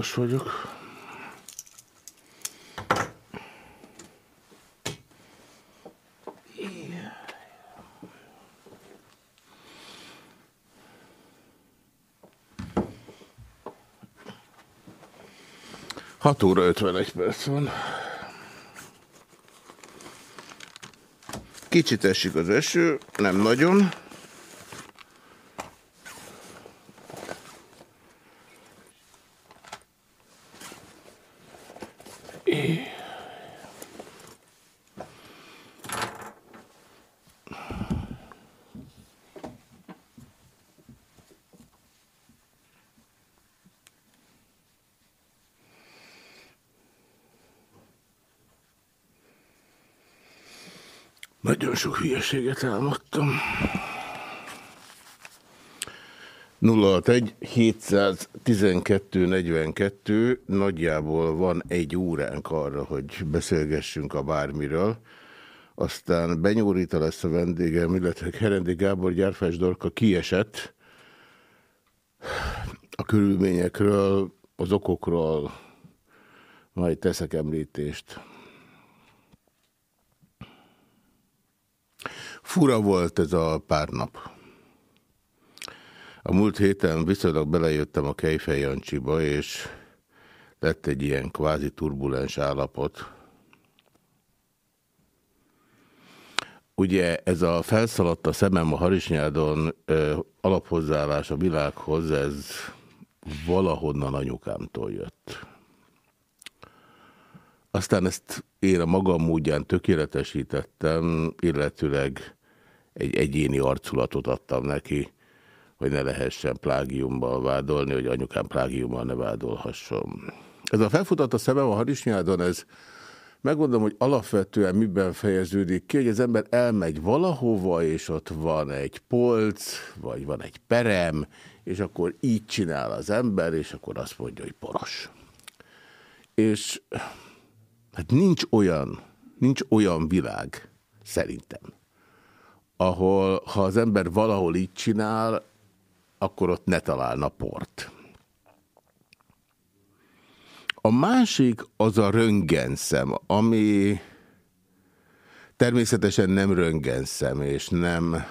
Pontos vagyok. Hat óra 51 perc van. Kicsit esik az eső, nem nagyon. Nagyon sok hülyeséget álmodtam. 061 712 42 nagyjából van egy óránk arra, hogy beszélgessünk a bármiről. Aztán Benyó Rita lesz a vendégem, illetve Herendi Gábor Gyárfás Dorka kiesett a körülményekről, az okokról, majd teszek említést. Fura volt ez a pár nap. A múlt héten viszonylag belejöttem a Kejfej Jancsiba, és lett egy ilyen kvázi turbulens állapot. Ugye ez a felszaladt a szemem a Harisnyádon ö, alaphozzáállás a világhoz, ez valahonnan anyukámtól jött. Aztán ezt én a magam módján tökéletesítettem, illetőleg egy egyéni arculatot adtam neki, hogy ne lehessen plágiummal vádolni, hogy anyukám plágiummal ne vádolhasson. Ez a felfutott a szemem a harisnyádon, ez megmondom, hogy alapvetően miben fejeződik ki, hogy az ember elmegy valahova, és ott van egy polc, vagy van egy perem, és akkor így csinál az ember, és akkor azt mondja, hogy poros. És hát nincs olyan, nincs olyan világ, szerintem, ahol ha az ember valahol így csinál, akkor ott ne találna port. A másik az a röngenszem, ami természetesen nem röngenszem, és nem,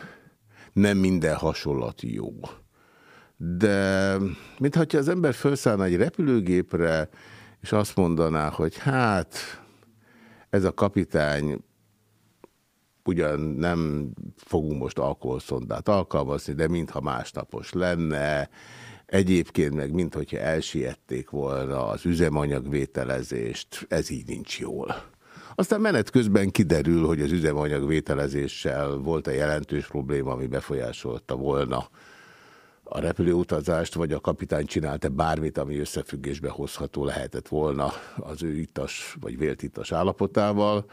nem minden hasonlat jó. De mintha az ember felszállna egy repülőgépre, és azt mondaná, hogy hát ez a kapitány ugyan nem fogunk most alkoholszondát alkalmazni, de mintha másnapos lenne, egyébként meg mintha elsiették volna az üzemanyagvételezést, ez így nincs jól. Aztán menet közben kiderül, hogy az üzemanyagvételezéssel volt egy jelentős probléma, ami befolyásolta volna a repülőutazást, vagy a kapitány csinálta bármit, ami összefüggésbe hozható lehetett volna az ő ittas vagy vélt ittas állapotával,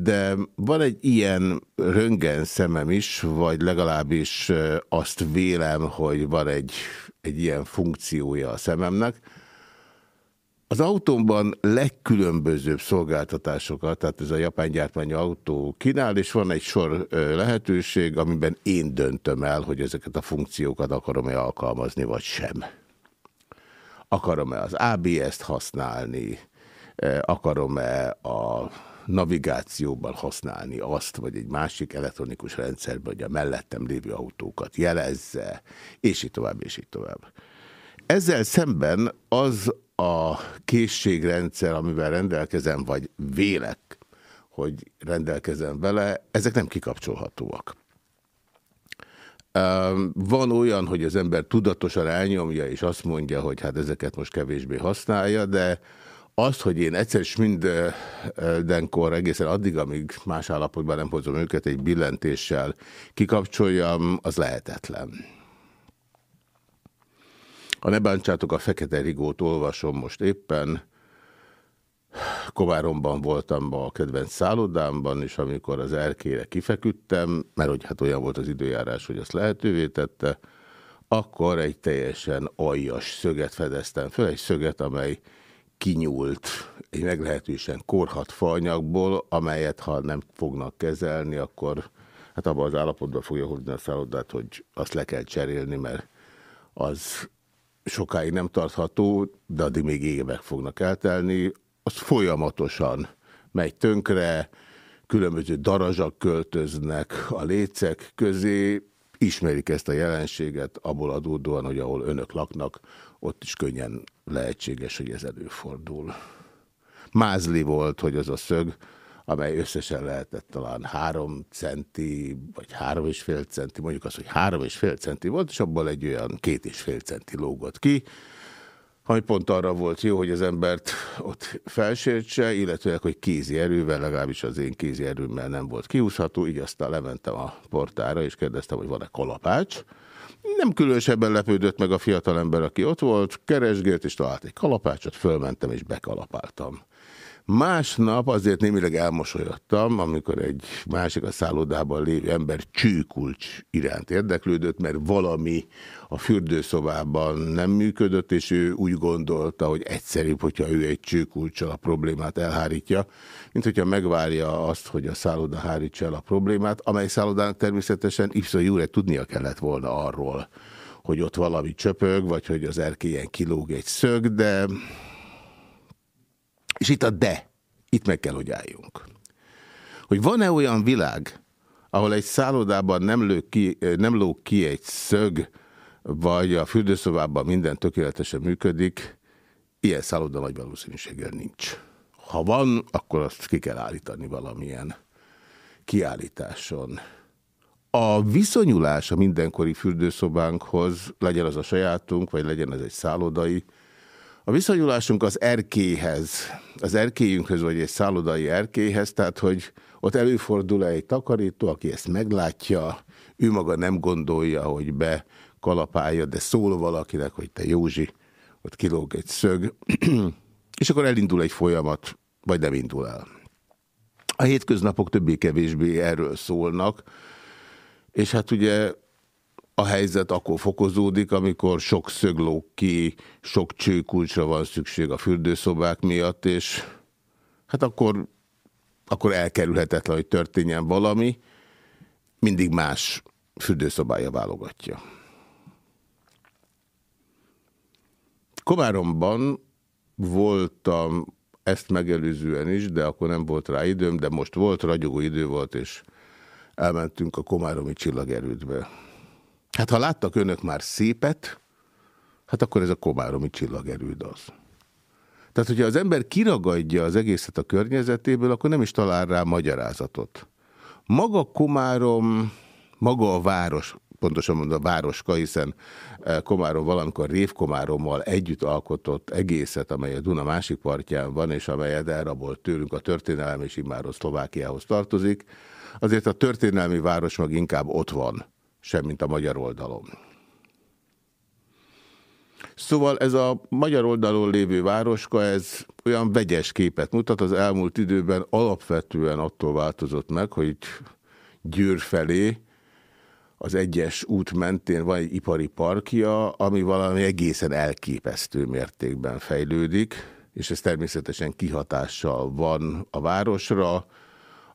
de van egy ilyen röngen szemem is, vagy legalábbis azt vélem, hogy van egy, egy ilyen funkciója a szememnek, az autómban legkülönbözőbb szolgáltatásokat, tehát ez a japán gyártmányi autó kínál, és van egy sor lehetőség, amiben én döntöm el, hogy ezeket a funkciókat akarom-e alkalmazni, vagy sem. Akarom-e az ABS-t használni, akarom-e a navigációban használni azt, vagy egy másik elektronikus rendszerben, hogy a mellettem lévő autókat jelezze, és így tovább, és így tovább. Ezzel szemben az a készségrendszer, amivel rendelkezem, vagy vélek, hogy rendelkezem vele, ezek nem kikapcsolhatóak. Van olyan, hogy az ember tudatosan elnyomja, és azt mondja, hogy hát ezeket most kevésbé használja, de azt, hogy én egyszer is mindenkor egészen addig, amíg más állapotban nem hozom őket egy billentéssel kikapcsoljam, az lehetetlen. A ne bántsátok, a Fekete Rigót olvasom most éppen. Kováromban voltam a kedvenc szállodámban, és amikor az erkére kifeküdtem, mert hogy hát olyan volt az időjárás, hogy azt lehetővé tette, akkor egy teljesen aljas szöget fedeztem föl, egy szöget, amely kinyúlt egy meglehetősen korhat faanyagból, amelyet ha nem fognak kezelni, akkor hát abban az állapotban fogja hozni a szállodát, hogy azt le kell cserélni, mert az sokáig nem tartható, de addig még évek fognak eltelni, az folyamatosan megy tönkre, különböző darazsak költöznek a lécek közé, ismerik ezt a jelenséget, abból adódóan, hogy ahol önök laknak, ott is könnyen lehetséges, hogy ez előfordul. Mázli volt, hogy az a szög, amely összesen lehetett talán három centi, vagy három és fél centi, mondjuk az, hogy három és fél centi volt, és abból egy olyan két és fél centi lógott ki, ami pont arra volt jó, hogy az embert ott felsértse, illetve hogy kézi erővel, legalábbis az én kézi erőmmel nem volt kiúszható, így aztán lementem a portára, és kérdeztem, hogy van-e kalapács. Nem különösebben lepődött meg a fiatalember, aki ott volt, keresgélt, és talált egy kalapácsot, fölmentem, és bekalapáltam. Másnap azért némileg elmosolyodtam, amikor egy másik a szállodában lévő ember csőkulcs iránt érdeklődött, mert valami a fürdőszobában nem működött, és ő úgy gondolta, hogy egyszerűbb, hogyha ő egy csőkulcsal a problémát elhárítja, mint hogyha megvárja azt, hogy a szálloda hárítsa el a problémát, amely szállodának természetesen Ipsa Jure tudnia kellett volna arról, hogy ott valami csöpög, vagy hogy az erkélyen kilóg egy szög, de és itt a de. Itt meg kell, hogy álljunk. Hogy van-e olyan világ, ahol egy szállodában nem, lő ki, nem lóg ki egy szög, vagy a fürdőszobában minden tökéletesen működik, ilyen szálloda nagy valószínűséggel nincs. Ha van, akkor azt ki kell állítani valamilyen kiállításon. A viszonyulás a mindenkori fürdőszobánkhoz, legyen az a sajátunk, vagy legyen ez egy szállodai, a viszonyulásunk az erkéhez, az erkélyünkhöz, vagy egy szállodai erkélyhez, tehát hogy ott előfordul -e egy takarító, aki ezt meglátja, ő maga nem gondolja, hogy be kalapálja, de szól valakinek, hogy te Józsi, ott kilóg egy szög, és akkor elindul egy folyamat, vagy nem indul el. A hétköznapok többé-kevésbé erről szólnak, és hát ugye a helyzet akkor fokozódik, amikor sok szöglók ki, sok csőkulcsra van szükség a fürdőszobák miatt, és hát akkor, akkor elkerülhetetlen, hogy történjen valami, mindig más fürdőszobája válogatja. Komáromban voltam ezt megelőzően is, de akkor nem volt rá időm, de most volt, ragyogó idő volt, és elmentünk a Komáromi csillagerődbe. Hát ha láttak önök már szépet, hát akkor ez a komáromi csillagerőd az. Tehát, hogyha az ember kiragadja az egészet a környezetéből, akkor nem is talál rá magyarázatot. Maga Komárom, maga a város, pontosan mondom a városka, hiszen eh, Komárom valamikor Révkomárommal együtt alkotott egészet, amely a Duna másik partján van, és amelyet elrabolt tőlünk a történelem, és immáron Szlovákiához tartozik. Azért a történelmi város meg inkább ott van, semmint a magyar oldalon. Szóval ez a magyar oldalon lévő városka, ez olyan vegyes képet mutat, az elmúlt időben alapvetően attól változott meg, hogy Győr felé az egyes út mentén van egy ipari parkja, ami valami egészen elképesztő mértékben fejlődik, és ez természetesen kihatással van a városra,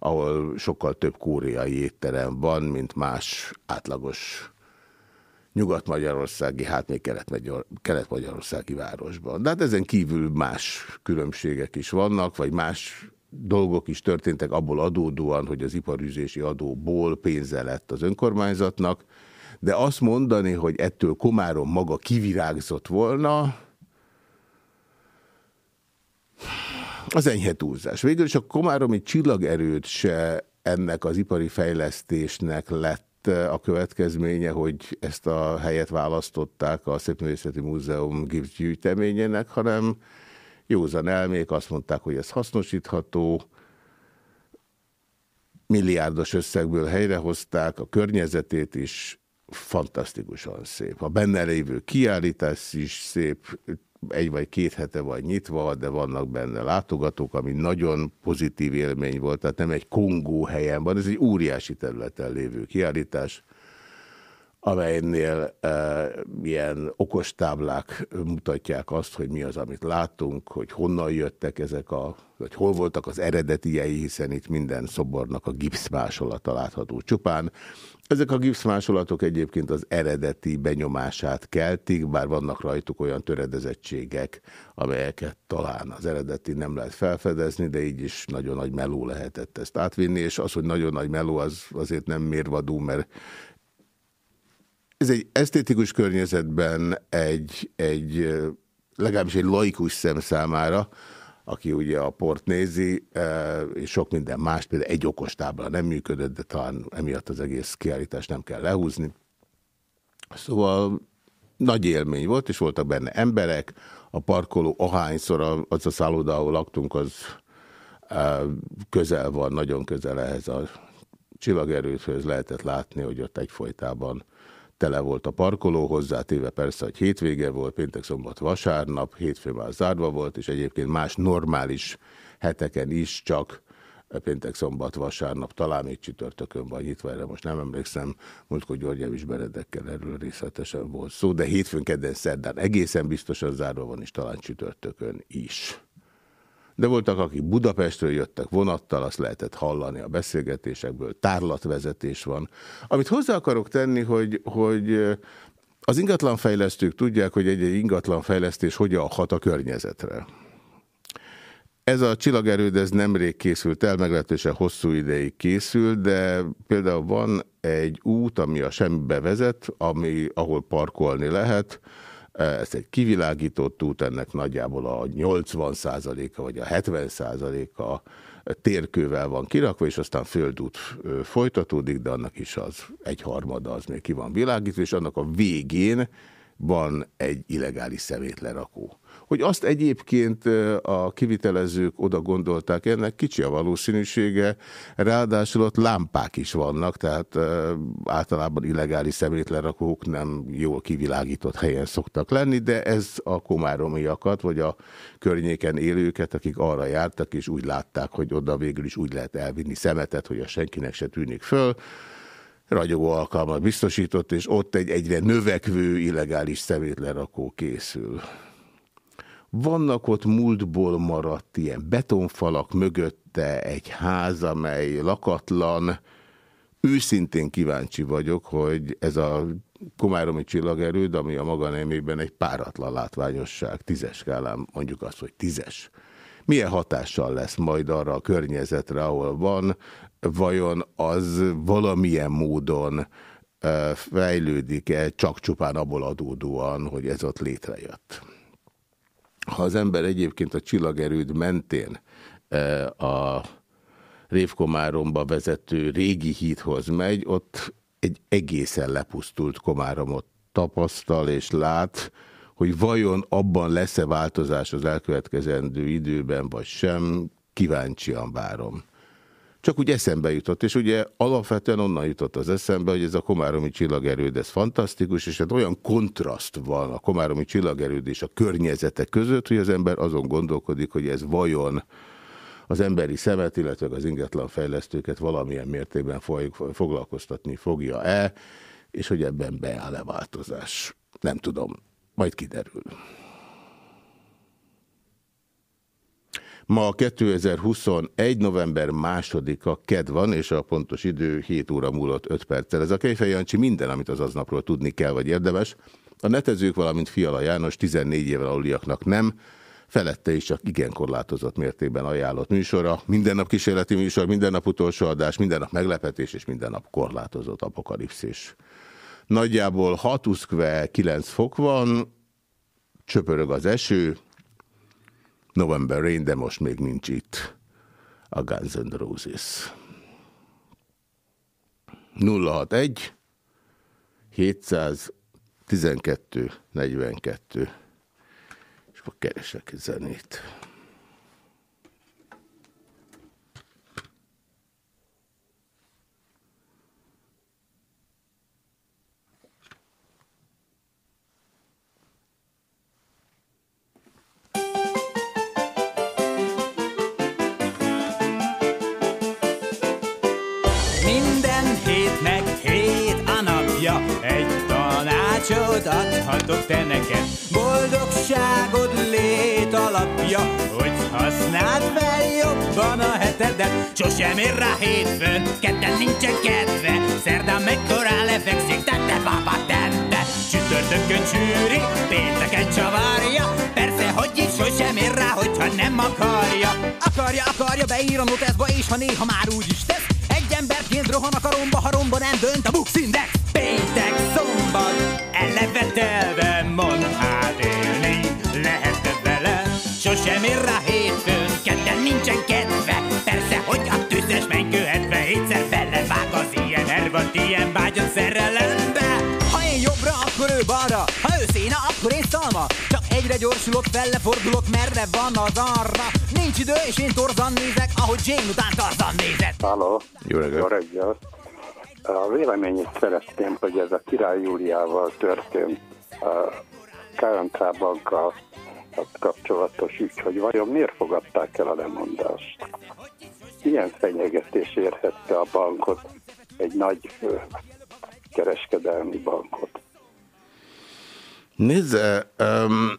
ahol sokkal több kóriai étterem van, mint más átlagos nyugat-magyarországi, hát még kelet-magyarországi városban. De hát ezen kívül más különbségek is vannak, vagy más dolgok is történtek abból adódóan, hogy az iparűzési adóból pénze lett az önkormányzatnak, de azt mondani, hogy ettől Komárom maga kivirágzott volna, az enyhe túlzás. Végül is a Komáromi csillagerőt se ennek az ipari fejlesztésnek lett a következménye, hogy ezt a helyet választották a Szépművészeti Múzeum gyűjteményének, hanem józan elmék azt mondták, hogy ez hasznosítható, milliárdos összegből helyrehozták, a környezetét is fantasztikusan szép. A benne lévő kiállítás is szép, egy vagy két hete vagy nyitva, de vannak benne látogatók, ami nagyon pozitív élmény volt, tehát nem egy kongó helyen van, ez egy óriási területen lévő kiállítás amelynél e, ilyen okostáblák mutatják azt, hogy mi az, amit látunk, hogy honnan jöttek ezek a, vagy hol voltak az eredetiei, hiszen itt minden szobornak a gipszmásolata látható csupán. Ezek a gipszmásolatok egyébként az eredeti benyomását keltik, bár vannak rajtuk olyan töredezettségek, amelyeket talán az eredeti nem lehet felfedezni, de így is nagyon nagy meló lehetett ezt átvinni, és az, hogy nagyon nagy meló, az azért nem mérvadó, mert ez egy esztétikus környezetben egy, egy legalábbis egy laikus szem számára, aki ugye a port nézi, és sok minden más, például egy okostábla nem működött, de talán emiatt az egész kiállítást nem kell lehúzni. Szóval nagy élmény volt, és voltak benne emberek, a parkoló, ahányszor az a szálloda, ahol laktunk, az közel van, nagyon közel ehhez a csillagerőthöz lehetett látni, hogy ott egyfolytában tele volt a parkoló, hozzátéve persze, hogy hétvége volt, péntek, szombat, vasárnap, hétfő már zárva volt, és egyébként más normális heteken is csak péntek, szombat, vasárnap, talán még csütörtökön van nyitva, erre most nem emlékszem, múltkor Györgyevis Benedekkel erről részletesen volt szó, de hétfőn, kedden, szerdán egészen biztosan zárva van, és talán csütörtökön is de voltak, akik Budapestről jöttek vonattal, azt lehetett hallani a beszélgetésekből, tárlatvezetés van. Amit hozzá akarok tenni, hogy, hogy az ingatlanfejlesztők tudják, hogy egy-egy ingatlanfejlesztés hogyan hat a környezetre. Ez a csillagerőd, ez nemrég készült el, meglehetősen hosszú ideig készült, de például van egy út, ami a semmibe vezet, ami, ahol parkolni lehet, ez egy kivilágított út, ennek nagyjából a 80%-a vagy a 70%-a térkővel van kirakva, és aztán földút folytatódik, de annak is az egyharmada az még ki van világítva, és annak a végén van egy illegális szemétlerakó. Hogy azt egyébként a kivitelezők oda gondolták, ennek kicsi a valószínűsége, ráadásul ott lámpák is vannak, tehát általában illegális szemétlerakók nem jól kivilágított helyen szoktak lenni, de ez a komáromiakat, vagy a környéken élőket, akik arra jártak, és úgy látták, hogy oda végül is úgy lehet elvinni szemetet, hogy a senkinek se tűnik föl, ragyogó alkalmat biztosított, és ott egy egyre növekvő illegális szemétlerakó készül. Vannak ott múltból maradt ilyen betonfalak mögötte egy ház, amely lakatlan. Őszintén kíváncsi vagyok, hogy ez a Komáromi csillagerőd, ami a maga nemében egy páratlan látványosság, tízes skálán mondjuk azt, hogy tízes. Milyen hatással lesz majd arra a környezetre, ahol van, vajon az valamilyen módon fejlődik-e csak csupán abból adódóan, hogy ez ott létrejött ha az ember egyébként a csillagerőd mentén e, a Révkomáromba vezető régi hídhoz megy, ott egy egészen lepusztult Komáromot tapasztal és lát, hogy vajon abban lesz-e változás az elkövetkezendő időben, vagy sem, kíváncsian várom. Csak úgy eszembe jutott, és ugye alapvetően onnan jutott az eszembe, hogy ez a komáromi csillagerőd, ez fantasztikus, és hát olyan kontraszt van a komáromi csillagerőd és a környezete között, hogy az ember azon gondolkodik, hogy ez vajon az emberi szemet, illetve az ingetlan fejlesztőket valamilyen mértékben foglalkoztatni fogja-e, és hogy ebben beáll-e változás. Nem tudom, majd kiderül. Ma 2021. november másodika ked van, és a pontos idő 7 óra múlott 5 perccel. Ez a Kejfej Jancsi minden, amit az aznapról tudni kell, vagy érdemes. A netezők, valamint Fiala János 14 évvel aluliaknak nem, felette is csak igen korlátozott mértékben ajánlott műsora. Minden nap kísérleti műsor, minden nap utolsó adás, minden nap meglepetés, és minden nap korlátozott apokalipszis. Nagyjából 6 9 fok van, csöpörög az eső, November Rain, de most még nincs itt a Guns N' Roses. 061 712 42 és akkor keresek zenét. Tanácsot adhatok te neked? Boldogságod lét alapja Hogy használd fel jobban a hetedet. Sosem ér rá hétfőn, kedden nincsen kedve. Szerdán meg korán lefekszik, tette baba tette Csütörtökön csűri, pénteken csavarja. Persze, hogy így sosem ér rá, hogyha nem akarja. Akarja, akarja, beír a noteszba És ha néha már úgy is tesz. Egy emberként rohan a karomba, ha romba nem dönt a buxindex. Péntek, szombat, Elevetelve mond hát élni lehet vele. Sosem ér rá hétfőn, kedden nincsen kedve. Persze, hogy a tüzes menköhetve Hétszer belevág az ilyen ervat, ilyen vágyat szerelembe. Ha én jobbra, akkor ő balra. Ha ő széna, akkor én szalma. Csak egyre gyorsulok, felle fordulok, merre van az arra. Nincs idő, és én torzan nézek Ahogy Jane után tarzan nézett. Halló, jó reggelt, jó reggelt. A véleményét szeretném, hogy ez a Király Júliával történt KNK bankkal kapcsolatos ügy, hogy vajon miért fogadták el a lemondást. Milyen fenyegetés érhette a bankot, egy nagy kereskedelmi bankot? Nézze, um,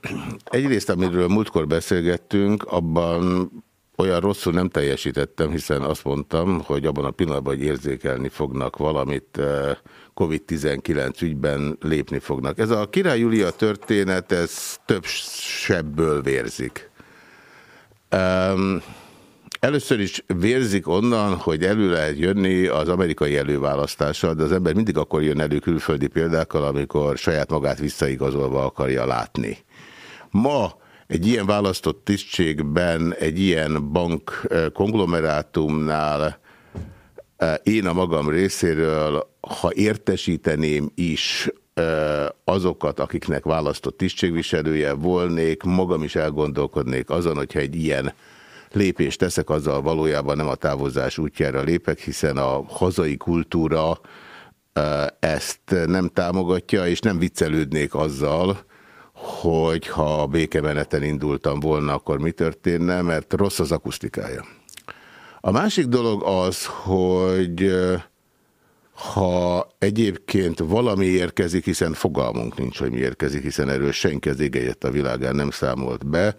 egyrészt, amiről múltkor beszélgettünk, abban olyan rosszul nem teljesítettem, hiszen azt mondtam, hogy abban a pillanatban, hogy érzékelni fognak valamit, eh, COVID-19 ügyben lépni fognak. Ez a Király Julia történet, ez több sebből vérzik. Először is vérzik onnan, hogy elő lehet jönni az amerikai előválasztással, de az ember mindig akkor jön elő külföldi példákkal, amikor saját magát visszaigazolva akarja látni. Ma egy ilyen választott tisztségben, egy ilyen bank eh, konglomerátumnál eh, én a magam részéről, ha értesíteném is eh, azokat, akiknek választott tisztségviselője volnék, magam is elgondolkodnék azon, hogyha egy ilyen lépést teszek, azzal valójában nem a távozás útjára lépek, hiszen a hazai kultúra ezt nem támogatja, és nem viccelődnék azzal, hogy ha békemeneten indultam volna, akkor mi történne, mert rossz az akusztikája. A másik dolog az, hogy ha egyébként valami érkezik, hiszen fogalmunk nincs, hogy mi érkezik, hiszen erről senki az égegyet a világán nem számolt be,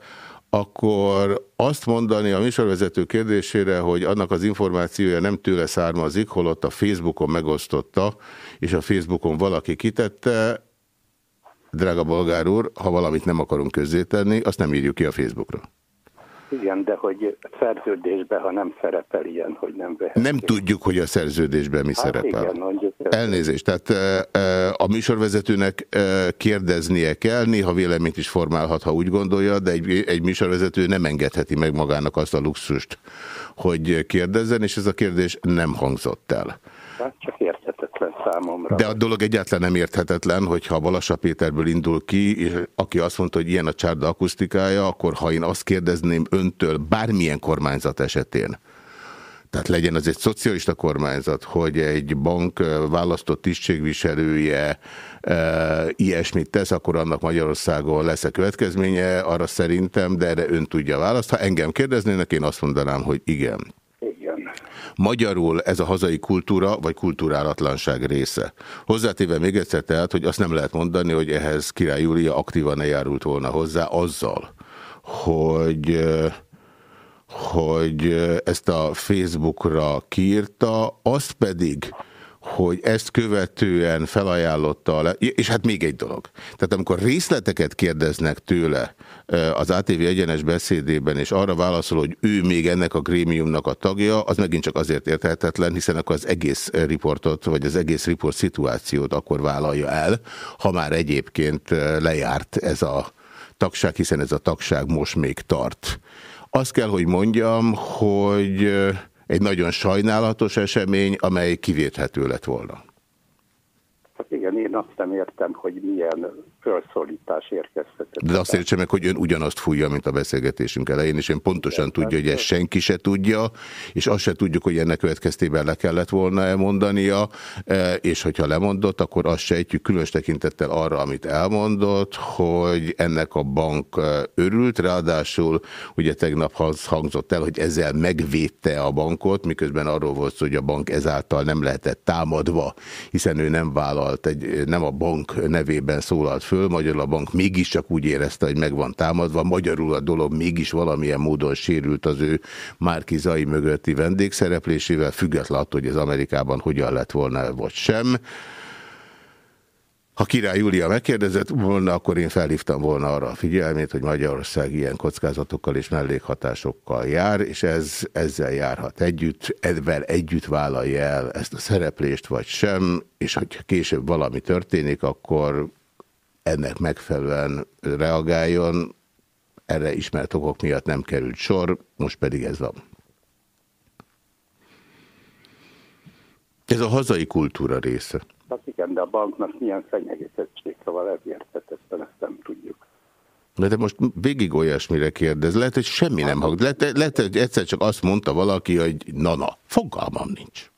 akkor azt mondani a műsorvezető kérdésére, hogy annak az információja nem tőle származik, holott a Facebookon megosztotta, és a Facebookon valaki kitette, drága bolgár úr, ha valamit nem akarunk közzétenni, azt nem írjuk ki a Facebookra. Igen, de hogy szerződésben, ha nem szerepel ilyen, hogy nem vehet. Nem tudjuk, hogy a szerződésben mi hát szerepel. Igen, mondjuk. Elnézést, tehát a műsorvezetőnek kérdeznie kell, néha véleményt is formálhat, ha úgy gondolja, de egy, egy műsorvezető nem engedheti meg magának azt a luxust, hogy kérdezzen, és ez a kérdés nem hangzott el. Hát csak számomra. De a dolog egyáltalán nem érthetetlen, hogyha Balassa Péterből indul ki, és aki azt mondta, hogy ilyen a csárda akusztikája, akkor ha én azt kérdezném öntől bármilyen kormányzat esetén, tehát legyen az egy szocialista kormányzat, hogy egy bank választott tisztségviselője e, ilyesmit tesz, akkor annak Magyarországon lesz a következménye, arra szerintem, de erre ön tudja választ. Ha engem kérdeznének, én azt mondanám, hogy igen. Magyarul ez a hazai kultúra, vagy kulturálatlanság része. Hozzátéve még egyszer tehát, hogy azt nem lehet mondani, hogy ehhez Király Júlia aktívan ne járult volna hozzá azzal, hogy hogy ezt a Facebookra kiírta, azt pedig, hogy ezt követően felajánlotta, és hát még egy dolog. Tehát amikor részleteket kérdeznek tőle az ATV egyenes beszédében, és arra válaszol, hogy ő még ennek a grémiumnak a tagja, az megint csak azért érthetetlen, hiszen akkor az egész riportot, vagy az egész riport szituációt akkor vállalja el, ha már egyébként lejárt ez a tagság, hiszen ez a tagság most még tart. Azt kell, hogy mondjam, hogy egy nagyon sajnálatos esemény, amely kivéthető lett volna. Hát igen, én azt nem értem, hogy milyen felszólítás érkeztetett. De azt értse meg, hogy ön ugyanazt fújja, mint a beszélgetésünk elején, és én pontosan tudja, hogy ezt senki se tudja, és azt se tudjuk, hogy ennek következtében le kellett volna elmondania, e, és hogyha lemondott, akkor azt sejtjük különös tekintettel arra, amit elmondott, hogy ennek a bank e, örült, ráadásul ugye tegnap hangzott el, hogy ezzel megvédte a bankot, miközben arról volt hogy a bank ezáltal nem lehetett támadva, hiszen ő nem vállalt, egy, nem a bank nevében szólalt föl, föl, Magyar a bank mégiscsak úgy érezte, hogy meg van támadva, magyarul a dolog mégis valamilyen módon sérült az ő Márki Zai mögötti vendégszereplésével, függetlenül attól, hogy az Amerikában hogyan lett volna, vagy sem. Ha király Júlia megkérdezett volna, akkor én felhívtam volna arra a figyelmét, hogy Magyarország ilyen kockázatokkal és mellékhatásokkal jár, és ez ezzel járhat együtt, ebben együtt vállalja el ezt a szereplést, vagy sem, és hogy később valami történik, akkor ennek megfelelően reagáljon. Erre ismert okok miatt nem került sor, most pedig ez van. Ez a hazai kultúra része. Hát igen, de a banknak milyen fenyegetettsége van, ez érthetetlen, ezt nem tudjuk. De te most végig olyasmire kérdez. Lehet, hogy semmi nem hang. Lehet, lehet, hogy egyszer csak azt mondta valaki, hogy na-na, fogalmam nincs.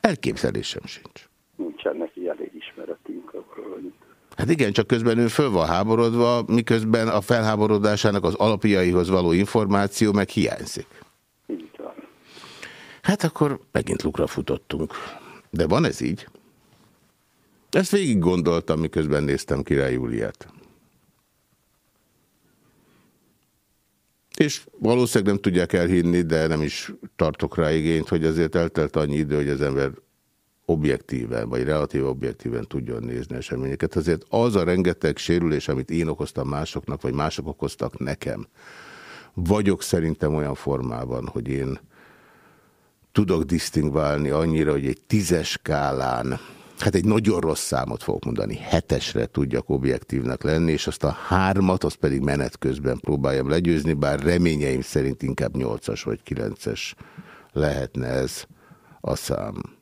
Elképzelésem sincs. Nincsen neki elég ismeretünk arról, Hát igen, csak közben ő föl van háborodva, miközben a felháborodásának az alapjaihoz való információ meg hiányzik. Így van. Hát akkor megint lukra futottunk. De van ez így? Ezt végig gondoltam, miközben néztem Király Júliát. És valószínűleg nem tudják elhinni, de nem is tartok rá igényt, hogy azért eltelt annyi idő, hogy az ember objektíven, vagy relatív objektíven tudjon nézni eseményeket. Azért az a rengeteg sérülés, amit én okoztam másoknak, vagy mások okoztak nekem, vagyok szerintem olyan formában, hogy én tudok disztingválni annyira, hogy egy tízes skálán, hát egy nagyon rossz számot fogok mondani, hetesre tudjak objektívnek lenni, és azt a hármat, azt pedig menet közben próbáljam legyőzni, bár reményeim szerint inkább nyolcas vagy kilences lehetne ez a szám.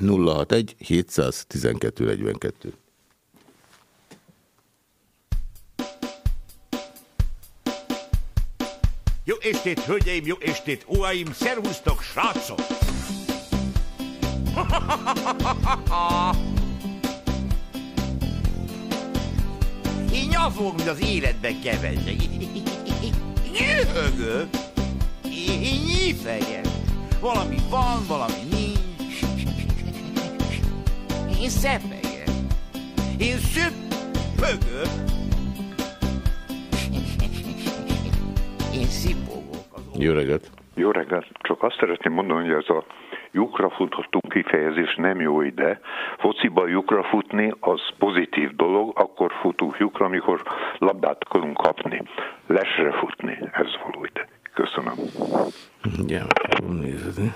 061 712 42. Jó estét, hölgyeim, jó estét, óaim, szervusztok, srácok! Én nyafogom, mint az életben kevesek. Nyöhögök. Én nyífejem. Valami van, valami nincs. Én szepegek. Én szüppögök. Én szipogok. Jó reggelt. Jó reggelt. Csak azt szeretném mondani, hogy ez a lyukra futhatunk kifejezés nem jó ide. Fociba lyukra futni az pozitív dolog, akkor futunk lyukra, amikor labdát akarunk kapni. Lesre futni, ez való ide. Köszönöm. Igen, nézni.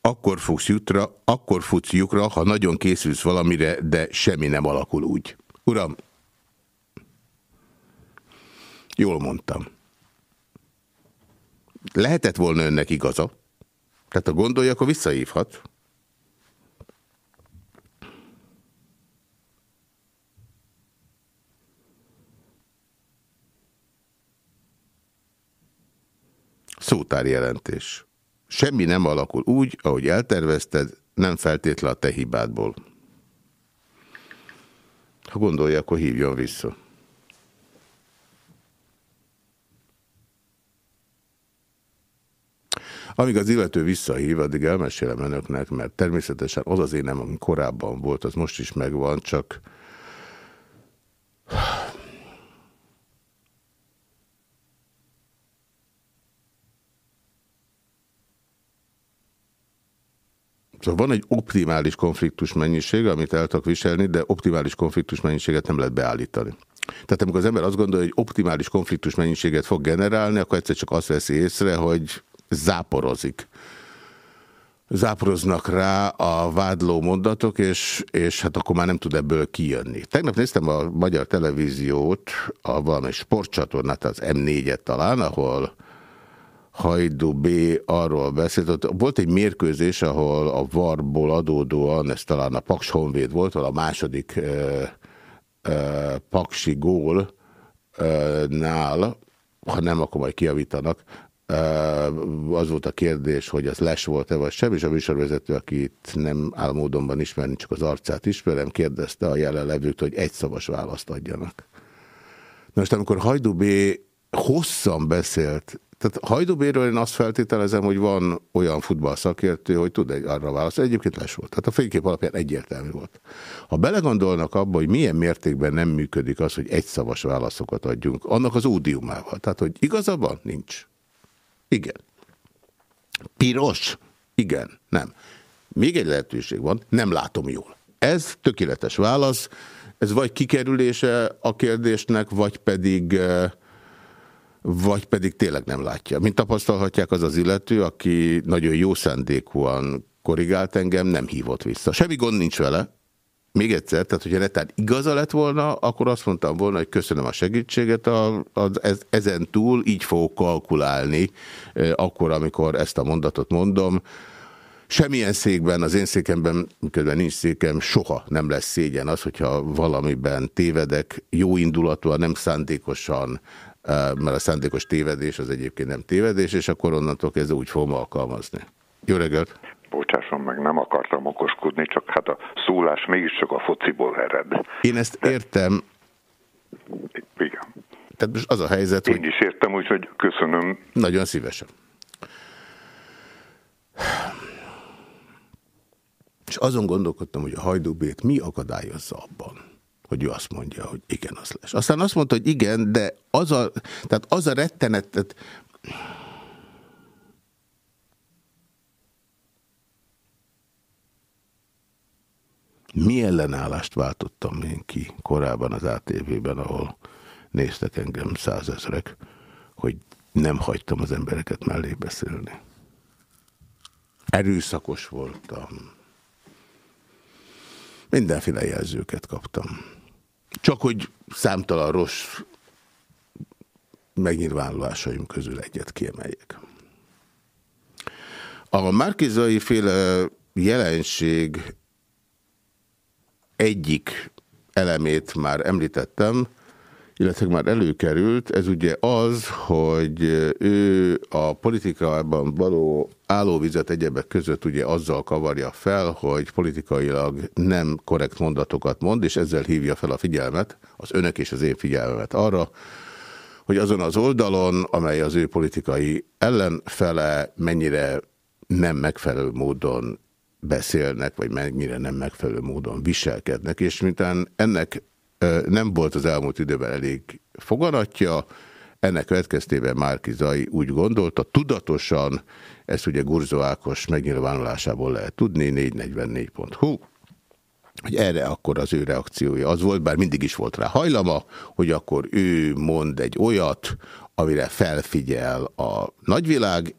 Akkor fogsz jutra, akkor futsz lyukra, ha nagyon készülsz valamire, de semmi nem alakul úgy. Uram, jól mondtam. Lehetett volna önnek igaza. Tehát ha gondolja, akkor visszahívhat. Szótárjelentés. Semmi nem alakul úgy, ahogy eltervezted, nem feltétlen a te hibádból. Ha gondolja, akkor hívjon vissza. Amíg az illető visszahív, addig elmesélem önöknek, mert természetesen az az énem, ami korábban volt, az most is megvan, csak Szóval van egy optimális konfliktus mennyiség, amit el tudok viselni, de optimális konfliktus mennyiséget nem lehet beállítani. Tehát amikor az ember azt gondolja, hogy optimális konfliktus mennyiséget fog generálni, akkor egyszer csak azt veszi észre, hogy záporozik. Záporoznak rá a vádló mondatok, és, és hát akkor már nem tud ebből kijönni. Tegnap néztem a magyar televíziót, a valami sportcsatornát, az M4-et talán, ahol Hajdu B. arról beszélt, volt egy mérkőzés, ahol a Varból adódóan, ez talán a Paks Honvéd volt, a második e, e, Paksi gól e, nál, ha nem, akkor majd kiavítanak, az volt a kérdés, hogy az les volt-e vagy sem, és a műsorvezető, akit nem áll módonban ismerni, csak az arcát ismerem, kérdezte a jelenlevőt, hogy egy szavas választ adjanak. Na most amikor Hajdu B. hosszan beszélt tehát Hajdubéről én azt feltételezem, hogy van olyan futballszakértő, hogy tud egy arra válaszolni. Egyébként les volt. Tehát a fénykép alapján egyértelmű volt. Ha belegondolnak abba, hogy milyen mértékben nem működik az, hogy egyszavas válaszokat adjunk, annak az ódiumával. Tehát, hogy igaza van? Nincs. Igen. Piros? Igen. Nem. Még egy lehetőség van, nem látom jól. Ez tökéletes válasz, ez vagy kikerülése a kérdésnek, vagy pedig uh, vagy pedig tényleg nem látja. Mint tapasztalhatják az az illető, aki nagyon jó szándékúan korrigált engem, nem hívott vissza. Semmi gond nincs vele. Még egyszer, tehát hogyha netán igaza lett volna, akkor azt mondtam volna, hogy köszönöm a segítséget, a, a, ez, ezen túl így fogok kalkulálni, e, akkor, amikor ezt a mondatot mondom. Semmilyen székben, az én székemben, miközben nincs székem, soha nem lesz szégyen az, hogyha valamiben tévedek, jó indulatúan, nem szándékosan, mert a szándékos tévedés az egyébként nem tévedés, és akkor onnantól kezdve úgy fogom alkalmazni. Jó reggelt! Bocsásson meg, nem akartam okoskodni, csak hát a szólás mégiscsak a fociból ered. Én ezt értem. Igen. Tehát most az a helyzet, Én hogy... is értem, úgyhogy köszönöm. Nagyon szívesen. És azon gondolkodtam, hogy a hajdúbét mi akadályozza abban, hogy ő azt mondja, hogy igen, az lesz. Aztán azt mondta, hogy igen, de az a, tehát az a rettenet, tehát mi ellenállást váltottam én ki korábban az ATV-ben, ahol néztek engem százezrek, hogy nem hagytam az embereket mellé beszélni. Erőszakos voltam. Mindenféle jelzőket kaptam. Csak hogy számtalan rossz megnyilvánulásaim közül egyet kiemeljek. A márkizai féle jelenség egyik elemét már említettem, illetve már előkerült, ez ugye az, hogy ő a politikában való állóvizet egyebek között ugye azzal kavarja fel, hogy politikailag nem korrekt mondatokat mond, és ezzel hívja fel a figyelmet, az önök és az én figyelmemet arra, hogy azon az oldalon, amely az ő politikai ellenfele mennyire nem megfelelő módon beszélnek, vagy mennyire nem megfelelő módon viselkednek, és mintán ennek nem volt az elmúlt időben elég foganatja, ennek következtében Márki Zai úgy gondolta, tudatosan, ezt ugye Gurzó Ákos megnyilvánulásából lehet tudni, 444.hu, hogy erre akkor az ő reakciója az volt, bár mindig is volt rá hajlama, hogy akkor ő mond egy olyat, amire felfigyel a nagyvilág,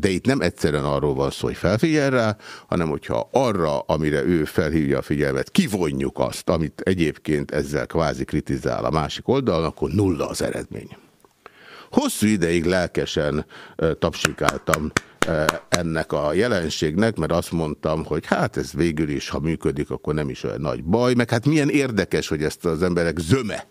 de itt nem egyszerűen arról van szó, hogy felfigyel rá, hanem hogyha arra, amire ő felhívja a figyelmet, kivonjuk azt, amit egyébként ezzel kvázi kritizál a másik oldalon, akkor nulla az eredmény. Hosszú ideig lelkesen tapsikáltam ennek a jelenségnek, mert azt mondtam, hogy hát ez végül is, ha működik, akkor nem is olyan nagy baj, meg hát milyen érdekes, hogy ezt az emberek zöme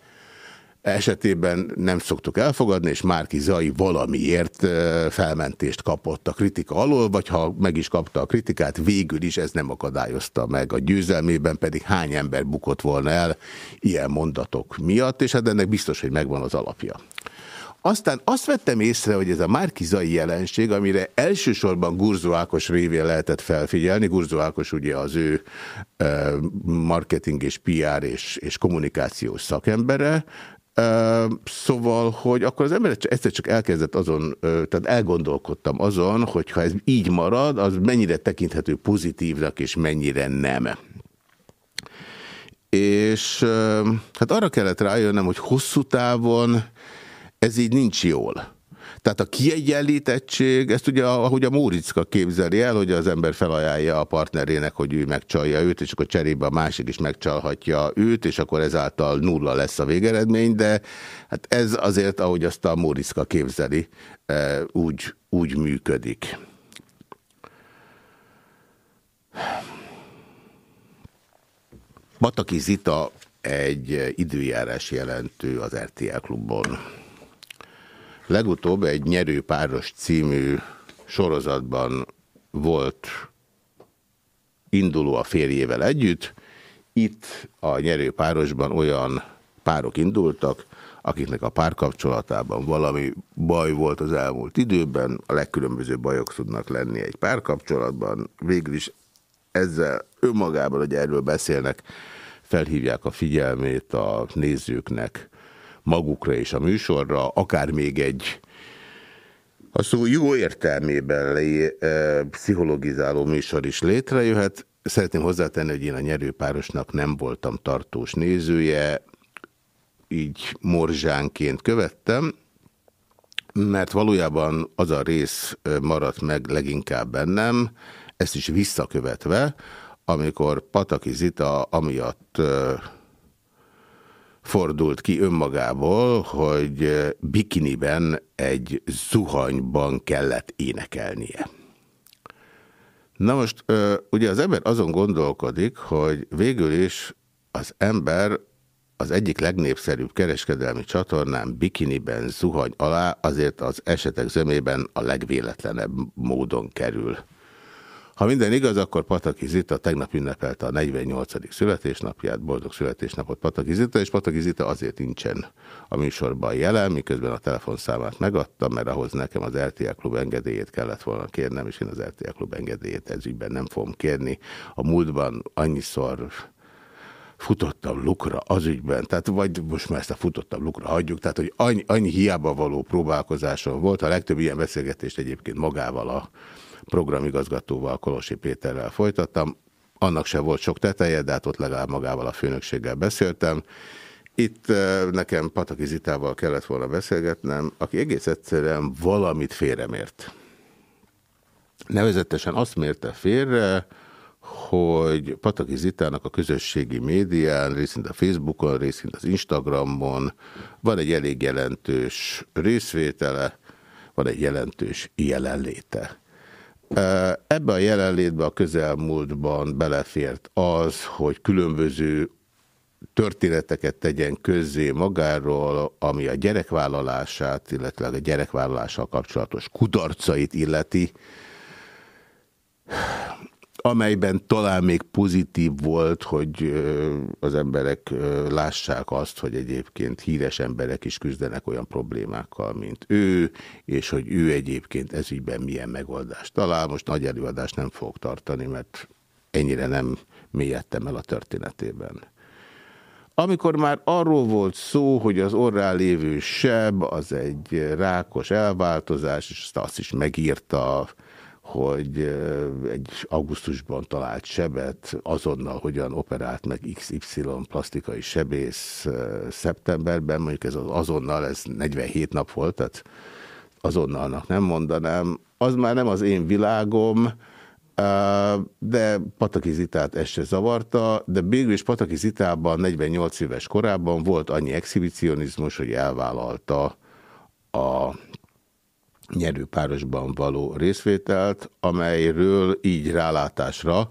esetében nem szoktuk elfogadni, és Márki Zai valamiért felmentést kapott a kritika alól, vagy ha meg is kapta a kritikát, végül is ez nem akadályozta meg a győzelmében, pedig hány ember bukott volna el ilyen mondatok miatt, és hát ennek biztos, hogy megvan az alapja. Aztán azt vettem észre, hogy ez a Márkizai jelenség, amire elsősorban Gurzó Ákos révén lehetett felfigyelni, Gurzó Ákos ugye az ő marketing és PR és, és kommunikációs szakembere, Szóval, hogy akkor az ember egyszer csak elkezdett azon, tehát elgondolkodtam azon, hogy ha ez így marad, az mennyire tekinthető pozitívnak, és mennyire nem. És hát arra kellett rájönnöm, hogy hosszú távon ez így nincs jól. Tehát a kiegyenlítettség, ezt ugye ahogy a Móriczka képzeli el, hogy az ember felajánlja a partnerének, hogy ő megcsalja őt, és akkor cserébe a másik is megcsalhatja őt, és akkor ezáltal nulla lesz a végeredmény, de hát ez azért, ahogy azt a Móriczka képzeli, e, úgy, úgy működik. Bataki Zita egy időjárás jelentő az RTL klubban. Legutóbb egy Nyerőpáros című sorozatban volt induló a férjével együtt. Itt a nyerőpárosban olyan párok indultak, akiknek a párkapcsolatában valami baj volt az elmúlt időben, a legkülönbözőbb bajok tudnak lenni egy párkapcsolatban, végül is ezzel önmagában, hogy erről beszélnek, felhívják a figyelmét a nézőknek magukra és a műsorra, akár még egy a szó jó értelmében lé, e, pszichologizáló műsor is létrejöhet. Szeretném hozzátenni, hogy én a nyerőpárosnak nem voltam tartós nézője, így morzsánként követtem, mert valójában az a rész maradt meg leginkább bennem, ezt is visszakövetve, amikor Pataki Zita amiatt fordult ki önmagából, hogy bikiniben egy zuhanyban kellett énekelnie. Na most ugye az ember azon gondolkodik, hogy végül is az ember az egyik legnépszerűbb kereskedelmi csatornán bikiniben zuhany alá azért az esetek zömében a legvéletlenebb módon kerül. Ha minden igaz, akkor Pataki Zita tegnap ünnepelte a 48. születésnapját, boldog születésnapot Pataki Zita, és Pataki Zita azért nincsen a műsorban jelen, miközben a telefonszámát megadtam, mert ahhoz nekem az RTL Klub engedélyét kellett volna kérnem, és én az RTL Klub engedélyét ez ügyben nem fogom kérni. A múltban annyiszor futottam lukra az ügyben, tehát vagy most már ezt a futottam lukra hagyjuk, tehát hogy annyi, annyi hiába való próbálkozáson volt, a legtöbb ilyen beszélgetést egyébként magával a programigazgatóval, Kolosi Péterrel folytattam. Annak se volt sok teteje, de hát ott legalább magával a főnökséggel beszéltem. Itt eh, nekem Pataki Zitával kellett volna beszélgetnem, aki egész egyszerűen valamit félremért. Nevezetesen azt mérte félre, hogy Pataki Zitának a közösségi médián, részint a Facebookon, részint az Instagramon van egy elég jelentős részvétele, van egy jelentős jelenléte. Ebbe a jelenlétbe a közelmúltban belefért az, hogy különböző történeteket tegyen közzé magáról, ami a gyerekvállalását, illetve a gyerekvállalással kapcsolatos kudarcait illeti, amelyben talán még pozitív volt, hogy az emberek lássák azt, hogy egyébként híres emberek is küzdenek olyan problémákkal, mint ő, és hogy ő egyébként ezügyben milyen megoldást talál. Most nagy előadást nem fogok tartani, mert ennyire nem mélyedtem el a történetében. Amikor már arról volt szó, hogy az orrán lévő seb az egy rákos elváltozás, és azt is megírta, hogy egy augusztusban talált sebet azonnal hogyan operált meg XY plastikai sebész szeptemberben, mondjuk ez az azonnal, ez 47 nap volt, tehát azonnalnak nem mondanám. Az már nem az én világom, de Pataki Zitát ez se zavarta, de végül is Pataki Zitában 48 éves korában volt annyi exhibicionizmus, hogy elvállalta a nyerőpárosban való részvételt, amelyről így rálátásra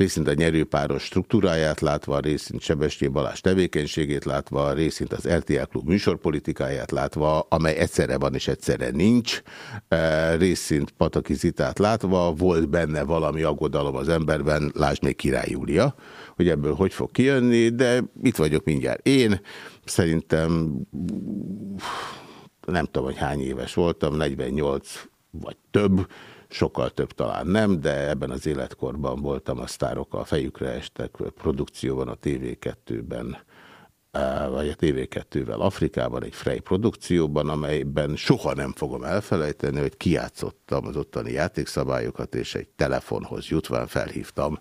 részint a nyerőpáros struktúráját látva, részint Sebesté Balázs tevékenységét látva, részint az RTL Klub műsorpolitikáját látva, amely egyszerre van és egyszerre nincs, e, részint Pataki Zitát látva, volt benne valami aggodalom az emberben, lásd még Király Júlia, hogy ebből hogy fog kijönni, de itt vagyok mindjárt én, szerintem nem tudom, hogy hány éves voltam, 48 vagy több, sokkal több talán nem, de ebben az életkorban voltam a sztárok a fejükre estek produkcióban a TV2-ben, vagy a TV2-vel Afrikában, egy Frey produkcióban, amelyben soha nem fogom elfelejteni, hogy kiátszottam az ottani játékszabályokat, és egy telefonhoz jutván felhívtam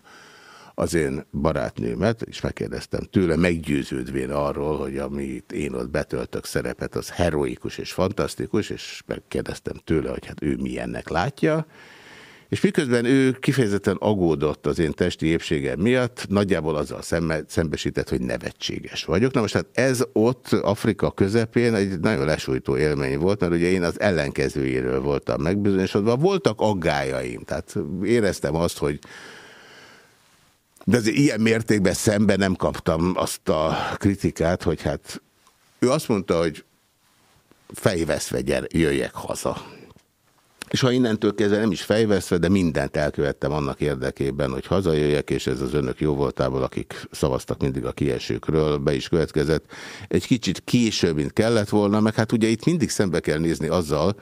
az én barátnőmet, és megkérdeztem tőle, meggyőződvén arról, hogy amit én ott betöltök szerepet, az heroikus és fantasztikus, és megkérdeztem tőle, hogy hát ő milyennek látja, és miközben ő kifejezetten agódott az én testi épségem miatt, nagyjából azzal szembe, szembesített, hogy nevetséges vagyok. Na most hát ez ott Afrika közepén egy nagyon lesújtó élmény volt, mert ugye én az ellenkezőjéről voltam megbizonyosodva. Voltak aggájaim, tehát éreztem azt, hogy de azért ilyen mértékben szemben nem kaptam azt a kritikát, hogy hát ő azt mondta, hogy fejveszve jöjjek haza. És ha innentől kezdve nem is fejveszve, de mindent elkövettem annak érdekében, hogy hazajöjjek, és ez az önök jó voltából, akik szavaztak mindig a kiesőkről, be is következett. Egy kicsit később, mint kellett volna, meg hát ugye itt mindig szembe kell nézni azzal,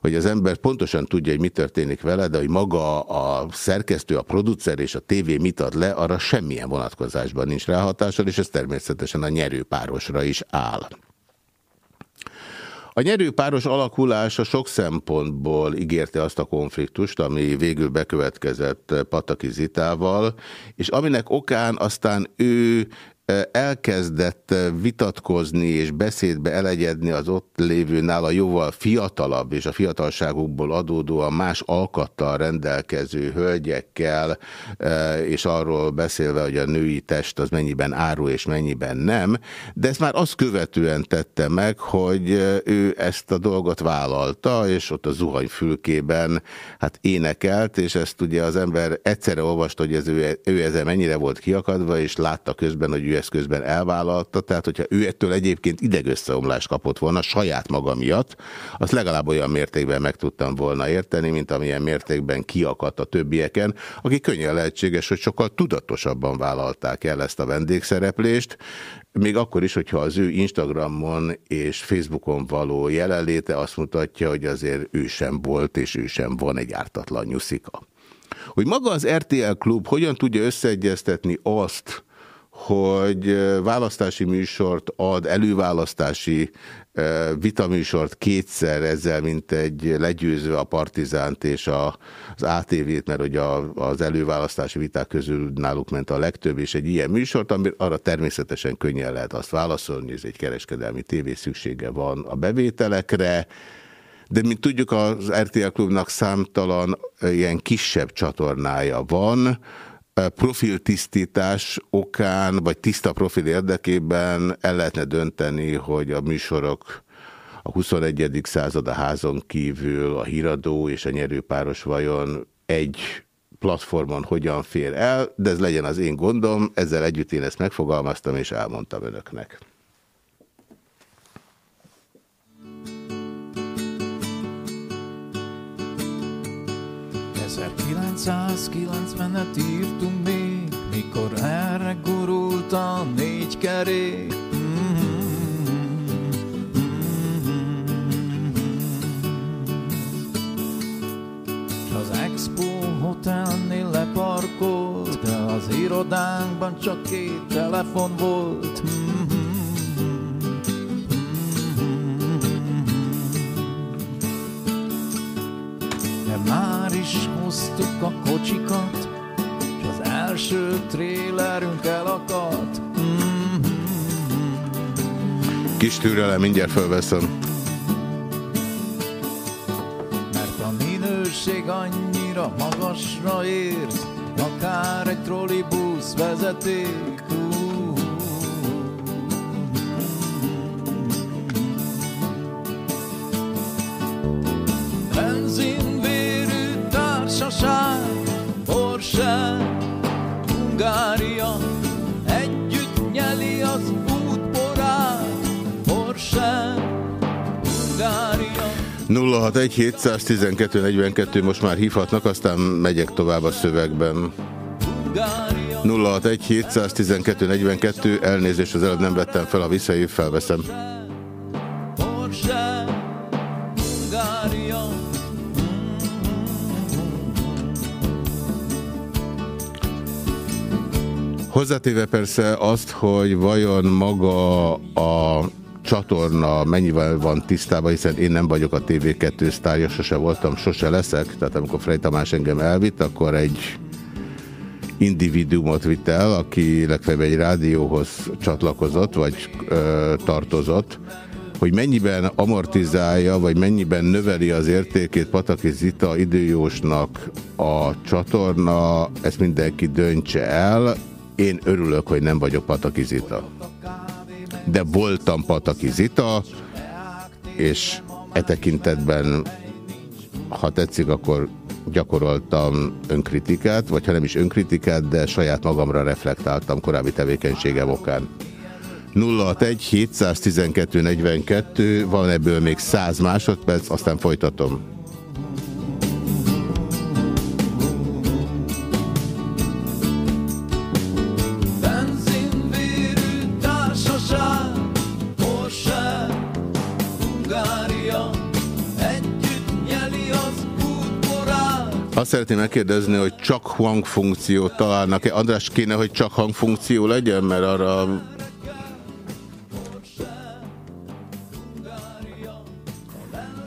hogy az ember pontosan tudja, hogy mi történik vele, de hogy maga a szerkesztő, a producer és a tévé mit ad le, arra semmilyen vonatkozásban nincs ráhatással, és ez természetesen a nyerőpárosra is áll. A nyerőpáros alakulása sok szempontból ígérte azt a konfliktust, ami végül bekövetkezett Pataki Zitával, és aminek okán aztán ő elkezdett vitatkozni és beszédbe elegyedni az ott lévő nála jóval fiatalabb és a fiatalságukból adódóan más alkattal rendelkező hölgyekkel, és arról beszélve, hogy a női test az mennyiben áru és mennyiben nem, de ezt már azt követően tette meg, hogy ő ezt a dolgot vállalta, és ott a zuhanyfülkében hát énekelt, és ezt ugye az ember egyszerre olvasta, hogy ez ő, ő ezzel mennyire volt kiakadva, és látta közben, hogy ő ő közben elvállalta, tehát hogyha ő ettől egyébként idegösszeomlást kapott volna saját maga miatt, azt legalább olyan mértékben meg tudtam volna érteni, mint amilyen mértékben kiakadt a többieken, akik könnyen lehetséges, hogy sokkal tudatosabban vállalták el ezt a vendégszereplést, még akkor is, hogyha az ő Instagramon és Facebookon való jelenléte azt mutatja, hogy azért ő sem volt, és ő sem van egy ártatlan nyuszika. Hogy maga az RTL Klub hogyan tudja összeegyeztetni azt, hogy választási műsort ad, előválasztási vitaműsort kétszer ezzel, mint egy legyőzve a Partizánt és a, az ATV-t, mert hogy a, az előválasztási viták közül náluk ment a legtöbb, és egy ilyen műsort, ami arra természetesen könnyen lehet azt válaszolni, ez egy kereskedelmi tévé szüksége van a bevételekre, de mint tudjuk, az RTL Klubnak számtalan ilyen kisebb csatornája van, profiltisztítás okán, vagy tiszta profil érdekében el lehetne dönteni, hogy a műsorok a 21. század a házon kívül, a híradó és a nyerőpáros vajon egy platformon hogyan fér el, de ez legyen az én gondom, ezzel együtt én ezt megfogalmaztam és elmondtam önöknek. 1990-et írtunk még, mikor erre gurult a négy kerék. az Expo Hotelnél leparkolt, de az irodánkban csak két telefon volt. Már is hoztuk a kocsikat, és az első trélerünk elakadt. Kis türelem, mindjárt felveszem. Mert a minőség annyira magasra ért, akár egy trollibusz vezeték. 061 712 42 most már hívhatnak, aztán megyek tovább a szövegben. 061 712 42 elnézést az előbb nem vettem fel, a visszaív felveszem. Hozzátéve persze azt, hogy vajon maga a csatorna mennyivel van tisztában, hiszen én nem vagyok a TV2 sztárja, sose voltam, sose leszek, tehát amikor Frey Tamás engem elvitt, akkor egy individuumot vitt el, aki legfeljebb egy rádióhoz csatlakozott, vagy ö, tartozott, hogy mennyiben amortizálja, vagy mennyiben növeli az értékét Pataki Zita időjósnak a csatorna, ezt mindenki döntse el. Én örülök, hogy nem vagyok Pataki Zita. De voltam Pataki Zita, és e tekintetben, ha tetszik, akkor gyakoroltam önkritikát, vagy ha nem is önkritikát, de saját magamra reflektáltam korábbi tevékenységem okán. 061 712 42, van ebből még 100 másodperc, aztán folytatom. Szeretném megkérdezni, hogy csak hangfunkciót találnak-e? András kéne, hogy csak hangfunkció legyen, mert arra...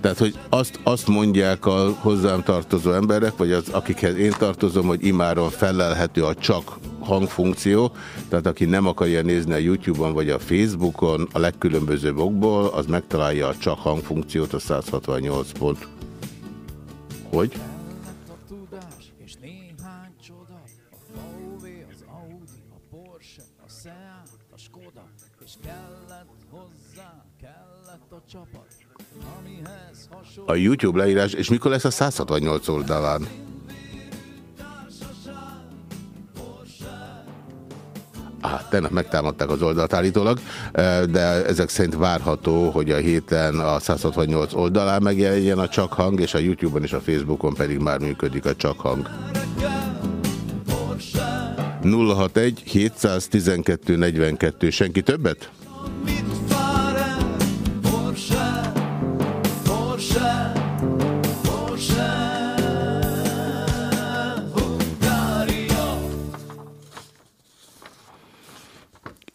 Tehát, hogy azt, azt mondják a hozzám tartozó emberek, vagy az, akikhez én tartozom, hogy imáron felelhető a csak hangfunkció, tehát aki nem akarja nézni a YouTube-on vagy a Facebookon a legkülönbözőbb okból, az megtalálja a csak hangfunkciót a 168 pont. Hogy? A YouTube leírás, és mikor lesz a 168 oldalán? Ah, tegnap megtámadták az oldalt állítólag, de ezek szerint várható, hogy a héten a 168 oldalán megjelenjen a csak hang, és a YouTube-on és a Facebookon pedig már működik a csak hang. 061 712 42. Senki többet?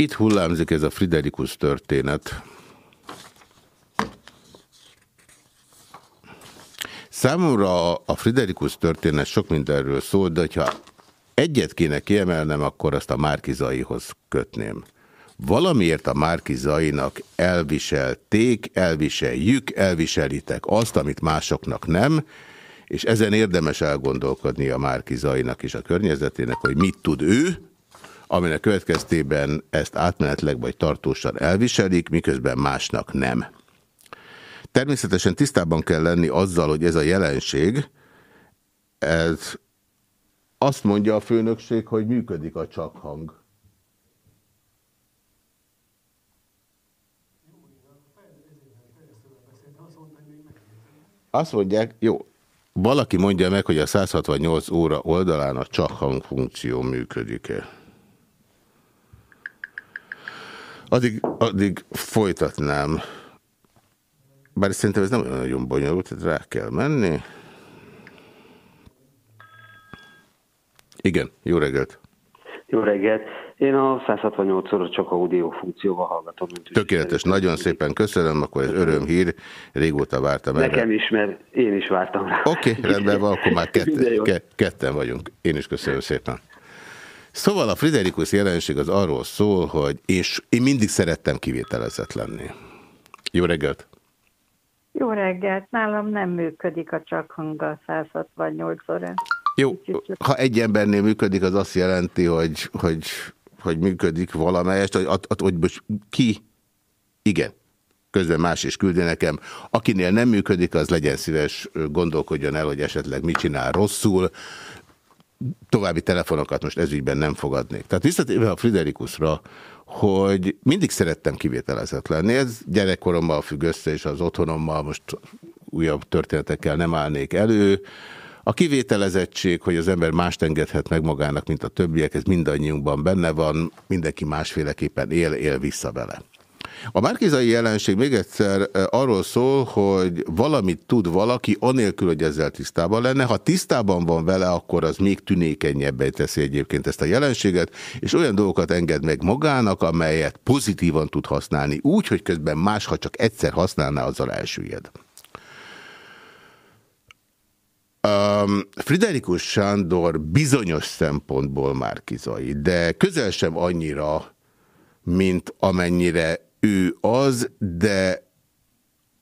Itt hullámzik ez a Friderikus történet. Számomra a Friderikus történet sok mindenről szól, de ha egyet kéne kiemelnem, akkor azt a Márkizaihoz kötném. Valamiért a Márkizainak elviselték, elviseljük, elviselitek azt, amit másoknak nem, és ezen érdemes elgondolkodni a Márkizainak és a környezetének, hogy mit tud ő, aminek következtében ezt átmenetleg vagy tartósan elviselik, miközben másnak nem. Természetesen tisztában kell lenni azzal, hogy ez a jelenség, ez azt mondja a főnökség, hogy működik a csakhang. Azt mondják, jó, valaki mondja meg, hogy a 168 óra oldalán a csakhang funkció működik-e. Addig, addig folytatnám. Bár szerintem ez nem olyan nagyon bonyolult, tehát rá kell menni. Igen, jó reggelt! Jó reggelt! Én a 168 óra csak audio funkcióval hallgatom. Tökéletes, nagyon szépen köszönöm, akkor ez örömhír, régóta vártam erre. Nekem is, mert én is vártam rá. Oké, okay, rendben van, akkor már kett, ke, ketten vagyunk. Én is köszönöm szépen. Szóval a Friderikus jelenség az arról szól, hogy és én mindig szerettem kivételezett lenni. Jó reggelt! Jó reggelt! Nálam nem működik a csak hang 168 óra. Jó, ha egy embernél működik, az azt jelenti, hogy, hogy, hogy működik valamelyest, hogy, hogy, hogy most ki? Igen. Közben más is küldi nekem. Akinél nem működik, az legyen szíves, gondolkodjon el, hogy esetleg mit csinál rosszul. További telefonokat most ezügyben nem fogadnék. Tehát visszatérve a Friderikusra, hogy mindig szerettem kivételezett lenni. Ez gyerekkorommal függ össze, és az otthonommal most újabb történetekkel nem állnék elő. A kivételezettség, hogy az ember mást engedhet meg magának, mint a többiek, ez mindannyiunkban benne van, mindenki másféleképpen él, él vissza vele. A márkizai jelenség még egyszer arról szól, hogy valamit tud valaki, anélkül, hogy ezzel tisztában lenne. Ha tisztában van vele, akkor az még tünékenyebbé teszi egyébként ezt a jelenséget, és olyan dolgokat enged meg magának, amelyet pozitívan tud használni, úgy, hogy közben más, ha csak egyszer használná, azzal elsüllyed. Um, Friderikus Sándor bizonyos szempontból már kizai, de közel sem annyira, mint amennyire ő az, de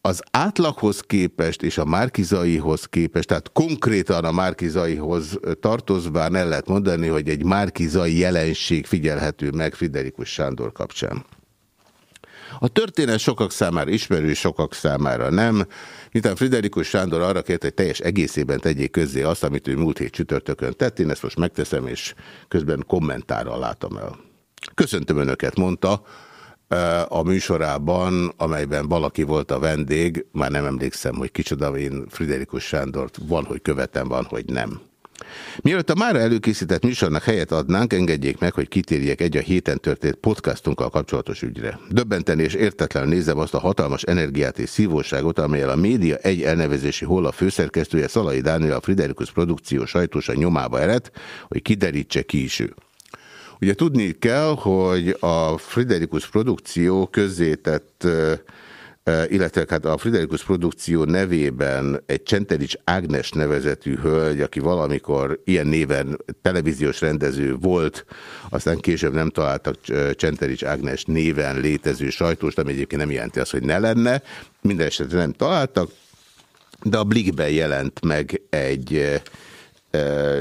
az átlaghoz képest és a márkizaihoz képest, tehát konkrétan a márkizaihoz tartozván el lehet mondani, hogy egy márkizai jelenség figyelhető meg Friderikus Sándor kapcsán. A történet sokak számára ismerő, sokak számára nem. Miután Friderikus Sándor arra kért, hogy teljes egészében tegyék közzé azt, amit ő múlt hét csütörtökön tett, én ezt most megteszem, és közben kommentárral látom el. Köszöntöm Önöket, mondta a műsorában, amelyben valaki volt a vendég, már nem emlékszem, hogy kicsoda, én Friderikus Sándort van, hogy követem, van, hogy nem. Mielőtt a már előkészített műsornak helyet adnánk, engedjék meg, hogy kitérjek egy a héten történt podcastunkkal kapcsolatos ügyre. Döbbenten és értetlen nézem azt a hatalmas energiát és szívóságot, amelyel a média egy elnevezési a főszerkesztője Szalai Dániel a Friderikus produkció sajtósa nyomába eredt, hogy kiderítse ki is ő. Ugye tudni kell, hogy a Friderikus produkció közzétett illetve hát a Friderikus produkció nevében egy Csenterics Ágnes nevezetű hölgy, aki valamikor ilyen néven televíziós rendező volt, aztán később nem találtak Csenterics Ágnes néven létező sajtós, ami egyébként nem jelenti azt, hogy ne lenne, minden esetre nem találtak, de a Blikben jelent meg egy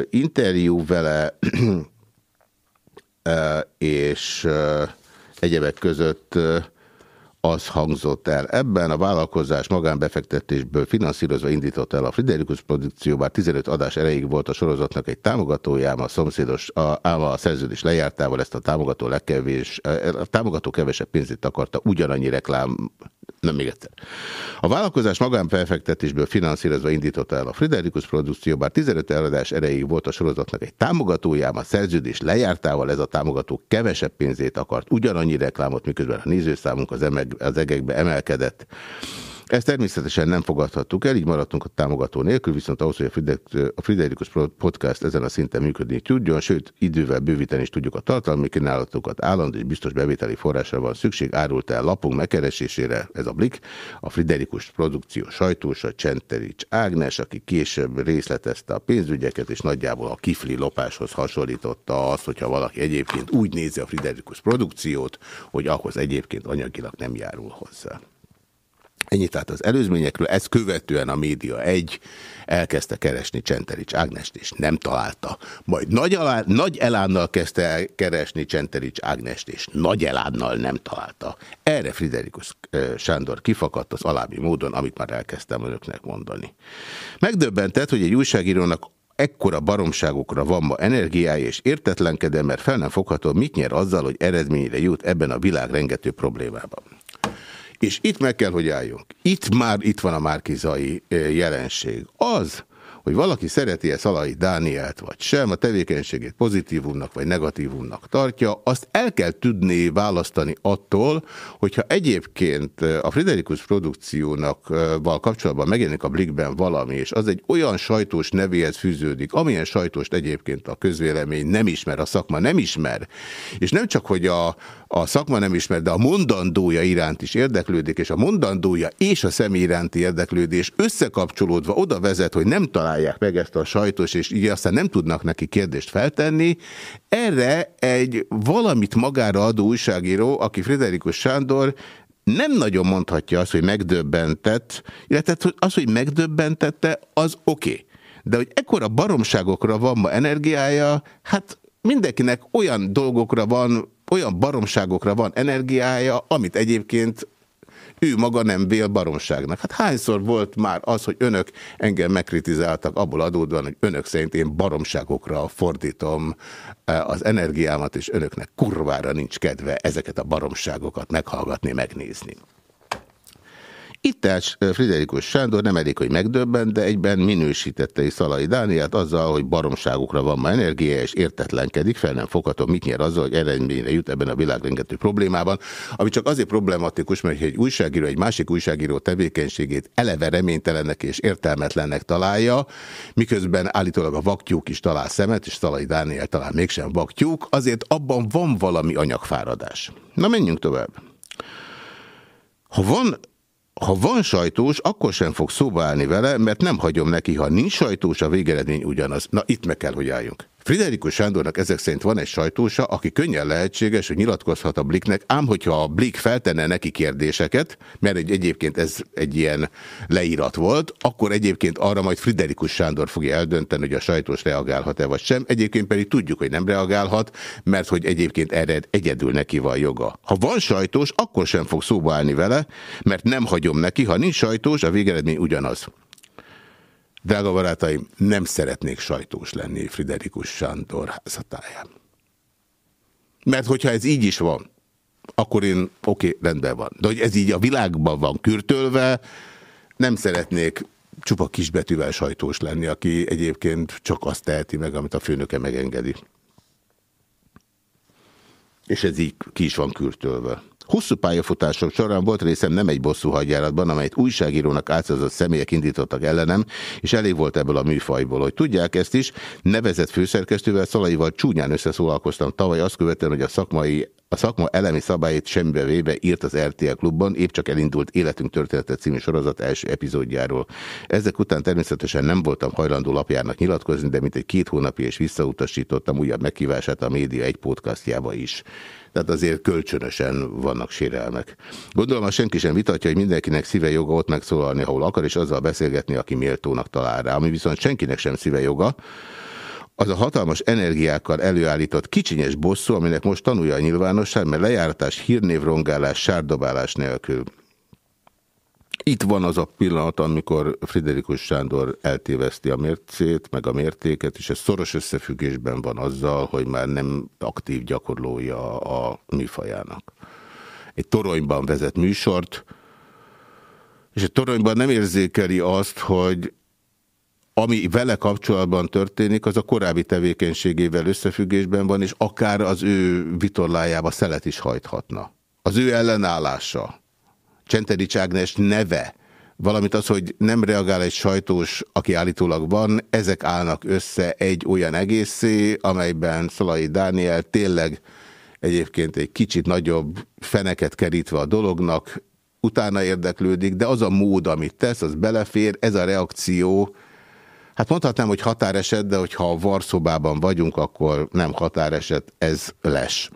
interjú vele, és egyebek között az hangzott el. Ebben a vállalkozás magánbefektetésből finanszírozva indított el a Friderikus produkció, bár 15 adás erejéig volt a sorozatnak egy támogatója, ám a szomszédos, a, ám a szerződés lejártával ezt a támogató legkevés, a támogató kevesebb pénzét akarta ugyanannyi reklám nem még egyszer. A vállalkozás magánfelfektetésből finanszírozva indította el a Friderikus produkció, bár 15 eladás erejéig volt a sorozatnak egy támogatójám, a szerződés lejártával ez a támogató kevesebb pénzét akart, ugyanannyi reklámot, miközben a nézőszámunk az, emeg, az egekbe emelkedett. Ezt természetesen nem fogadhattuk el, így maradtunk a támogató nélkül, viszont ahhoz, hogy a Friderikus Podcast ezen a szinten működni tudjon, sőt, idővel bővíteni is tudjuk a tartalmi kínálatokat, állandó és biztos bevételi forrásra van szükség, árult el lapunk megkeresésére, ez a Blik, a Friderikus produkció sajtósa Csenterics Ágnes, aki később részletezte a pénzügyeket, és nagyjából a kifli lopáshoz hasonlította azt, hogyha valaki egyébként úgy nézi a Friderikus produkciót, hogy ahhoz egyébként anyagilag nem járul hozzá. Ennyi tehát az előzményekről, ezt követően a média egy elkezdte keresni Csenterics Ágnest, és nem találta. Majd nagy, alá, nagy elánnal kezdte keresni Csenterics Ágnest, és nagy elánnal nem találta. Erre Friderikus Sándor kifakadt az alábbi módon, amit már elkezdtem önöknek mondani. Megdöbbentett, hogy egy újságírónak ekkora baromságokra van ma energiája, és értetlenkedem, mert fel nem fogható, mit nyer azzal, hogy eredményre jut ebben a világ rengető problémában. És itt meg kell, hogy álljunk. Itt már itt van a márkizai jelenség. Az, hogy valaki szereti-e Szalai Dánielt vagy sem, a tevékenységét pozitívumnak vagy negatívumnak tartja, azt el kell tudni választani attól, hogyha egyébként a Friderikus produkciónak val kapcsolatban megjelenik a Blikben valami, és az egy olyan sajtós nevéhez fűződik, amilyen sajtóst egyébként a közvélemény nem ismer, a szakma nem ismer, és nem csak, hogy a, a szakma nem ismer, de a mondandója iránt is érdeklődik, és a mondandója és a személy iránti érdeklődés összekapcsolódva oda vezet, hogy nem találják meg ezt a sajtos, és így aztán nem tudnak neki kérdést feltenni. Erre egy valamit magára adó újságíró, aki Friderikus Sándor, nem nagyon mondhatja azt, hogy megdöbbentett, illetve az, hogy megdöbbentette, az oké. Okay. De hogy ekkora baromságokra van ma energiája, hát mindenkinek olyan dolgokra van olyan baromságokra van energiája, amit egyébként ő maga nem vél baromságnak. Hát hányszor volt már az, hogy önök engem megkritizáltak abból adódóan, hogy önök szerint én baromságokra fordítom e, az energiámat, és önöknek kurvára nincs kedve ezeket a baromságokat meghallgatni, megnézni. Itt állt Friderikus Sándor nem elég, hogy megdöbben, de egyben minősítette is Szalai Dániát azzal, hogy baromságokra van ma energia, és értetlenkedik, fel nem fogható, mit nyer azzal, hogy eredményre jut ebben a világrengető problémában, ami csak azért problematikus, mert egy újságíró egy másik újságíró tevékenységét eleve reménytelennek és értelmetlennek találja, miközben állítólag a vaktyúk is talál szemet, és Szalai Dániel talán mégsem vaktyúk, azért abban van valami anyagfáradás. Na menjünk tovább. Ha van ha van sajtós, akkor sem fog szóba állni vele, mert nem hagyom neki, ha nincs sajtós, a végeredmény ugyanaz. Na, itt meg kell, hogy álljunk. Friderikus Sándornak ezek szerint van egy sajtósa, aki könnyen lehetséges, hogy nyilatkozhat a Bliknek, ám hogyha a Blik feltenne neki kérdéseket, mert egy, egyébként ez egy ilyen leírat volt, akkor egyébként arra majd Friderikus Sándor fogja eldönteni, hogy a sajtós reagálhat-e vagy sem. Egyébként pedig tudjuk, hogy nem reagálhat, mert hogy egyébként erre egyedül neki van joga. Ha van sajtós, akkor sem fog szóba állni vele, mert nem hagyom neki, ha nincs sajtós, a végeredmény ugyanaz. Drága barátaim, nem szeretnék sajtós lenni Friderikus Sándor házatáján. Mert hogyha ez így is van, akkor én oké, okay, rendben van. De hogy ez így a világban van kürtölve, nem szeretnék csupa kisbetűvel sajtós lenni, aki egyébként csak azt teheti meg, amit a főnöke megengedi. És ez így ki is van kürtölve. Hosszú pályafutások során volt részem nem egy bosszú hagyjáratban, amelyet újságírónak átszázott személyek indítottak ellenem, és elég volt ebből a műfajból. Hogy tudják ezt is, nevezett főszerkesztővel Szalaival csúnyán összeszólalkoztam tavaly azt követően, hogy a szakmai a szakma elemi szabályait semmibe véve írt az RTL klubban, épp csak elindult Életünk története című sorozat első epizódjáról. Ezek után természetesen nem voltam hajlandó lapjárnak nyilatkozni, de mint egy két hónapja és visszautasítottam újabb meghívását a média egy podcastjába is. Tehát azért kölcsönösen vannak sérelmek. Gondolom, hogy senki sem vitatja, hogy mindenkinek szíve joga ott megszólalni, ahol akar, és azzal beszélgetni, aki méltónak talál rá. Ami viszont senkinek sem szíve joga, az a hatalmas energiákkal előállított kicsinyes bosszú, aminek most tanulja a nyilvánosság, mert lejáratás, hírnévrongálás, sárdobálás nélkül. Itt van az a pillanat, amikor Friderikus Sándor eltéveszti a mércét, meg a mértéket, és ez szoros összefüggésben van azzal, hogy már nem aktív gyakorlója a műfajának. Egy toronyban vezet műsort, és egy toronyban nem érzékeli azt, hogy ami vele kapcsolatban történik, az a korábbi tevékenységével összefüggésben van, és akár az ő vitorlájába szelet is hajthatna. Az ő ellenállása, Csenterics Ágnes neve, valamint az, hogy nem reagál egy sajtós, aki állítólag van, ezek állnak össze egy olyan egészé, amelyben Szalai Dániel tényleg egyébként egy kicsit nagyobb feneket kerítve a dolognak, utána érdeklődik, de az a mód, amit tesz, az belefér, ez a reakció, hát mondhatnám, hogy határeset, de hogyha a varszobában vagyunk, akkor nem határeset, ez les.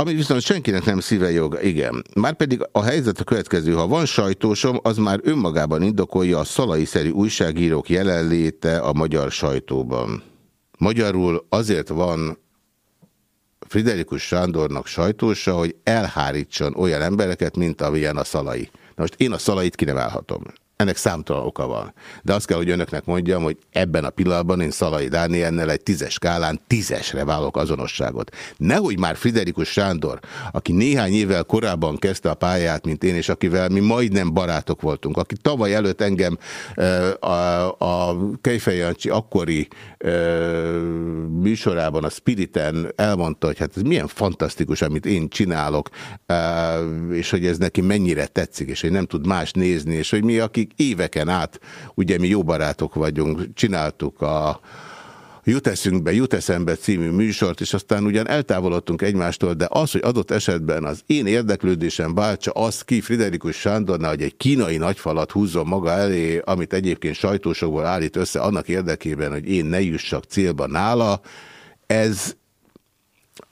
Ami viszont senkinek nem szíve joga, igen. Márpedig a helyzet a következő, ha van sajtósom, az már önmagában indokolja a szalai-szerű újságírók jelenléte a magyar sajtóban. Magyarul azért van Friderikus Sándornak sajtósa, hogy elhárítson olyan embereket, mint amilyen a szalai. Na most én a szalait kinevelhatom. Ennek számtalan oka van. De azt kell, hogy önöknek mondjam, hogy ebben a pillanatban én Szalai Dániennel egy tízes skálán tízesre válok azonosságot. Nehogy már Friderikus Sándor, aki néhány évvel korábban kezdte a pályát, mint én, és akivel mi majdnem barátok voltunk, aki tavaly előtt engem a, a Kejfejancsi akkori műsorában, a Spiriten elmondta, hogy hát ez milyen fantasztikus, amit én csinálok, és hogy ez neki mennyire tetszik, és hogy nem tud más nézni, és hogy mi, akik éveken át, ugye mi jó barátok vagyunk, csináltuk a Jut eszünkbe, jut eszembe című műsort, és aztán ugyan eltávolodtunk egymástól, de az, hogy adott esetben az én érdeklődésem váltsa az ki Friderikus Sándornál, hogy egy kínai nagyfalat húzzon maga elé, amit egyébként sajtósokból állít össze annak érdekében, hogy én ne jussak célba nála, ez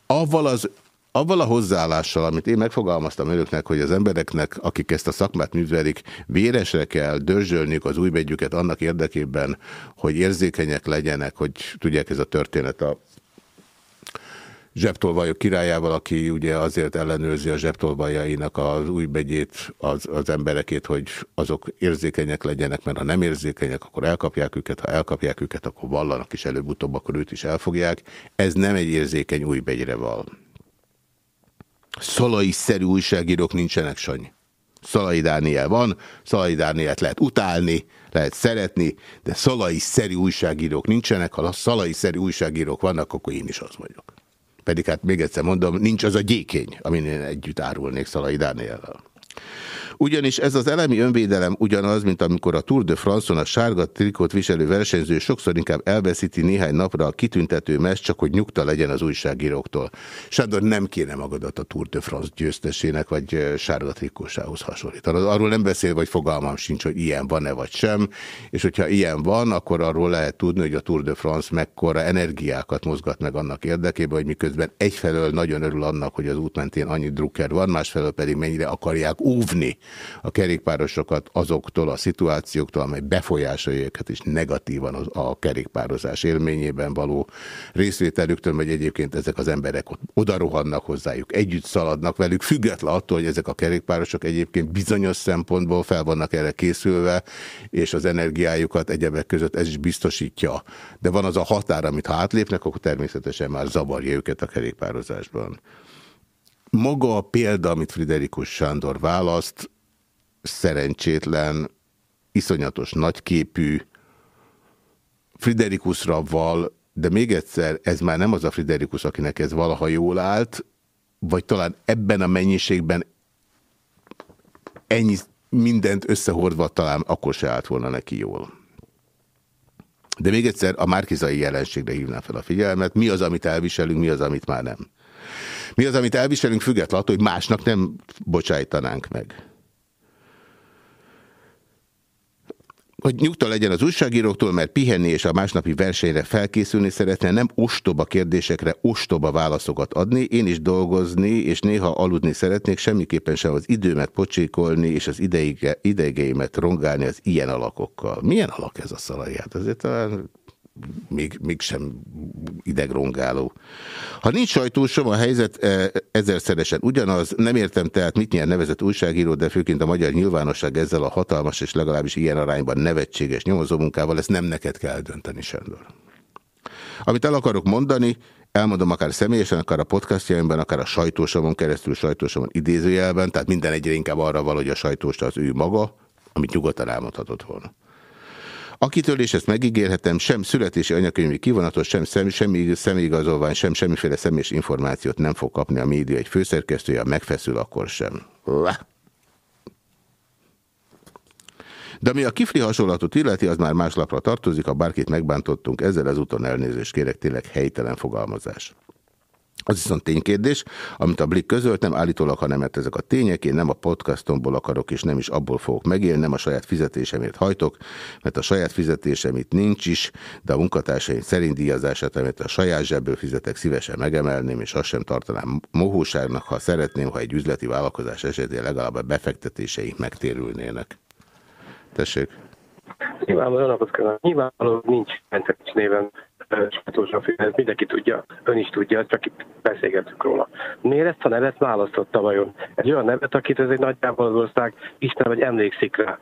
avval az avval a hozzáállással, amit én megfogalmaztam önöknek, hogy az embereknek, akik ezt a szakmát művelik, véresre kell dörzsölniük az új begyüket annak érdekében, hogy érzékenyek legyenek, hogy tudják ez a történet a zsebtolvajok királyával, aki ugye azért ellenőrzi a zsebtolvajainak az új begyét, az, az emberekét, hogy azok érzékenyek legyenek, mert ha nem érzékenyek, akkor elkapják őket, ha elkapják őket, akkor vallanak is előbb-utóbb, akkor őt is elfogják. Ez nem egy érzékeny új begyre val. Szalai-szerű újságírók nincsenek, Sanyi. Szalai Dániel van, Szalai Dánielt lehet utálni, lehet szeretni, de szalai-szerű újságírók nincsenek, ha szalai-szerű újságírók vannak, akkor én is az vagyok. Pedig hát még egyszer mondom, nincs az a gyékény, amin én együtt árulnék Szalai Dániellel. Ugyanis ez az elemi önvédelem ugyanaz, mint amikor a Tour de France-on a sárga trikót viselő versenyző sokszor inkább elveszíti néhány napra a kitüntető mes, csak hogy nyugta legyen az újságíróktól. Sándor nem kéne magadat a Tour de France győztesének, vagy sárga trikósához hasonlítani. Arról nem beszél, vagy fogalmam sincs, hogy ilyen van-e vagy sem, és hogyha ilyen van, akkor arról lehet tudni, hogy a Tour de France mekkora energiákat mozgat meg annak érdekében, hogy miközben egyfelől nagyon örül annak, hogy az út mentén annyi drukker van, másfelől pedig mennyire akarják óvni a kerékpárosokat azoktól a szituációktól, amely befolyásolja őket is negatívan a kerékpározás élményében való részvételüktől, vagy egyébként ezek az emberek ott oda rohannak hozzájuk, együtt szaladnak velük, független attól, hogy ezek a kerékpárosok egyébként bizonyos szempontból fel vannak erre készülve, és az energiájukat egyebek között ez is biztosítja. De van az a határ, amit ha átlépnek, akkor természetesen már zavarja őket a kerékpározásban. Maga a példa, amit Friderikus Sándor választ, szerencsétlen, iszonyatos nagyképű, Friderikusra val, de még egyszer, ez már nem az a Friderikus, akinek ez valaha jól állt, vagy talán ebben a mennyiségben ennyi mindent összehordva talán akkor se állt volna neki jól. De még egyszer a márkizai jelenségre hívnám fel a figyelmet. Mi az, amit elviselünk, mi az, amit már nem. Mi az, amit elviselünk, függetlenül, hogy másnak nem bocsájtanánk meg. Hogy nyugta legyen az újságíróktól, mert pihenni és a másnapi versenyre felkészülni szeretne, nem ostoba kérdésekre ostoba válaszokat adni, én is dolgozni és néha aludni szeretnék, semmiképpen sem az időmet pocsékolni és az ideige, ideigeimet rongálni az ilyen alakokkal. Milyen alak ez a szalaját? Azért talán még, mégsem idegrongáló. Ha nincs sajtósom, a helyzet e, ezerszeresen ugyanaz. Nem értem tehát, mit nyer nevezett újságíró, de főként a magyar nyilvánosság ezzel a hatalmas és legalábbis ilyen arányban nevetséges nyomozómunkával, ezt nem neked kell dönteni, Sándor. Amit el akarok mondani, elmondom akár személyesen, akár a podcastjaimban, akár a sajtósomon keresztül, sajtósomon idézőjelben, tehát minden egyre inkább arra való, hogy a sajtós az ő maga, amit nyugodtan elmondhatott volna. Akitől, és ezt megígérhetem, sem születési anyakönyvi kivonatos, sem szem, semmi személyigazolvány, sem semmiféle személyes információt nem fog kapni a média egy főszerkesztője, megfeszül akkor sem. De ami a kifli hasonlatot illeti, az már más lapra tartozik, ha bárkit megbántottunk, ezzel ezúton elnézést kérek, tényleg helytelen fogalmazás. Az viszont ténykérdés, amit a Blik közöltem, állítólag, ha nem ezek a tények, én nem a podcastomból akarok, és nem is abból fogok megélni, nem a saját fizetésemért hajtok, mert a saját fizetésem itt nincs is, de a munkatársaim szerint díjazását, amit a saját zsebből fizetek, szívesen megemelném, és azt sem tartanám mohóságnak, ha szeretném, ha egy üzleti vállalkozás esetén legalább a befektetéseink megtérülnének. Tessék. Nyilvánvalóan. Nyilvánvalóan nincs Bencevics néven sajtósan ez mindenki tudja, ön is tudja, csak itt beszélgetünk róla. Miért ezt a nevet választotta vajon? Egy olyan nevet, akit ez egy nagyjából az ország Isten vagy emlékszik rá.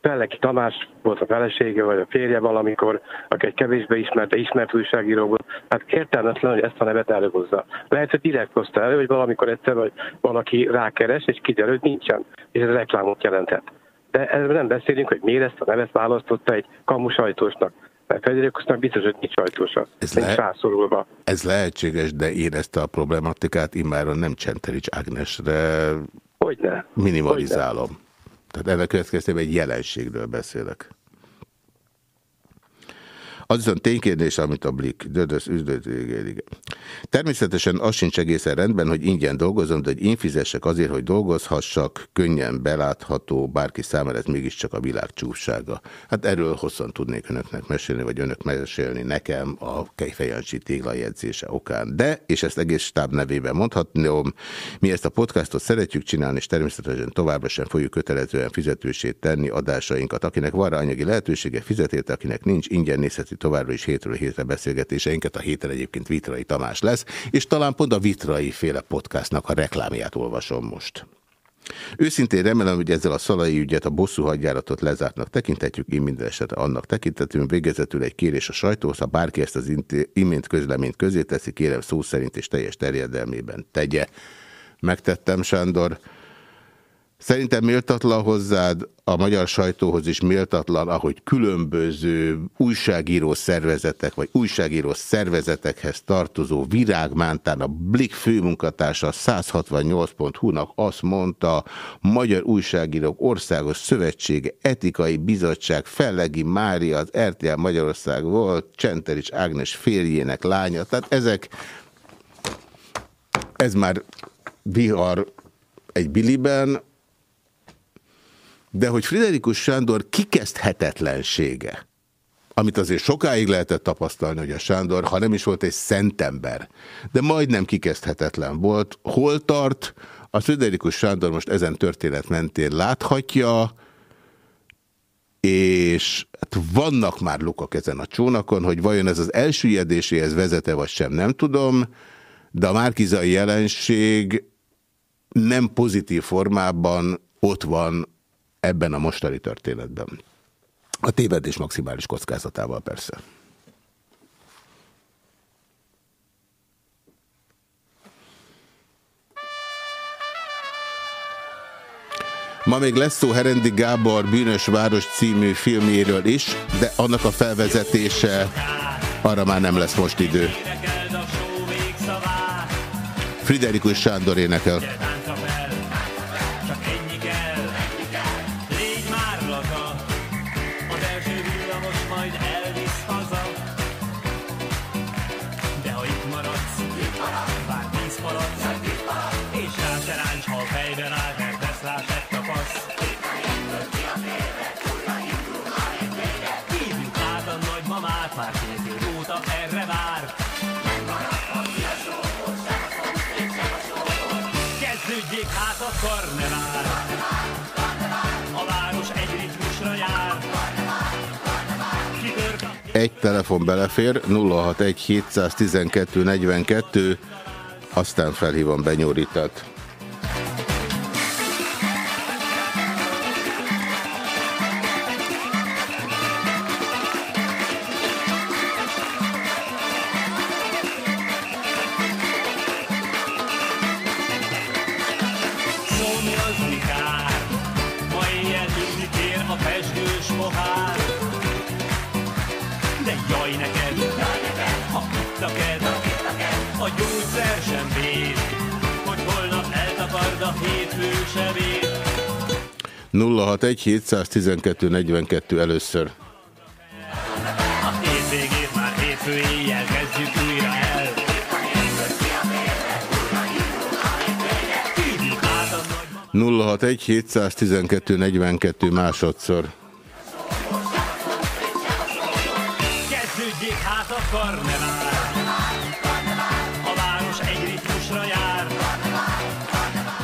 Pelleki Tamás volt a felesége, vagy a férje valamikor, aki egy kevésbé ismerte, ismert újságíró volt. Hát értelmetlen, hogy ezt a nevet előhozza. Lehet, hogy direkt hozta elő, hogy valamikor egyszer vagy valaki rákeres, és kiderül, hogy nincsen, és ez reklámot jelenthet. De erről nem beszélünk, hogy miért ezt a nevet választotta egy kamu sajtósnak. Mert Federikusnak biztos, hogy nincs sajtósa. Ez, nincs rászorulva. ez lehetséges, de én ezt a problematikát immáron nem Csenterics Ágnesre Hogyne. minimalizálom. Tehát ennek következtében egy jelenségről beszélek. Az viszont ténykérdés, amit a Blik, Természetesen az sincs egészen rendben, hogy ingyen dolgozom, de hogy én fizessek azért, hogy dolgozhassak, könnyen belátható, bárki számára ez mégiscsak a világ csúfsága. Hát erről hosszan tudnék önöknek mesélni, vagy önök mesélni nekem a Kejfejancsi téglajegyzése okán. De, és ezt egész stáb nevében mondhatnom, mi ezt a podcastot szeretjük csinálni, és természetesen továbbra sem fogjuk kötelezően fizetősét tenni adásainkat. Akinek van rá anyagi lehetősége, fizetérte, akinek nincs, ingyen nézheti továbbra is hétről hétre beszélgetéseinket. A héten egyébként Vitrai Tamás lesz, és talán pont a Vitrai féle podcastnak a reklámját olvasom most. Őszintén remélem, hogy ezzel a szalai ügyet, a bosszú hadjáratot lezártnak tekinthetjük, én minden esetre annak tekintetünk. Végezetül egy kérés a sajtóhoz, ha bárki ezt az imént közleményt közé teszi, kérem szó szerint és teljes terjedelmében tegye. Megtettem, Sándor. Szerintem méltatlan hozzád, a magyar sajtóhoz is méltatlan, ahogy különböző újságíró szervezetek, vagy újságíró szervezetekhez tartozó Virágmántán a Blik főmunkatársa 168.hu-nak azt mondta, Magyar Újságírók Országos Szövetsége Etikai Bizottság Fellegi Mária, az RTL Magyarország volt, Csenterics Ágnes férjének lánya. Tehát ezek, ez már vihar egy biliben, de hogy Friderikus Sándor kikezdhetetlensége, amit azért sokáig lehetett tapasztalni, hogy a Sándor, ha nem is volt egy szentember, de majdnem kikezdhetetlen volt. Hol tart? A Friderikus Sándor most ezen történet mentén láthatja, és hát vannak már lukak ezen a csónakon, hogy vajon ez az elsüllyedéséhez vezete, vagy sem, nem tudom, de a márkizai jelenség nem pozitív formában ott van ebben a mostani történetben. A tévedés maximális kockázatával persze. Ma még lesz szó Herendi Gábor Bűnös Város című filmjéről is, de annak a felvezetése arra már nem lesz most idő. Friderikus Sándor énekel. Egy telefon belefér, 061 712 42, aztán felhívom Benyóritat. sebét. 061 712 42 először. A hétvégét már hétfő éjjel kezdjük újra el. Nulla hat egy 712 42 másodszor.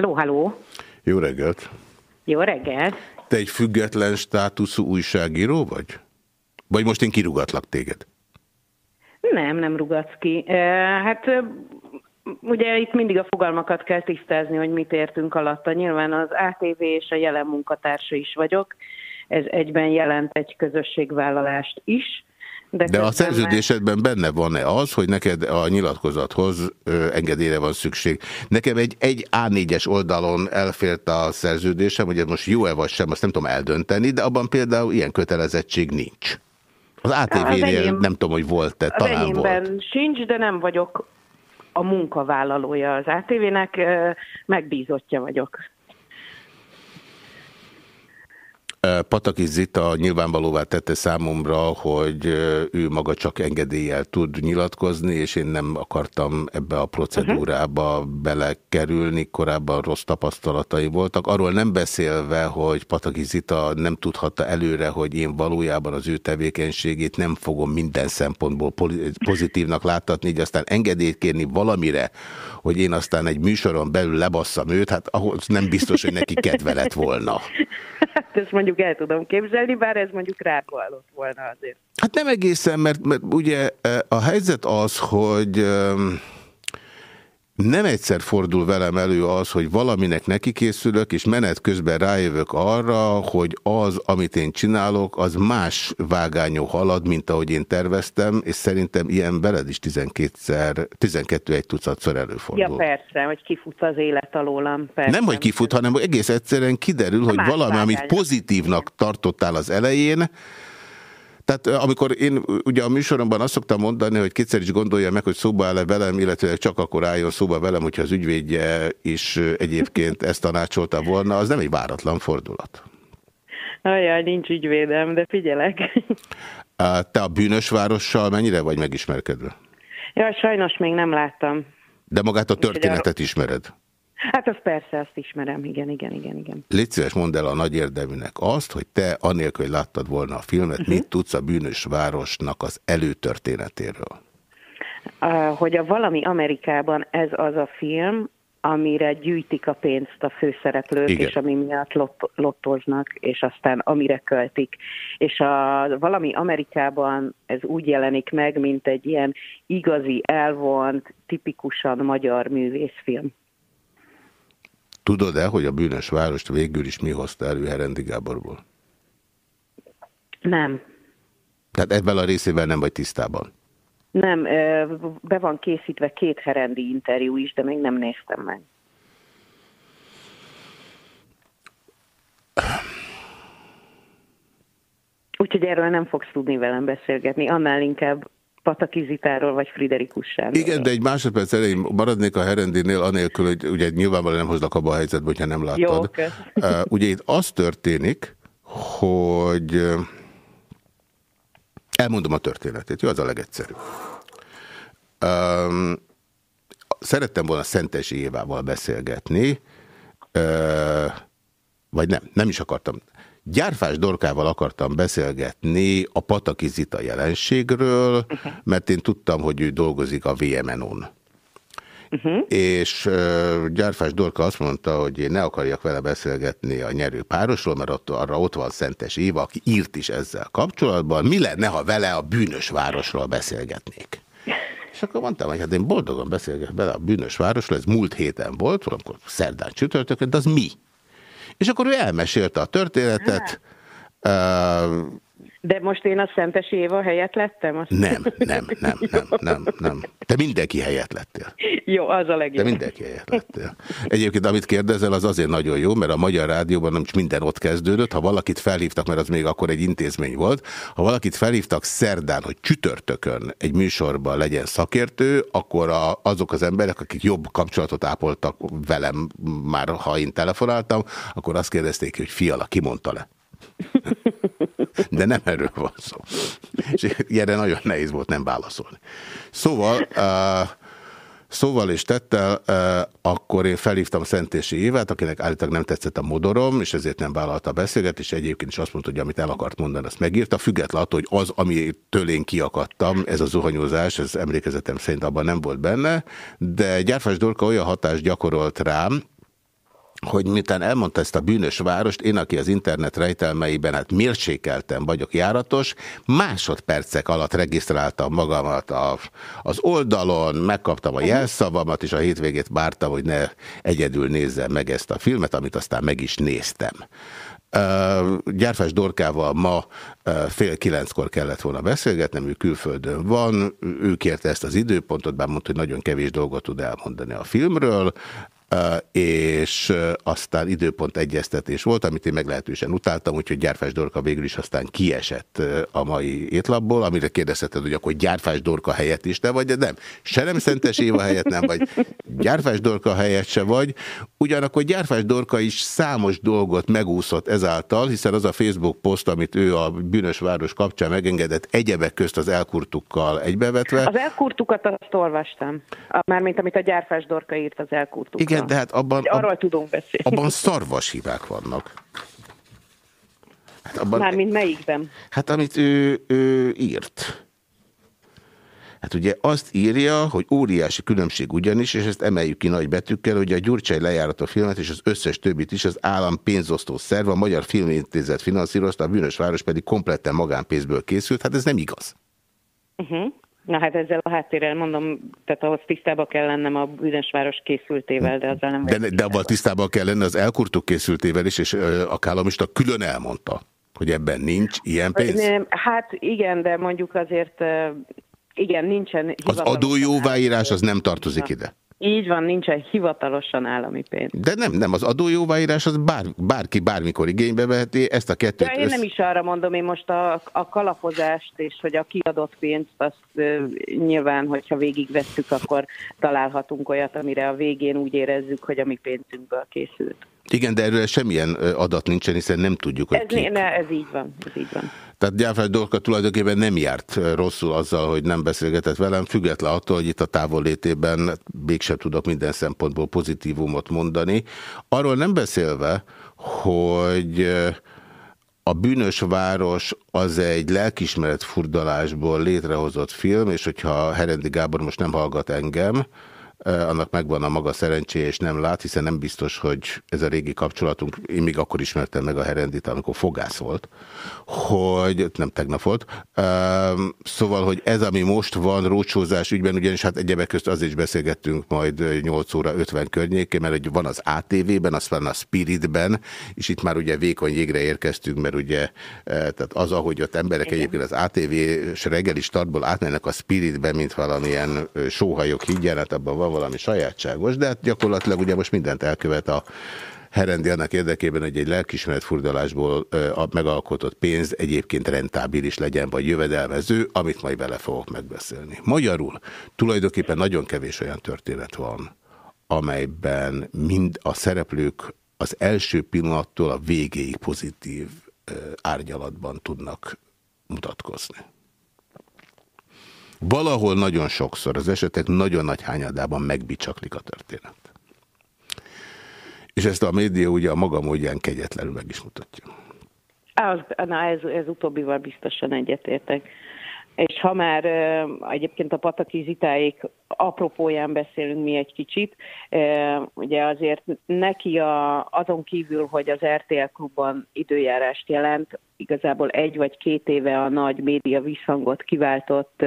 Halló, halló. Jó reggelt. Jó reggelt. Te egy független státuszú újságíró vagy? Vagy most én kirugatlak téged? Nem, nem rugatsz ki. Hát ugye itt mindig a fogalmakat kell tisztázni, hogy mit értünk alatta. Nyilván az ATV és a jelen munkatársa is vagyok. Ez egyben jelent egy közösségvállalást is. De, De a szerződésedben benne van-e az, hogy neked a nyilatkozathoz ö, engedélyre van szükség? Nekem egy, egy A4-es oldalon elfért a szerződésem, hogy ez most jó-e vagy sem, azt nem tudom eldönteni, de abban például ilyen kötelezettség nincs. Az ATV-nél nem tudom, hogy volt-e, talán volt. sincs, de nem vagyok a munkavállalója az ATV-nek, megbízottja vagyok. Pataki Zita nyilvánvalóvá tette számomra, hogy ő maga csak engedéllyel tud nyilatkozni, és én nem akartam ebbe a procedúrába uh -huh. belekerülni, korábban rossz tapasztalatai voltak. Arról nem beszélve, hogy Pataki Zita nem tudhatta előre, hogy én valójában az ő tevékenységét nem fogom minden szempontból pozitívnak láttatni, így aztán engedélyt kérni valamire, hogy én aztán egy műsoron belül lebasszam őt, hát ahhoz nem biztos, hogy neki kedve lett volna. Hát ezt mondjuk el tudom képzelni, bár ez mondjuk rágvalott volna azért. Hát nem egészen, mert, mert ugye eh, a helyzet az, hogy nem egyszer fordul velem elő az, hogy valaminek nekikészülök, és menet közben rájövök arra, hogy az, amit én csinálok, az más vágányú halad, mint ahogy én terveztem, és szerintem ilyen veled is 12-szer, 12 egy tucatszor előfordul. Ja persze, hogy kifut az élet alólam. Persze. Nem, hogy kifut, hanem egész egyszerűen kiderül, hogy valami, amit pozitívnak tartottál az elején, tehát amikor én ugye a műsoromban azt szoktam mondani, hogy kétszer is gondolja meg, hogy szóba áll -e velem, illetve csak akkor álljon szóba velem, hogyha az ügyvédje is egyébként ezt tanácsolta volna, az nem egy váratlan fordulat. Ajaj, nincs ügyvédem, de figyelek. Te a bűnös várossal mennyire vagy megismerkedve? Ja, sajnos még nem láttam. De magát a történetet ismered? Hát azt persze, azt ismerem, igen, igen, igen, igen. Légy szíves, mondd el a nagy érdeműnek azt, hogy te, anélkül, hogy láttad volna a filmet, uh -huh. mit tudsz a bűnös városnak az előtörténetéről? Hogy a valami Amerikában ez az a film, amire gyűjtik a pénzt a főszereplők, Igen. és ami miatt lot, lottoznak, és aztán amire költik. És a, valami Amerikában ez úgy jelenik meg, mint egy ilyen igazi, elvont, tipikusan magyar művészfilm. Tudod-e, hogy a bűnös várost végül is mi hozta elő Herendi Gáborból? Nem. Tehát ebben a részével nem vagy tisztában? Nem, be van készítve két Herendi interjú is, de még nem néztem meg. Úgyhogy erről nem fogsz tudni velem beszélgetni, annál inkább Pataki Zitáról vagy Friderikus Sándorról. Igen, de egy másodperc elején maradnék a Herendinél, anélkül, hogy ugye nyilvánvalóan nem hoznak abba a helyzetbe, hogyha nem láttad. Jó, okay. uh, ugye itt az történik, hogy elmondom a történetét, jó, az a legegyszerűbb. Um, szerettem volna Szentes Évával beszélgetni, uh, vagy nem, nem is akartam. Gyárfás Dorkával akartam beszélgetni a Pataki Zita jelenségről, uh -huh. mert én tudtam, hogy ő dolgozik a VMN-on. Uh -huh. És uh, Gyárfás Dorka azt mondta, hogy én ne akarjak vele beszélgetni a nyerő párosról, mert ott, arra ott van Szentes Éva, aki írt is ezzel kapcsolatban. Mi lenne, ha vele a bűnös városról beszélgetnék? És akkor mondtam, hogy hát én boldogan beszélgetek vele a bűnös városról, ez múlt héten volt, valamikor szerdán csütörtökön, de az mi? És akkor ő elmesélte a történetet. De most én a Szentes Éva helyett lettem? Azt... Nem, nem, nem, nem, nem, nem. Te mindenki helyett lettél. Jó, az a legjobb. Te mindenki helyett lettél. Egyébként, amit kérdezel, az azért nagyon jó, mert a Magyar Rádióban nem minden ott kezdődött. Ha valakit felhívtak, mert az még akkor egy intézmény volt, ha valakit felhívtak szerdán, hogy csütörtökön egy műsorban legyen szakértő, akkor a, azok az emberek, akik jobb kapcsolatot ápoltak velem már, ha én telefonáltam, akkor azt kérdezték, hogy fiala, ki mondta le? De nem erről van szó. És ilyenre nagyon nehéz volt nem válaszolni. Szóval, uh, szóval és tettel, uh, akkor én felhívtam Szentési Évát, akinek állítólag nem tetszett a modorom, és ezért nem vállalta a beszélgetést, és egyébként is azt mondta, hogy amit el akart mondani, azt megírta, függetlenül attól, hogy az, ami tőlén kiakadtam, ez a zuhanyozás, ez emlékezetem szerint abban nem volt benne, de Gyárfás Dorka olyan hatást gyakorolt rám, hogy miután elmondta ezt a bűnös várost, én, aki az internet rejtelmeiben hát mérsékeltem vagyok járatos, másodpercek alatt regisztráltam magamat a, az oldalon, megkaptam a jelszavamat, és a hétvégét bártam, hogy ne egyedül nézzem meg ezt a filmet, amit aztán meg is néztem. Uh, Gyárfás Dorkával ma fél kilenckor kellett volna beszélgetnem, ő külföldön van, ő kérte ezt az időpontot, bár mondta, hogy nagyon kevés dolgot tud elmondani a filmről, és aztán időpont egyeztetés volt, amit én meglehetősen utáltam, úgyhogy Gyárfás Dorka végül is aztán kiesett a mai étlapból, amire kérdezheted, hogy akkor Gyárfás Dorka helyett is te vagy, de nem. Se nem Szentes Éva helyett nem vagy, Gyárfás Dorka helyett se vagy, ugyanakkor Gyárfás Dorka is számos dolgot megúszott ezáltal, hiszen az a Facebook poszt, amit ő a bűnös város kapcsán megengedett, egyebek közt az elkurtukkal egybevetve. Az elkurtukat azt olvastam, mármint amit a Gyárfás Dorka írt az elkurtukkal. Igen, de hát abban, arról tudunk beszélni. abban szarvas hibák vannak. Hát abban, Mármint melyikben? Hát amit ő, ő írt. Hát ugye azt írja, hogy óriási különbség ugyanis, és ezt emeljük ki nagy betűkkel, hogy a Gyurcsány lejárató filmet és az összes többit is az állam pénzosztó szerv, a Magyar Filmintézet finanszírozta, a Bűnös Város pedig kompletten magánpénzből készült. Hát ez nem igaz. Uh -huh. Na hát ezzel a háttérrel mondom, tehát ahhoz tisztába kell lennem a Bűnösváros készültével, de azzal nem De, de abban tisztában kell lenni az elkurtuk készültével is, és a kállamista külön elmondta, hogy ebben nincs ilyen pénz? Hát igen, de mondjuk azért igen, nincsen... Az adójóváírás az nem tartozik ide? Így van, nincsen hivatalosan állami pénz. De nem, nem, az adójóváírás az bár, bárki bármikor igénybe veheti ezt a kettőt. Ja, én össz... nem is arra mondom, én most a, a kalapozást és hogy a kiadott pénzt, azt uh, nyilván, hogyha végigvesszük, akkor találhatunk olyat, amire a végén úgy érezzük, hogy a mi pénzünkből készült. Igen, de erről semmilyen adat nincsen, hiszen nem tudjuk, hogy ez, ne, ez így van, ez így van. Tehát Gyáfás Dorka tulajdonképpen nem járt rosszul azzal, hogy nem beszélgetett velem, független attól, hogy itt a távollétében mégsem tudok minden szempontból pozitívumot mondani. Arról nem beszélve, hogy a Bűnös Város az egy lelkismeret furdalásból létrehozott film, és hogyha Herendi Gábor most nem hallgat engem, annak megvan a maga szerencséje, és nem lát, hiszen nem biztos, hogy ez a régi kapcsolatunk, én még akkor ismertem meg a Herendit, amikor fogász volt, hogy nem tegnap volt. Szóval, hogy ez, ami most van rócsózás ügyben, ugyanis hát egyebek közt azért is beszélgettünk majd 8 óra 50 környékén, mert hogy van az ATV-ben, aztán a Spiritben, és itt már ugye vékony jégre érkeztünk, mert ugye tehát az, ahogy ott emberek Igen. egyébként az ATV-s reggeli startból átmennek a Spiritbe, mint valamilyen sóhajok higgyen, hát abban van valami sajátságos, de hát gyakorlatilag ugye most mindent elkövet a Herendi annak érdekében, hogy egy lelkismeret furdalásból a megalkotott pénz egyébként rentábilis legyen, vagy jövedelmező, amit majd vele fogok megbeszélni. Magyarul tulajdonképpen nagyon kevés olyan történet van, amelyben mind a szereplők az első pillanattól a végéig pozitív árnyalatban tudnak mutatkozni. Valahol nagyon sokszor, az esetek nagyon nagy hányadában megbicsaklik a történet. És ezt a média ugye a maga módján kegyetlenül meg is mutatja. Az, na ez, ez utóbbival biztosan egyetértek. És ha már egyébként a Pataki Zitáék apropóján beszélünk mi egy kicsit, ugye azért neki a, azon kívül, hogy az RTL klubban időjárást jelent, igazából egy vagy két éve a nagy média visszhangot kiváltott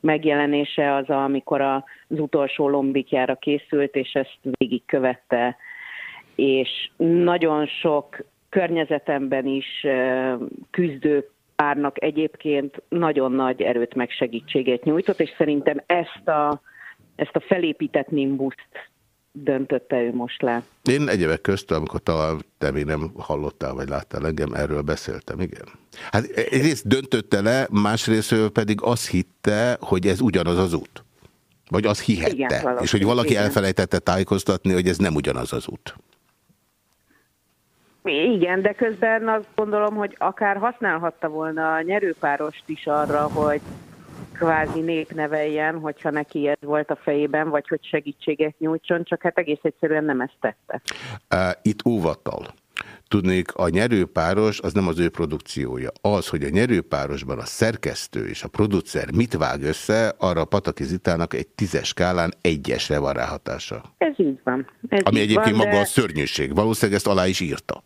megjelenése az, amikor az utolsó lombikjára készült, és ezt végigkövette. És nagyon sok környezetemben is küzdő párnak egyébként nagyon nagy erőt meg segítséget nyújtott, és szerintem ezt a, ezt a felépített nimbuszt döntötte ő most le. Én egyebek közt, amikor talán te még nem hallottál, vagy láttál engem, erről beszéltem, igen. Hát egyrészt döntötte le, másrészt pedig azt hitte, hogy ez ugyanaz az út. Vagy azt hihette. Igen, és hogy valaki igen. elfelejtette tájékoztatni, hogy ez nem ugyanaz az út. Igen, de közben azt gondolom, hogy akár használhatta volna a nyerőpárost is arra, hogy kvázi népneveljen, hogyha neki ez volt a fejében, vagy hogy segítséget nyújtson, csak hát egész egyszerűen nem ezt tette. Itt óvattal. Tudnék, a nyerőpáros az nem az ő produkciója. Az, hogy a nyerőpárosban a szerkesztő és a producer mit vág össze, arra a Pataki Zitának egy tízes skálán egyesre van ráhatása. Ez így van. Ez Ami így egyébként van, maga de... a szörnyűség. Valószínűleg ezt alá is írta.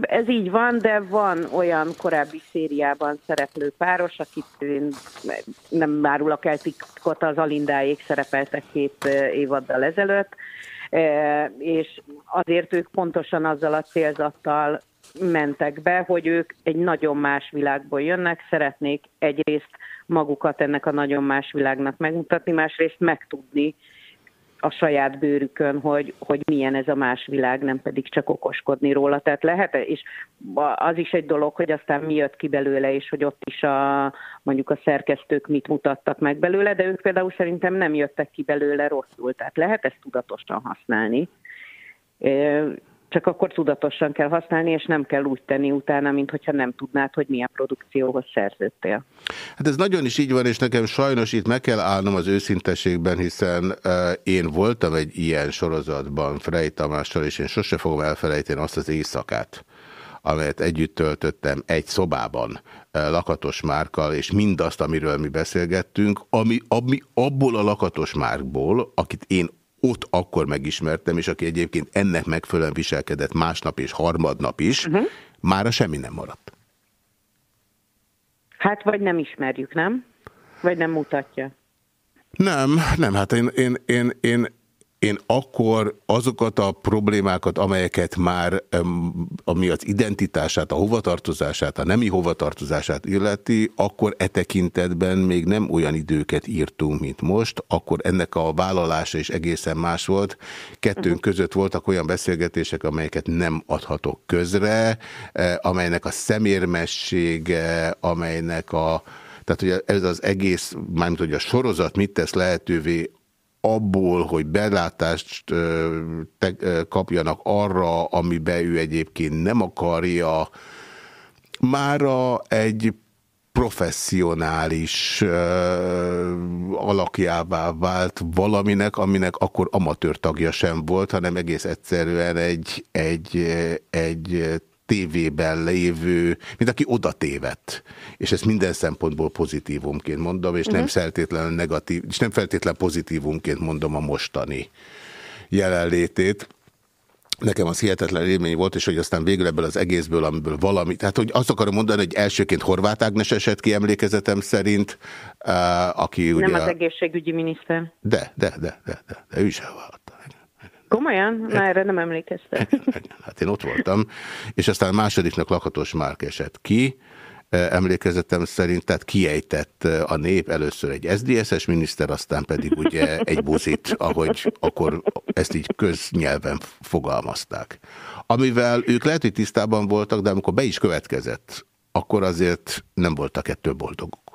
Ez így van, de van olyan korábbi szériában szereplő páros, akit én nem árulok el titkot, az Alindáék szerepeltek két évaddal ezelőtt, és azért ők pontosan azzal a célzattal mentek be, hogy ők egy nagyon más világból jönnek, szeretnék egyrészt magukat ennek a nagyon más világnak megmutatni, másrészt megtudni, a saját bőrükön, hogy, hogy milyen ez a más világ, nem pedig csak okoskodni róla. Tehát lehet, és az is egy dolog, hogy aztán mi jött ki belőle, és hogy ott is a, mondjuk a szerkesztők mit mutattak meg belőle, de ők például szerintem nem jöttek ki belőle rosszul. Tehát lehet ezt tudatosan használni csak akkor tudatosan kell használni, és nem kell úgy tenni utána, mint hogyha nem tudnád, hogy milyen produkcióhoz szerződtél. Hát ez nagyon is így van, és nekem sajnos itt meg kell állnom az őszintességben, hiszen uh, én voltam egy ilyen sorozatban Frey Tamással, és én sose fogom elfelejteni azt az éjszakát, amelyet együtt töltöttem egy szobában Lakatos Márkkal, és mindazt, amiről mi beszélgettünk, ami, ami abból a Lakatos Márkból, akit én ott akkor megismertem, és aki egyébként ennek megfelelően viselkedett másnap és harmadnap is, uh -huh. mára semmi nem maradt. Hát vagy nem ismerjük, nem? Vagy nem mutatja? Nem, nem, hát én, én, én, én én akkor azokat a problémákat, amelyeket már, ami az identitását, a hovatartozását, a nemi hovatartozását illeti, akkor e tekintetben még nem olyan időket írtunk, mint most, akkor ennek a vállalása is egészen más volt. Kettőnk -huh. között voltak olyan beszélgetések, amelyeket nem adhatok közre, eh, amelynek a szemérmessége, amelynek a tehát, hogy ez az egész, mármint, hogy a sorozat mit tesz lehetővé abból, hogy belátást kapjanak arra, amibe ő egyébként nem akarja, mára egy professzionális uh, alakjává vált valaminek, aminek akkor amatőr tagja sem volt, hanem egész egyszerűen egy, egy, egy tévében lévő, mint aki oda tévedt. És ezt minden szempontból pozitívumként mondom, és uh -huh. nem mhm. feltétlenül negatív, és nem feltétlenül pozitívumként mondom a mostani jelenlétét. Nekem az hihetetlen élmény volt, és hogy aztán végül ebből az egészből, amiből valami, tehát hogy azt akarom mondani, hogy elsőként Horváth Ágnes esett ki emlékezetem szerint, uh, aki ugye... Nem az egészségügyi miniszter. De, de, de, de, de, de ő is elvállalt. Komolyan? Már erre nem emlékeztem. Hát én ott voltam, és aztán a másodiknak lakatos Márk esett ki, emlékezetem szerint, tehát kiejtett a nép először egy SZDSZ-es miniszter, aztán pedig ugye egy buzit, ahogy akkor ezt így köznyelven fogalmazták. Amivel ők lehet, hogy tisztában voltak, de amikor be is következett, akkor azért nem voltak ettől boldogok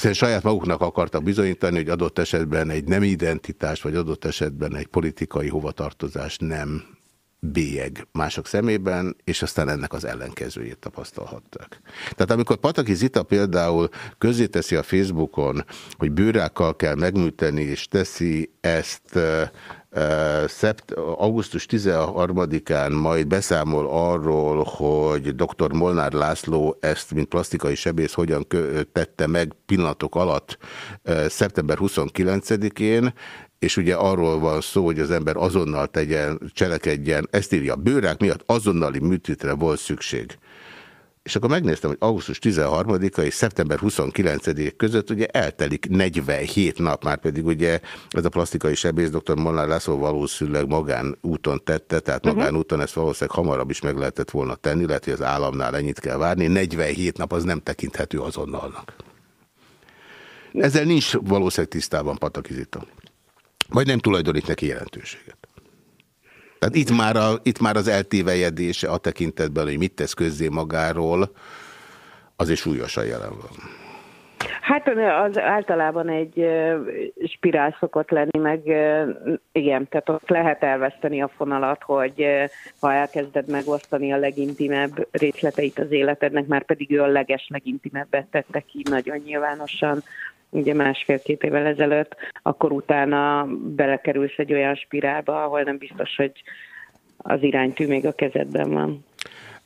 hiszen saját maguknak akartak bizonyítani, hogy adott esetben egy nem identitás, vagy adott esetben egy politikai hovatartozás nem bélyeg mások szemében, és aztán ennek az ellenkezőjét tapasztalhatták. Tehát amikor Pataki Zita például közzéteszi a Facebookon, hogy bőrákkal kell megműteni, és teszi ezt szept, augusztus 13-án majd beszámol arról, hogy dr. Molnár László ezt, mint plastikai sebész, hogyan tette meg pillanatok alatt szeptember 29-én, és ugye arról van szó, hogy az ember azonnal tegyen, cselekedjen, ezt írja, bőrák miatt azonnali műtétre volt szükség. És akkor megnéztem, hogy augusztus 13-a és szeptember 29 között ugye eltelik 47 nap, már pedig ugye ez a plastikai sebész dr. Molnár László valószínűleg magánúton tette, tehát mhm. magánúton ezt valószínűleg hamarabb is meg lehetett volna tenni, lehet, hogy az államnál ennyit kell várni, 47 nap az nem tekinthető azonnalnak. Ezzel nincs valószínűleg tisztában Patakizita. Vagy nem tulajdonít neki jelentőséget. Tehát itt már, a, itt már az eltévejedése a tekintetben, hogy mit tesz közzé magáról, az is súlyosan jelen van. Hát az általában egy spirál szokott lenni, meg igen, tehát ott lehet elveszteni a fonalat, hogy ha elkezded megosztani a legintimebb részleteit az életednek, már pedig ő a leges legintimebbet tette ki nagyon nyilvánosan, ugye másfél-két évvel ezelőtt, akkor utána belekerülsz egy olyan spirálba, ahol nem biztos, hogy az iránytű még a kezedben van.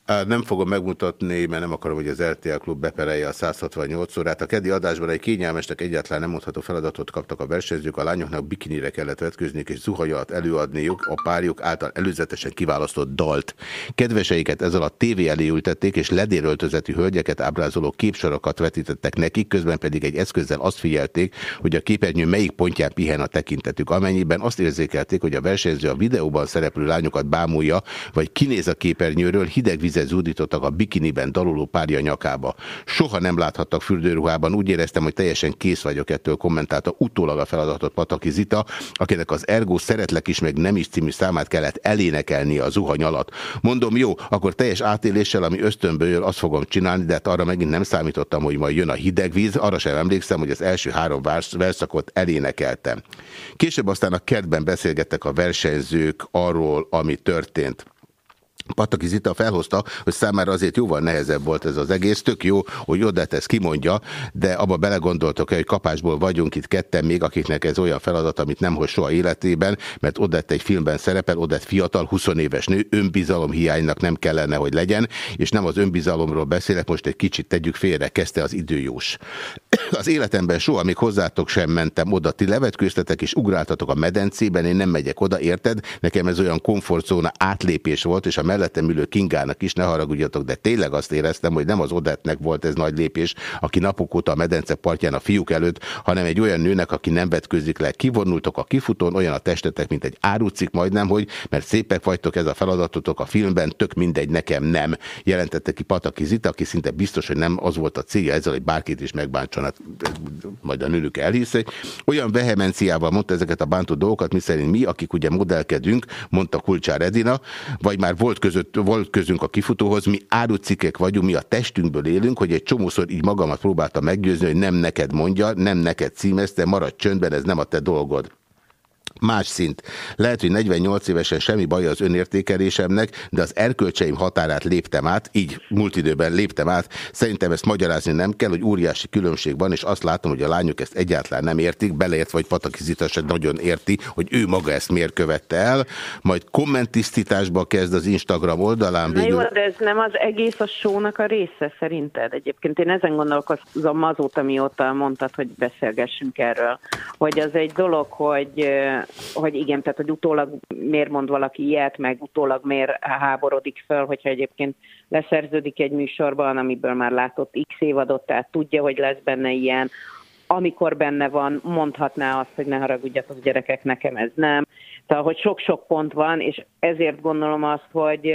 Nem fogom megmutatni, mert nem akarom, hogy az RTL Klub beperelje a 168 órát. A keddi adásban egy kényelmesnek egyáltalán nem mondható feladatot kaptak a versenyzők. A lányoknak bikinire kellett vetközniük és zuhajat előadniuk a párjuk által előzetesen kiválasztott dalt. Kedveseiket ezzel a tévé elé ültették, és ledéröltözetű hölgyeket ábrázoló képsorokat vetítettek nekik, közben pedig egy eszközzel azt figyelték, hogy a képernyő melyik pontján pihen a tekintetük. Amennyiben azt érzékelték, hogy a versenyző a videóban szereplő lányokat bámulja, vagy kinéz a képernyőről, hideg vizet zúdítottak a bikiniben daloló párja nyakába. Soha nem láthattak fürdőruhában, úgy éreztem, hogy teljesen kész vagyok ettől, kommentálta utólag a feladatot Pataki Zita, akinek az Ergo Szeretlek is meg nem is című számát kellett elénekelni a zuhany alatt. Mondom, jó, akkor teljes átéléssel, ami ösztönből jön, azt fogom csinálni, de hát arra megint nem számítottam, hogy majd jön a hideg víz, arra sem emlékszem, hogy az első három verszakot elénekeltem. Később aztán a kertben beszélgettek a versenyzők arról, ami történt. Pataki Zita felhozta, hogy számára azért jóval nehezebb volt ez az egész. Tök jó, hogy Odett ezt kimondja, de abba belegondoltok -e, hogy kapásból vagyunk itt ketten még, akiknek ez olyan feladat, amit nem hoz soha életében, mert Odett egy filmben szerepel, Odett fiatal, 20 éves nő, önbizalom hiánynak nem kellene, hogy legyen, és nem az önbizalomról beszélek, most egy kicsit tegyük félre, kezdte az időjós. Az életemben soha még hozzátok sem mentem oda, ti levetkőztetek és ugráltatok a medencében, én nem megyek oda, érted? Nekem ez olyan komfortzóna átlépés volt, és a mellettem ülő Kingának is, ne haragudjatok, de tényleg azt éreztem, hogy nem az Odettnek volt ez nagy lépés, aki napok óta a medence partján a fiúk előtt, hanem egy olyan nőnek, aki nem vetkőzik le. Kivonultok a kifutón, olyan a testetek, mint egy árucik majdnem, hogy mert szépek vagytok, ez a feladatotok a filmben, tök mindegy, nekem nem. Jelentette ki Pataki Zita, aki szinte biztos, hogy nem az volt a célja ezzel, hogy bárkit is megbántson, hát majd a nőnök elhiszi. Olyan vehemenciával mondta ezeket a bántó dolgokat, miszerint mi, akik ugye modellkedünk, mondta Kulcsár Edina, vagy már volt között, volt közünk a kifutóhoz, mi árucikkek vagyunk, mi a testünkből élünk, hogy egy csomószor így magamat próbálta meggyőzni, hogy nem neked mondja, nem neked címezte, maradj csöndben, ez nem a te dolgod más szint. Lehet, hogy 48 évesen semmi baj az önértékelésemnek, de az erkölcseim határát léptem át, így múlt időben léptem át. Szerintem ezt magyarázni nem kell, hogy óriási különbség van, és azt látom, hogy a lányok ezt egyáltalán nem értik, beleért vagy Pataki Zita se nagyon érti, hogy ő maga ezt miért követte el. Majd kommentisztításba kezd az Instagram oldalán. Na jó, de ez nem az egész a sónak a része szerinted? Egyébként én ezen gondolkozom azóta, mióta mondtad, hogy beszélgessünk erről, hogy az egy dolog, hogy hogy igen, tehát hogy utólag miért mond valaki ilyet, meg utólag miért háborodik föl, hogyha egyébként leszerződik egy műsorban, amiből már látott x évadot, tehát tudja, hogy lesz benne ilyen, amikor benne van, mondhatná azt, hogy ne haragudjatok gyerekek, nekem ez nem. Tehát, hogy sok-sok pont van, és ezért gondolom azt, hogy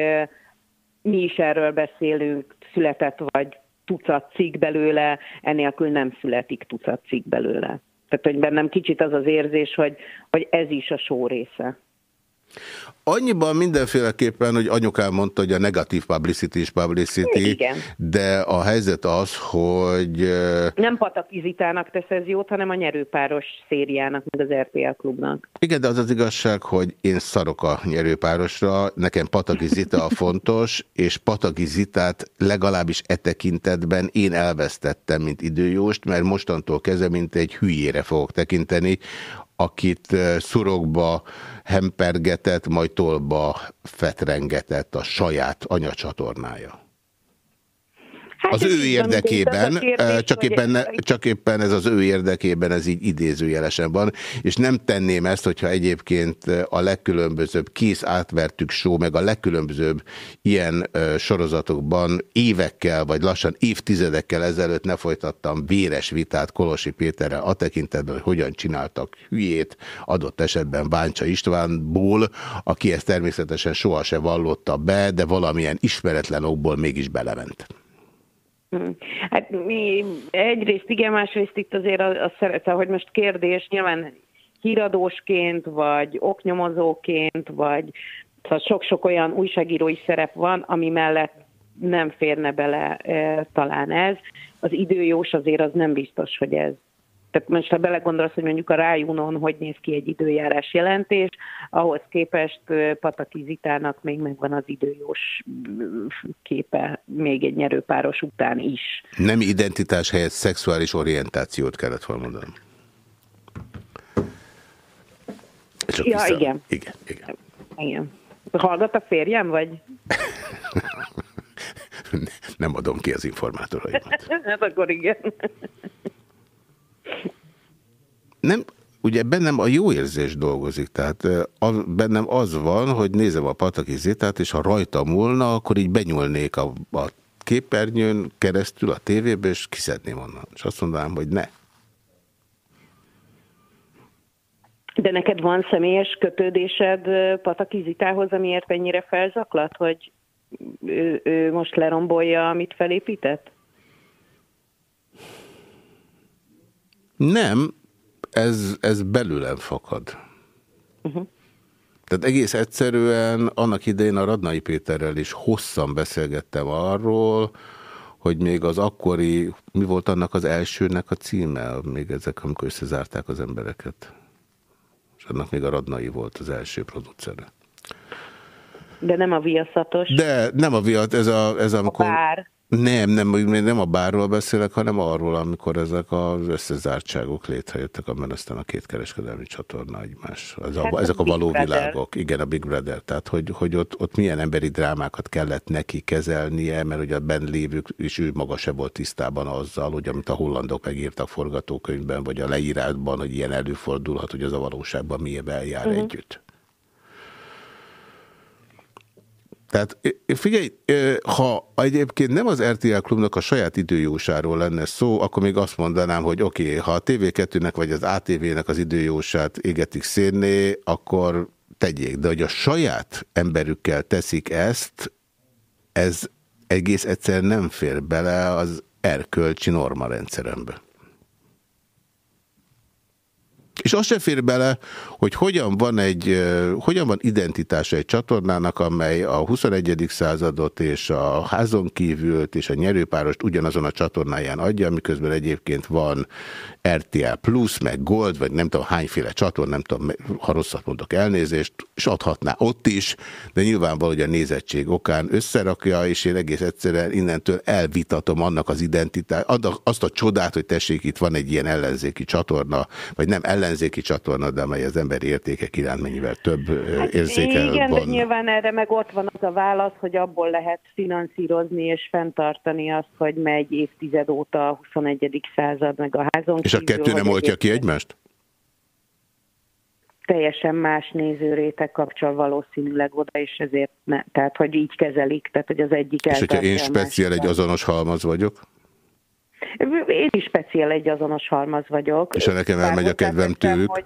mi is erről beszélünk, született vagy tucat cikk belőle, enélkül nem születik tucat cikk belőle. Tehát, hogy bennem kicsit az az érzés, hogy, hogy ez is a só része. Annyiban mindenféleképpen, hogy anyukám mondta, hogy a negatív publicity is publicity, Igen. de a helyzet az, hogy... Nem patakizitának tesz ez jót, hanem a nyerőpáros szériának, meg az RTL klubnak. Igen, de az az igazság, hogy én szarok a nyerőpárosra, nekem patakizita a fontos, és patakizitát legalábbis e tekintetben én elvesztettem, mint időjóst, mert mostantól kezdve, mint egy hülyére fogok tekinteni, akit szurokba hempergetett, majd tolba fetrengetett a saját anyacsatornája. Hát az ő érdekében, kérdés, csak, éppen, csak éppen ez az ő érdekében, ez így idézőjelesen van, és nem tenném ezt, hogyha egyébként a legkülönbözőbb kész átvertük show, meg a legkülönbözőbb ilyen sorozatokban évekkel, vagy lassan évtizedekkel ezelőtt ne folytattam véres vitát Kolosi Péterrel a tekintetben, hogy hogyan csináltak hülyét, adott esetben Báncsa Istvánból, aki ezt természetesen soha se vallotta be, de valamilyen ismeretlen okból mégis belement. Hm. Hát mi egyrészt igen, másrészt itt azért a, a szeretem, hogy most kérdés, nyilván híradósként, vagy oknyomozóként, vagy szóval sok-sok olyan újságírói szerep van, ami mellett nem férne bele e, talán ez. Az időjós azért az nem biztos, hogy ez tehát most ha belegondolsz, hogy mondjuk a rájúnon hogy néz ki egy időjárás jelentés, ahhoz képest Pataki Zitának még megvan az időjós képe még egy nyerőpáros után is. Nem identitás helyett szexuális orientációt kellett volna mondanom. Csak ja, igen. Igen, igen. Igen. Hallgat a férjem, vagy? Nem adom ki az informátoraimat. hát akkor igen. Nem, ugye bennem a jó érzés dolgozik, tehát a, bennem az van, hogy nézem a Pataki Zitát, és ha rajta múlna, akkor így benyúlnék a, a képernyőn keresztül a tévébe, és kiszedném onnan. És azt mondanám, hogy ne. De neked van személyes kötődésed Pataki Zitához, amiért ennyire felzaklat, hogy ő, ő most lerombolja, amit felépített? Nem, ez, ez belőlem fakad. Uh -huh. Tehát egész egyszerűen annak idején a Radnai Péterrel is hosszan beszélgettem arról, hogy még az akkori, mi volt annak az elsőnek a címe, még ezek, amikor összezárták az embereket. És annak még a Radnai volt az első producere. De nem a viaszatos. De nem a viat, ez, a, ez amikor... A bár. Nem, nem, nem a bárról beszélek, hanem arról, amikor ezek az összezártságok létrejöttek, amiben aztán a két kereskedelmi csatorna egymás. Ez a, hát ezek a, a való Brother. világok. Igen, a Big Brother. Tehát, hogy, hogy ott, ott milyen emberi drámákat kellett neki kezelnie, mert ugye a benn lévők, és ő maga se volt tisztában azzal, hogy amit a hollandok megírtak forgatókönyvben, vagy a leírásban, hogy ilyen előfordulhat, hogy az a valóságban milyen eljár uh mhm. -huh. együtt. Tehát figyelj, ha egyébként nem az RTL klubnak a saját időjósáról lenne szó, akkor még azt mondanám, hogy oké, okay, ha a TV2-nek vagy az ATV-nek az időjósát égetik szénné, akkor tegyék. De hogy a saját emberükkel teszik ezt, ez egész egyszer nem fér bele az erkölcsi normarendszerembe. És az se fér bele, hogy hogyan van, egy, hogyan van identitása egy csatornának, amely a 21. századot és a házon kívült és a nyerőpárost ugyanazon a csatornáján adja, miközben egyébként van RTL Plus, meg Gold, vagy nem tudom hányféle csatorn, nem tudom, ha rosszat mondok elnézést, és adhatná ott is, de nyilvánvaló, hogy a nézettség okán összerakja, és én egész egyszerűen innentől elvitatom annak az identitát, azt a csodát, hogy tessék, itt van egy ilyen ellenzéki csatorna, vagy nem ellenzéki csatorna, de amely az emberi értékek iránt mennyivel több hát érzékel igen, van. de nyilván erre meg ott van az a válasz, hogy abból lehet finanszírozni és fenntartani azt, hogy megy évtized óta a 21. század, meg a házon És a kettő nem oltja ki egymást? teljesen más nézőrétek kapcsol valószínűleg oda, és ezért ne, tehát, hogy így kezelik, tehát, hogy az egyik És hogyha én speciál egy azonos halmaz vagyok? Én is speciál egy azonos halmaz vagyok. És nekem elmegy a kedvem tőlük? Hogy,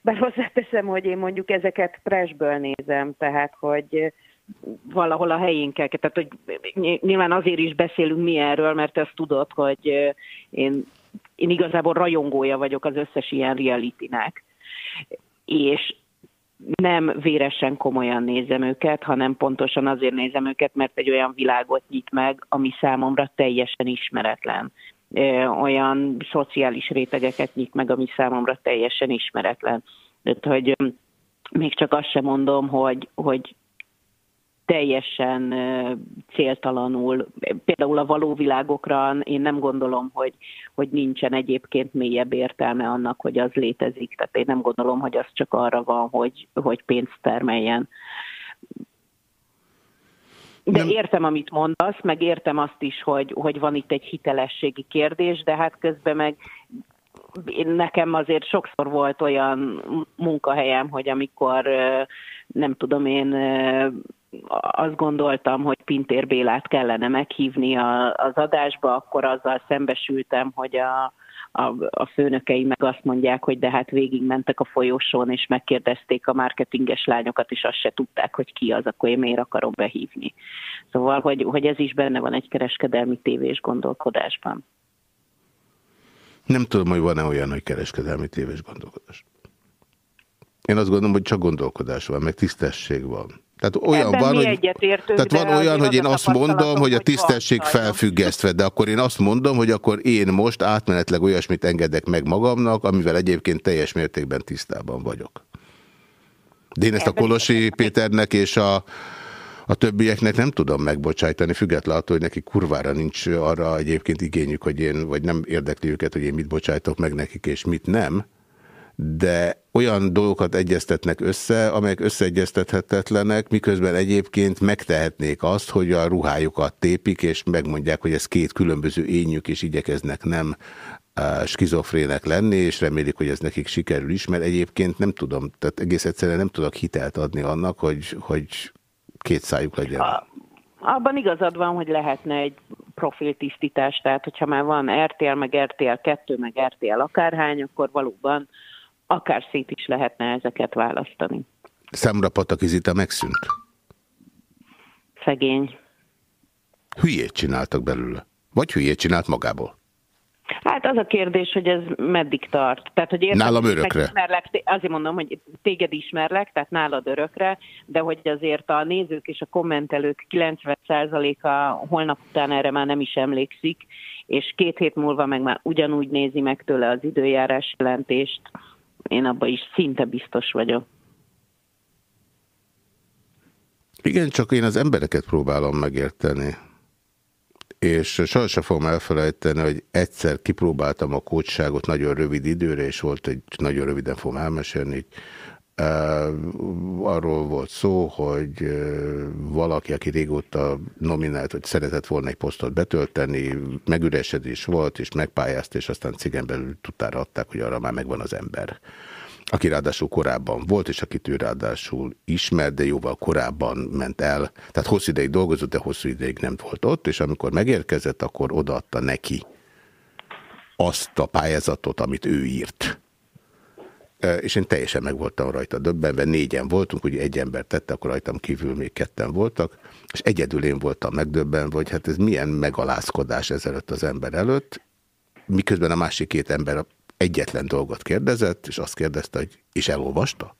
bár hozzáteszem, hogy én mondjuk ezeket presből nézem, tehát, hogy valahol a helyén kell. Tehát, hogy nyilván azért is beszélünk mi erről, mert ezt tudod, hogy én, én igazából rajongója vagyok az összes ilyen realitynek. És nem véresen komolyan nézem őket, hanem pontosan azért nézem őket, mert egy olyan világot nyit meg, ami számomra teljesen ismeretlen. Olyan szociális rétegeket nyit meg, ami számomra teljesen ismeretlen. Tehát, hogy még csak azt sem mondom, hogy, hogy teljesen céltalanul, például a való világokra én nem gondolom, hogy, hogy nincsen egyébként mélyebb értelme annak, hogy az létezik. Tehát én nem gondolom, hogy az csak arra van, hogy, hogy pénzt termeljen. De nem. értem, amit mondasz, meg értem azt is, hogy, hogy van itt egy hitelességi kérdés, de hát közben meg én, nekem azért sokszor volt olyan munkahelyem, hogy amikor nem tudom én azt gondoltam, hogy Pintér Bélát kellene meghívni az adásba, akkor azzal szembesültem, hogy a, a, a főnökei meg azt mondják, hogy de hát végigmentek a folyosón, és megkérdezték a marketinges lányokat, és azt se tudták, hogy ki az, akkor én miért akarom behívni. Szóval, hogy, hogy ez is benne van egy kereskedelmi tévés gondolkodásban. Nem tudom, hogy van-e olyan, hogy kereskedelmi tévés gondolkodás. Én azt gondolom, hogy csak gondolkodás van, meg tisztesség van. Tehát olyan Ebben van, hogy, tehát van olyan, hogy én azt mondom, hogy a tisztesség felfüggesztve, de akkor én azt mondom, hogy akkor én most átmenetleg olyasmit engedek meg magamnak, amivel egyébként teljes mértékben tisztában vagyok. De én ezt a Kolosi Péternek és a, a többieknek nem tudom megbocsájtani, függetlenül attól, hogy neki kurvára nincs arra egyébként igényük, hogy én, vagy nem érdekli őket, hogy én mit bocsájtok meg nekik, és mit nem de olyan dolgokat egyeztetnek össze, amelyek összeegyeztethetetlenek, miközben egyébként megtehetnék azt, hogy a ruhájukat tépik, és megmondják, hogy ez két különböző ényük, és igyekeznek nem uh, skizofrének lenni, és remélik, hogy ez nekik sikerül is, mert egyébként nem tudom, tehát egész egyszerűen nem tudok hitelt adni annak, hogy, hogy két szájuk legyen. A, abban igazad van, hogy lehetne egy profiltisztítás, tehát hogyha már van RTL, meg RTL 2, meg RTL akárhány, akkor valóban akár szét is lehetne ezeket választani. Számra Patakizita megszűnt? Szegény. Hülyét csináltak belőle. Vagy hülyét csinált magából? Hát az a kérdés, hogy ez meddig tart. Tehát, hogy értem, Nálam örökre. Ismerlek, azért mondom, hogy téged ismerlek, tehát nálad örökre, de hogy azért a nézők és a kommentelők 90%-a holnap után erre már nem is emlékszik, és két hét múlva meg már ugyanúgy nézi meg tőle az időjárás jelentést. Én abban is szinte biztos vagyok. Igen, csak én az embereket próbálom megérteni és sohasem fogom elfelejteni, hogy egyszer kipróbáltam a kócságot nagyon rövid időre, és volt egy, nagyon röviden fogom elmesélni, arról volt szó, hogy valaki, aki régóta nominált, hogy szeretett volna egy posztot betölteni, megüresedés volt, és megpályázta, és aztán cigen belül tudtára adták, hogy arra már megvan az ember aki ráadásul korábban volt, és akit ő ráadásul ismert, de jóval korábban ment el. Tehát hosszú ideig dolgozott, de hosszú ideig nem volt ott, és amikor megérkezett, akkor odaadta neki azt a pályázatot, amit ő írt. És én teljesen meg voltam rajta döbbenve, négyen voltunk, ugye egy ember tette, akkor rajtam kívül még ketten voltak, és egyedül én voltam megdöbbenve, hogy hát ez milyen megalázkodás ezelőtt az ember előtt, miközben a másik két ember egyetlen dolgot kérdezett, és azt kérdezte, hogy és elolvasta?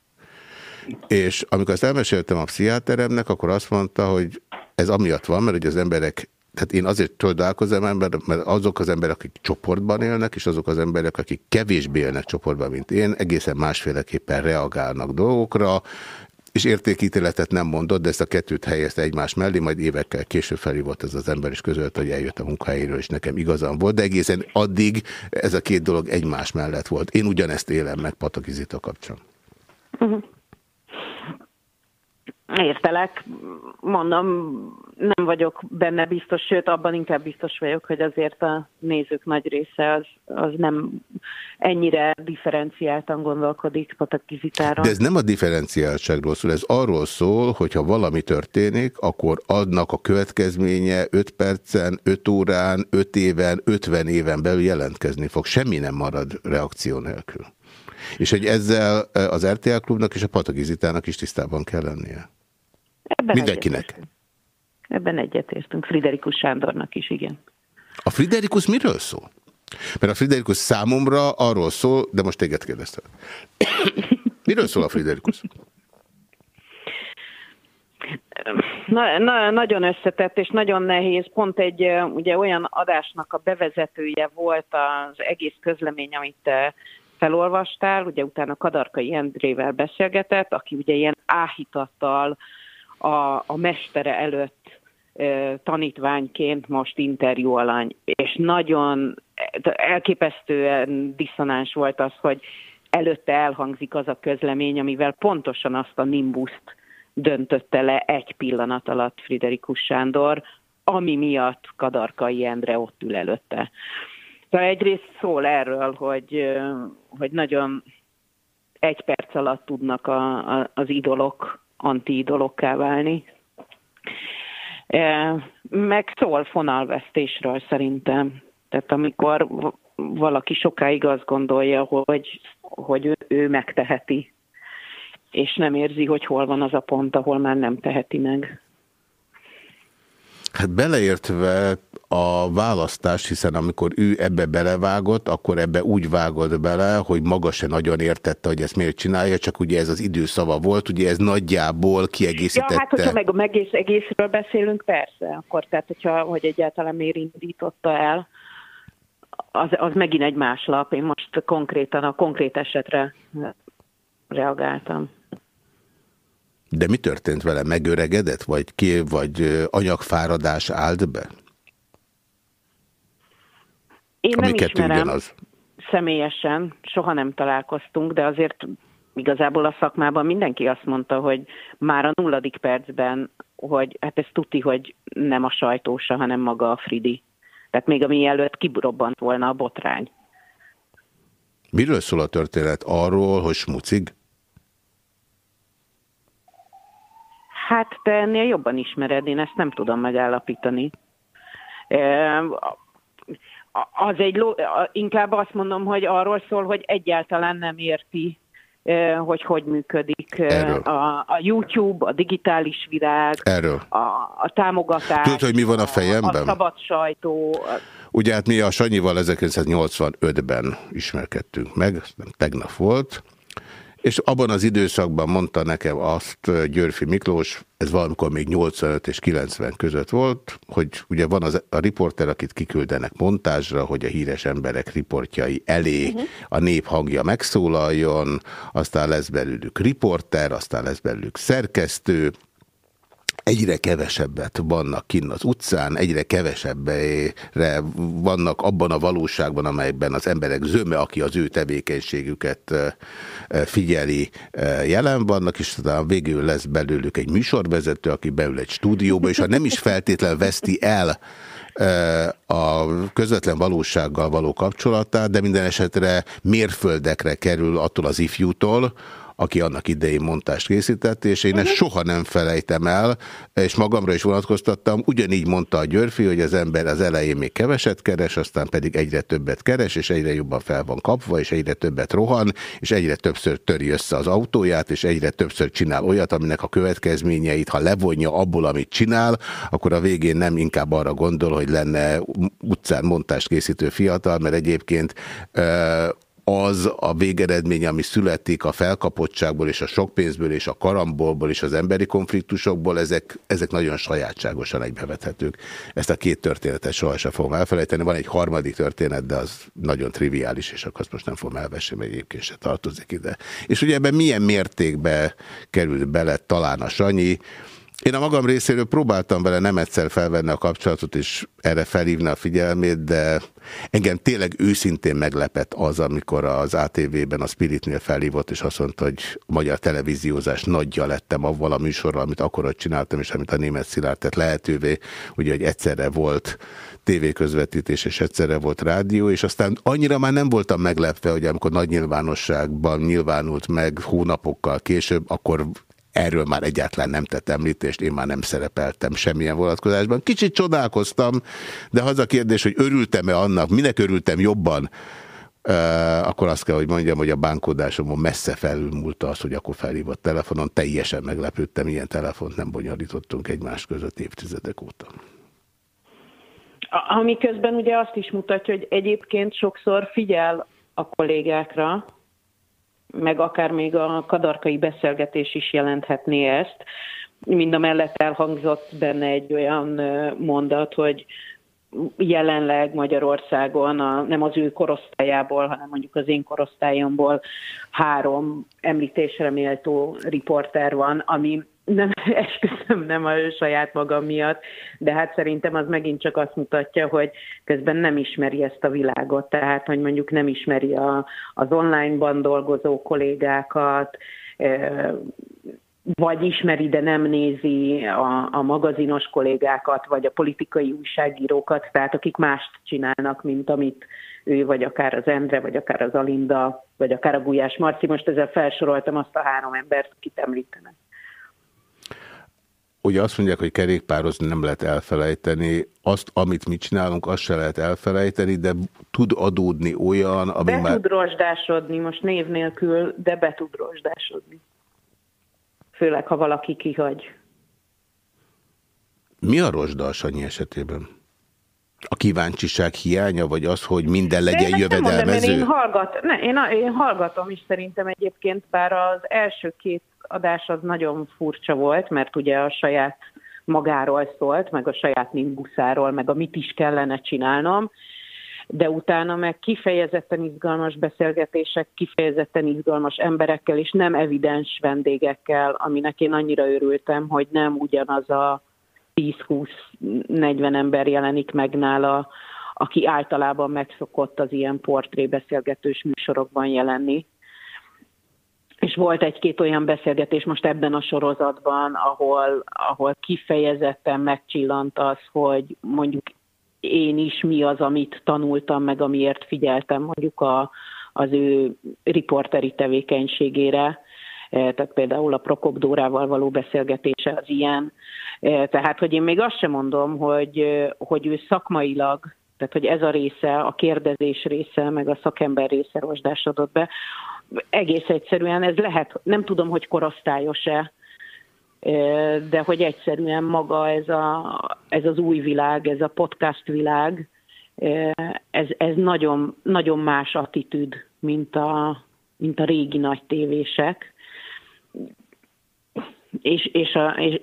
És amikor ezt elmeséltem a pszichiáteremnek, akkor azt mondta, hogy ez amiatt van, mert hogy az emberek, tehát én azért csodálkozom, ember, mert azok az emberek, akik csoportban élnek, és azok az emberek, akik kevésbé élnek csoportban, mint én, egészen másféleképpen reagálnak dolgokra, és értékítéletet nem mondott, de ezt a kettőt helyezte egymás mellé, majd évekkel később felhívott ez az ember, és közölte, hogy eljött a munkahelyéről, és nekem igazam volt, de egészen addig ez a két dolog egymás mellett volt. Én ugyanezt élem meg Patakizita kapcsán. Uh -huh. Értelek, mondom, nem vagyok benne biztos, sőt, abban inkább biztos vagyok, hogy azért a nézők nagy része az, az nem ennyire differenciáltan gondolkodik Patakizitára. De ez nem a differenciáltságról szól, ez arról szól, hogyha valami történik, akkor adnak a következménye 5 percen, 5 órán, 5 éven, 50 éven belül jelentkezni fog. Semmi nem marad reakció nélkül. És hogy ezzel az RTL klubnak és a Patagizitának is tisztában kell lennie. Ebben Mindenkinek. Egyetértünk. Ebben egyetértünk. Friderikus Sándornak is, igen. A Friderikus miről szól? Mert a Friderikus számomra arról szól, de most téged kérdeztem. miről szól a Friderikus? Na, na, nagyon összetett és nagyon nehéz. Pont egy ugye olyan adásnak a bevezetője volt az egész közlemény, amit felolvastál, ugye utána Kadarkai Endrével beszélgetett, aki ugye ilyen áhítattal a, a mestere előtt e, tanítványként most interjú alany, és nagyon elképesztően diszonáns volt az, hogy előtte elhangzik az a közlemény, amivel pontosan azt a nimbuszt döntötte le egy pillanat alatt Friderikus Sándor, ami miatt Kadarkai Endre ott ül előtte. Szóval egyrészt szól erről, hogy, hogy nagyon egy perc alatt tudnak a, a, az idolok anti-idolokká válni. Meg szól fonalvesztésről szerintem. Tehát amikor valaki sokáig azt gondolja, hogy, hogy ő, ő megteheti, és nem érzi, hogy hol van az a pont, ahol már nem teheti meg. Hát beleértve a választás, hiszen amikor ő ebbe belevágott, akkor ebbe úgy vágott bele, hogy maga se nagyon értette, hogy ezt miért csinálja, csak ugye ez az időszava volt, ugye ez nagyjából kiegészítette. Ja, hát hogyha meg a egész, egészről beszélünk, persze, akkor tehát, hogyha, hogy egyáltalán miért indította el, az, az megint egy más lap. Én most konkrétan a konkrét esetre reagáltam. De mi történt vele? Megöregedett? Vagy ki, vagy anyagfáradás állt be? Én Ami nem ismerem. Ugyanaz. személyesen soha nem találkoztunk, de azért igazából a szakmában mindenki azt mondta, hogy már a nulladik percben, hogy hát ez tuti, hogy nem a sajtósa, hanem maga a Fridi. Tehát még ami előtt kibrobbant volna a botrány. Miről szól a történet? Arról, hogy smucig? Hát te ennél jobban ismered, én ezt nem tudom megállapítani. Az egy, inkább azt mondom, hogy arról szól, hogy egyáltalán nem érti, hogy hogy működik a, a YouTube, a digitális világ, Erről. A, a támogatás, Tudod, hogy mi van a fejemben? A, szabad sajtó. Ugye hát mi a Sanyival 1985-ben ismerkedtünk meg, tegnap volt, és abban az időszakban mondta nekem azt Györfi Miklós, ez valamikor még 85 és 90 között volt, hogy ugye van az, a riporter, akit kiküldenek montázsra, hogy a híres emberek riportjai elé uh -huh. a nép hangja megszólaljon, aztán lesz belőlük riporter, aztán lesz belőlük szerkesztő, egyre kevesebbet vannak kinn az utcán, egyre kevesebbre vannak abban a valóságban, amelyben az emberek zöme, aki az ő tevékenységüket figyeli, jelen vannak, és aztán végül lesz belőlük egy műsorvezető, aki beül egy stúdióba, és ha nem is feltétlenül veszti el a közvetlen valósággal való kapcsolatát, de minden esetre mérföldekre kerül attól az ifjútól, aki annak idején montást készített, és én ezt mhm. soha nem felejtem el, és magamra is vonatkoztattam. Ugyanígy mondta a Györfi, hogy az ember az elején még keveset keres, aztán pedig egyre többet keres, és egyre jobban fel van kapva, és egyre többet rohan, és egyre többször töri össze az autóját, és egyre többször csinál olyat, aminek a következményeit, ha levonja abból, amit csinál, akkor a végén nem inkább arra gondol, hogy lenne utcán montást készítő fiatal, mert egyébként az a végeredmény, ami születik a felkapottságból és a sok pénzből és a karambolból és az emberi konfliktusokból, ezek, ezek nagyon sajátságosan egybevethetők. Ezt a két történetet sohasem fogom elfelejteni. Van egy harmadik történet, de az nagyon triviális, és akkor azt most nem fogom elvesni, mert egyébként se tartozik ide. És ugye ebben milyen mértékbe került bele talán a Sanyi, én a magam részéről próbáltam vele nem egyszer felvenni a kapcsolatot, és erre felhívni a figyelmét, de engem tényleg őszintén meglepett az, amikor az ATV-ben a Spiritnél felhívott, és azt mondta, hogy a magyar televíziózás nagyja lettem avval a műsorral, amit akkor ott csináltam, és amit a német Szilárd tett lehetővé, ugye, hogy egyszerre volt tévéközvetítés, és egyszerre volt rádió, és aztán annyira már nem voltam meglepve, hogy amikor nagy nyilvánosságban nyilvánult meg hónapokkal később, akkor Erről már egyáltalán nem tett említést, én már nem szerepeltem semmilyen vonatkozásban. Kicsit csodálkoztam, de az a kérdés, hogy örültem-e annak, minek örültem jobban, akkor azt kell, hogy mondjam, hogy a bánkodásomon messze felülmúlt az, hogy akkor felhívott telefonon. Teljesen meglepődtem, ilyen telefont nem bonyolítottunk egymás között évtizedek óta. Ami közben ugye azt is mutatja, hogy egyébként sokszor figyel a kollégákra, meg akár még a kadarkai beszélgetés is jelenthetné ezt. Mind a mellett elhangzott benne egy olyan mondat, hogy jelenleg Magyarországon a, nem az ő korosztályából, hanem mondjuk az én korosztályomból három említésre méltó riporter van, ami nem, esküszöm nem a saját magam miatt, de hát szerintem az megint csak azt mutatja, hogy közben nem ismeri ezt a világot, tehát hogy mondjuk nem ismeri a, az online-ban dolgozó kollégákat, vagy ismeri, de nem nézi a, a magazinos kollégákat, vagy a politikai újságírókat, tehát akik mást csinálnak, mint amit ő, vagy akár az Endre, vagy akár az Alinda, vagy akár a Gulyás Marci. Most ezzel felsoroltam azt a három embert, akit említenek. Ugye azt mondják, hogy kerékpározni nem lehet elfelejteni, azt, amit mi csinálunk, azt se lehet elfelejteni, de tud adódni olyan, ami be már... tud rozsdásodni, most név nélkül, de be tud rozsdásodni. Főleg, ha valaki kihagy. Mi a rozsda a Sanyi esetében? A kíváncsiság hiánya, vagy az, hogy minden legyen én jövedelmező? Mondom, én, hallgat, ne, én, én hallgatom is szerintem egyébként, bár az első két adás az nagyon furcsa volt, mert ugye a saját magáról szólt, meg a saját nimbuszáról, meg a mit is kellene csinálnom, de utána meg kifejezetten izgalmas beszélgetések, kifejezetten izgalmas emberekkel, és nem evidens vendégekkel, aminek én annyira örültem, hogy nem ugyanaz a 10-20-40 ember jelenik meg nála, aki általában megszokott az ilyen portrébeszélgetős műsorokban jelenni. És volt egy-két olyan beszélgetés most ebben a sorozatban, ahol, ahol kifejezetten megcsillant az, hogy mondjuk én is mi az, amit tanultam, meg amiért figyeltem mondjuk a, az ő riporteri tevékenységére, e, tehát például a Prokop Dórával való beszélgetése az ilyen. E, tehát, hogy én még azt sem mondom, hogy, hogy ő szakmailag, tehát hogy ez a része, a kérdezés része, meg a szakember része rozsdásodott be, egész egyszerűen ez lehet, nem tudom, hogy korosztályos-e, de hogy egyszerűen maga ez, a, ez az új világ, ez a podcast világ, ez, ez nagyon, nagyon más attitűd, mint a, mint a régi nagy tévések. És, és, a, és,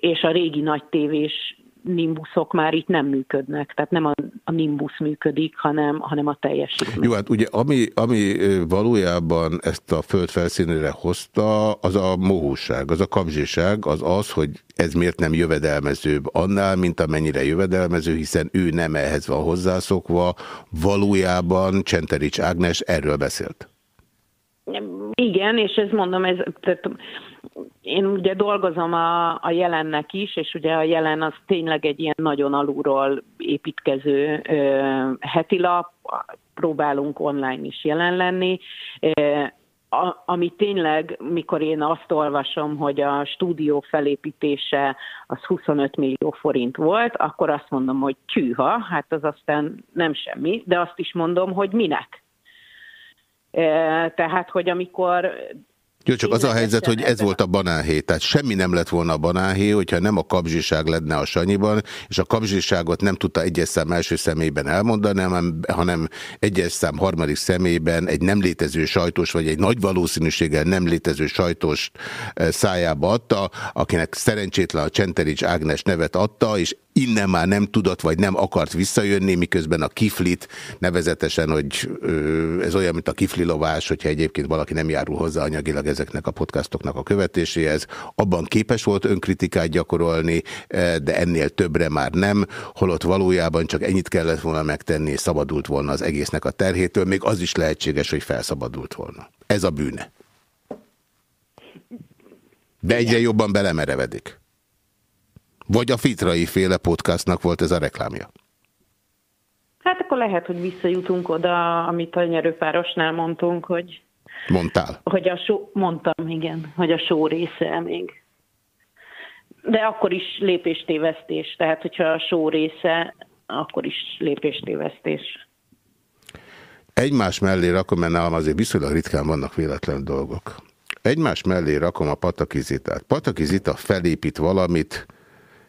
és a régi nagy tévés nimbuszok már itt nem működnek. Tehát nem a, a nimbusz működik, hanem, hanem a teljesítmény. Jó, hát ugye ami, ami valójában ezt a föld felszínére hozta, az a mohóság, az a kapzsiság, az az, hogy ez miért nem jövedelmezőbb annál, mint amennyire jövedelmező, hiszen ő nem ehhez van hozzászokva. Valójában Csenterics Ágnes erről beszélt. Igen, és ez mondom, ez, tehát én ugye dolgozom a, a jelennek is, és ugye a jelen az tényleg egy ilyen nagyon alulról építkező ö, heti lap, próbálunk online is jelen lenni. Ö, ami tényleg, mikor én azt olvasom, hogy a stúdió felépítése az 25 millió forint volt, akkor azt mondom, hogy csűha, hát az aztán nem semmi, de azt is mondom, hogy minek. Tehát, hogy amikor jó, csak az a helyzet, hogy ez volt a banánhé, tehát semmi nem lett volna a banánhé, hogyha nem a kapzsiság lenne a Sanyiban, és a kapzsiságot nem tudta egyes szám első személyben elmondani, hanem, hanem egyes szám harmadik személyben egy nem létező sajtos, vagy egy nagy valószínűséggel nem létező sajtos eh, szájába adta, akinek szerencsétlen a Csenterics Ágnes nevet adta, és innen már nem tudott, vagy nem akart visszajönni, miközben a kiflit nevezetesen, hogy ez olyan, mint a kifli lovás, hogyha egyébként valaki nem járul hozzá anyagilag ezeknek a podcastoknak a követéséhez, abban képes volt önkritikát gyakorolni, de ennél többre már nem, holott valójában csak ennyit kellett volna megtenni, és szabadult volna az egésznek a terhétől, még az is lehetséges, hogy felszabadult volna. Ez a bűne. De egyre jobban belemerevedik. Vagy a Fitrai féle podcastnak volt ez a reklámja? Hát akkor lehet, hogy visszajutunk oda, amit a nyerőpárosnál mondtunk, hogy... Mondtál? Hogy a show, mondtam, igen, hogy a show része még. De akkor is lépéstévesztés, tehát hogyha a show része, akkor is lépéstévesztés. Egymás mellé rakom, mert nálam azért viszonylag ritkán vannak véletlen dolgok. Egymás mellé rakom a patakizitát. Patakizita felépít valamit,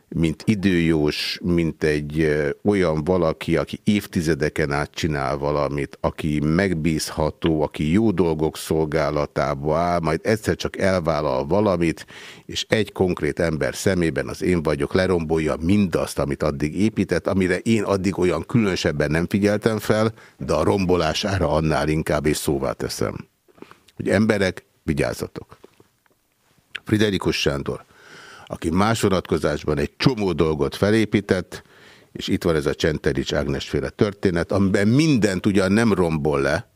mint időjós, mint egy olyan valaki, aki évtizedeken át csinál valamit, aki megbízható, aki jó dolgok szolgálatába áll, majd egyszer csak elvállal valamit, és egy konkrét ember szemében az én vagyok, lerombolja mindazt, amit addig épített, amire én addig olyan különösebben nem figyeltem fel, de a rombolására annál inkább és szóvá teszem. Hogy emberek, vigyázzatok! Friderikus Sándor aki más vonatkozásban egy csomó dolgot felépített, és itt van ez a Csenterics Ágnes féle történet, amiben mindent ugyan nem rombol le,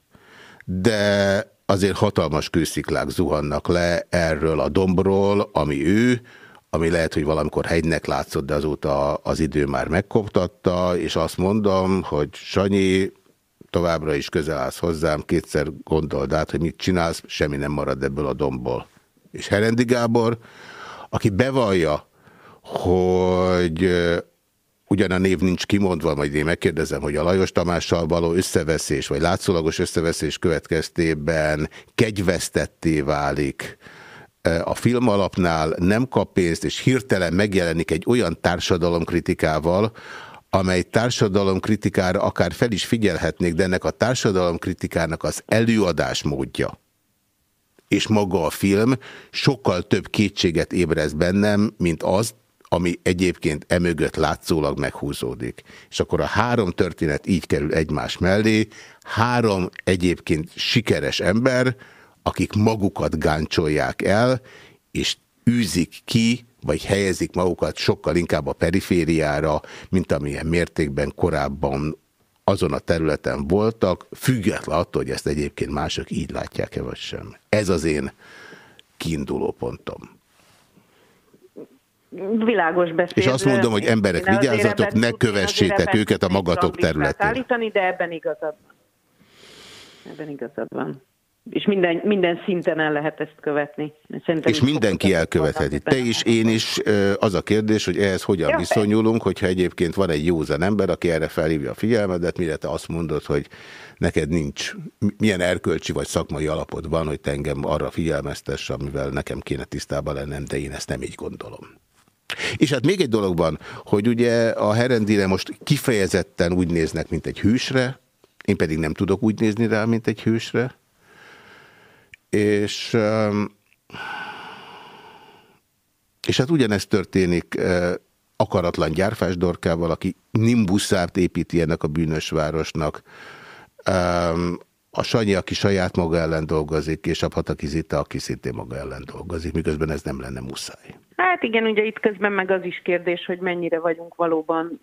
de azért hatalmas kősziklák zuhannak le erről a dombról, ami ő, ami lehet, hogy valamikor hegynek látszott, de azóta az idő már megkoptatta, és azt mondom, hogy Sanyi, továbbra is közel állsz hozzám, kétszer gondold át, hogy mit csinálsz, semmi nem marad ebből a dombból. És Herendi Gábor, aki bevallja, hogy ugyan a név nincs kimondva, majd én megkérdezem, hogy a Lajos Tamással való összeveszés, vagy látszólagos összeveszés következtében kegyvesztetté válik a film alapnál, nem kap pénzt, és hirtelen megjelenik egy olyan társadalomkritikával, amely társadalomkritikára akár fel is figyelhetnék, de ennek a társadalomkritikának az előadás módja és maga a film sokkal több kétséget ébreszt bennem, mint az, ami egyébként emögött látszólag meghúzódik. És akkor a három történet így kerül egymás mellé, három egyébként sikeres ember, akik magukat gáncsolják el, és űzik ki, vagy helyezik magukat sokkal inkább a perifériára, mint amilyen mértékben korábban azon a területen voltak, független attól, hogy ezt egyébként mások így látják-e vagy sem. Ez az én kiinduló pontom. Világos beszéd. És azt mondom, hogy emberek, vigyázzatok, ne kövessétek őket a magatok területén. Állítani, de ebben igazad van. Ebben igazad van és minden, minden szinten el lehet ezt követni. Szerintem és mindenki elkövetheti. Te is, én is. Az a kérdés, hogy ehhez hogyan ja, viszonyulunk, hogyha egyébként van egy józan ember, aki erre felhívja a figyelmedet, mire te azt mondod, hogy neked nincs, milyen erkölcsi vagy szakmai alapod van, hogy te engem arra figyelmeztess, amivel nekem kéne tisztában lennem, de én ezt nem így gondolom. És hát még egy dologban, hogy ugye a herendire most kifejezetten úgy néznek, mint egy hősre, én pedig nem tudok úgy nézni rá, mint egy hősre, és, és hát ugyanezt történik akaratlan gyárfás dorkával, aki nimbuszárt építi ennek a bűnös városnak, a Sanyi, aki saját maga ellen dolgozik, és a Pataki Zita, aki szintén maga ellen dolgozik, miközben ez nem lenne muszáj. Hát igen, ugye itt közben meg az is kérdés, hogy mennyire vagyunk valóban,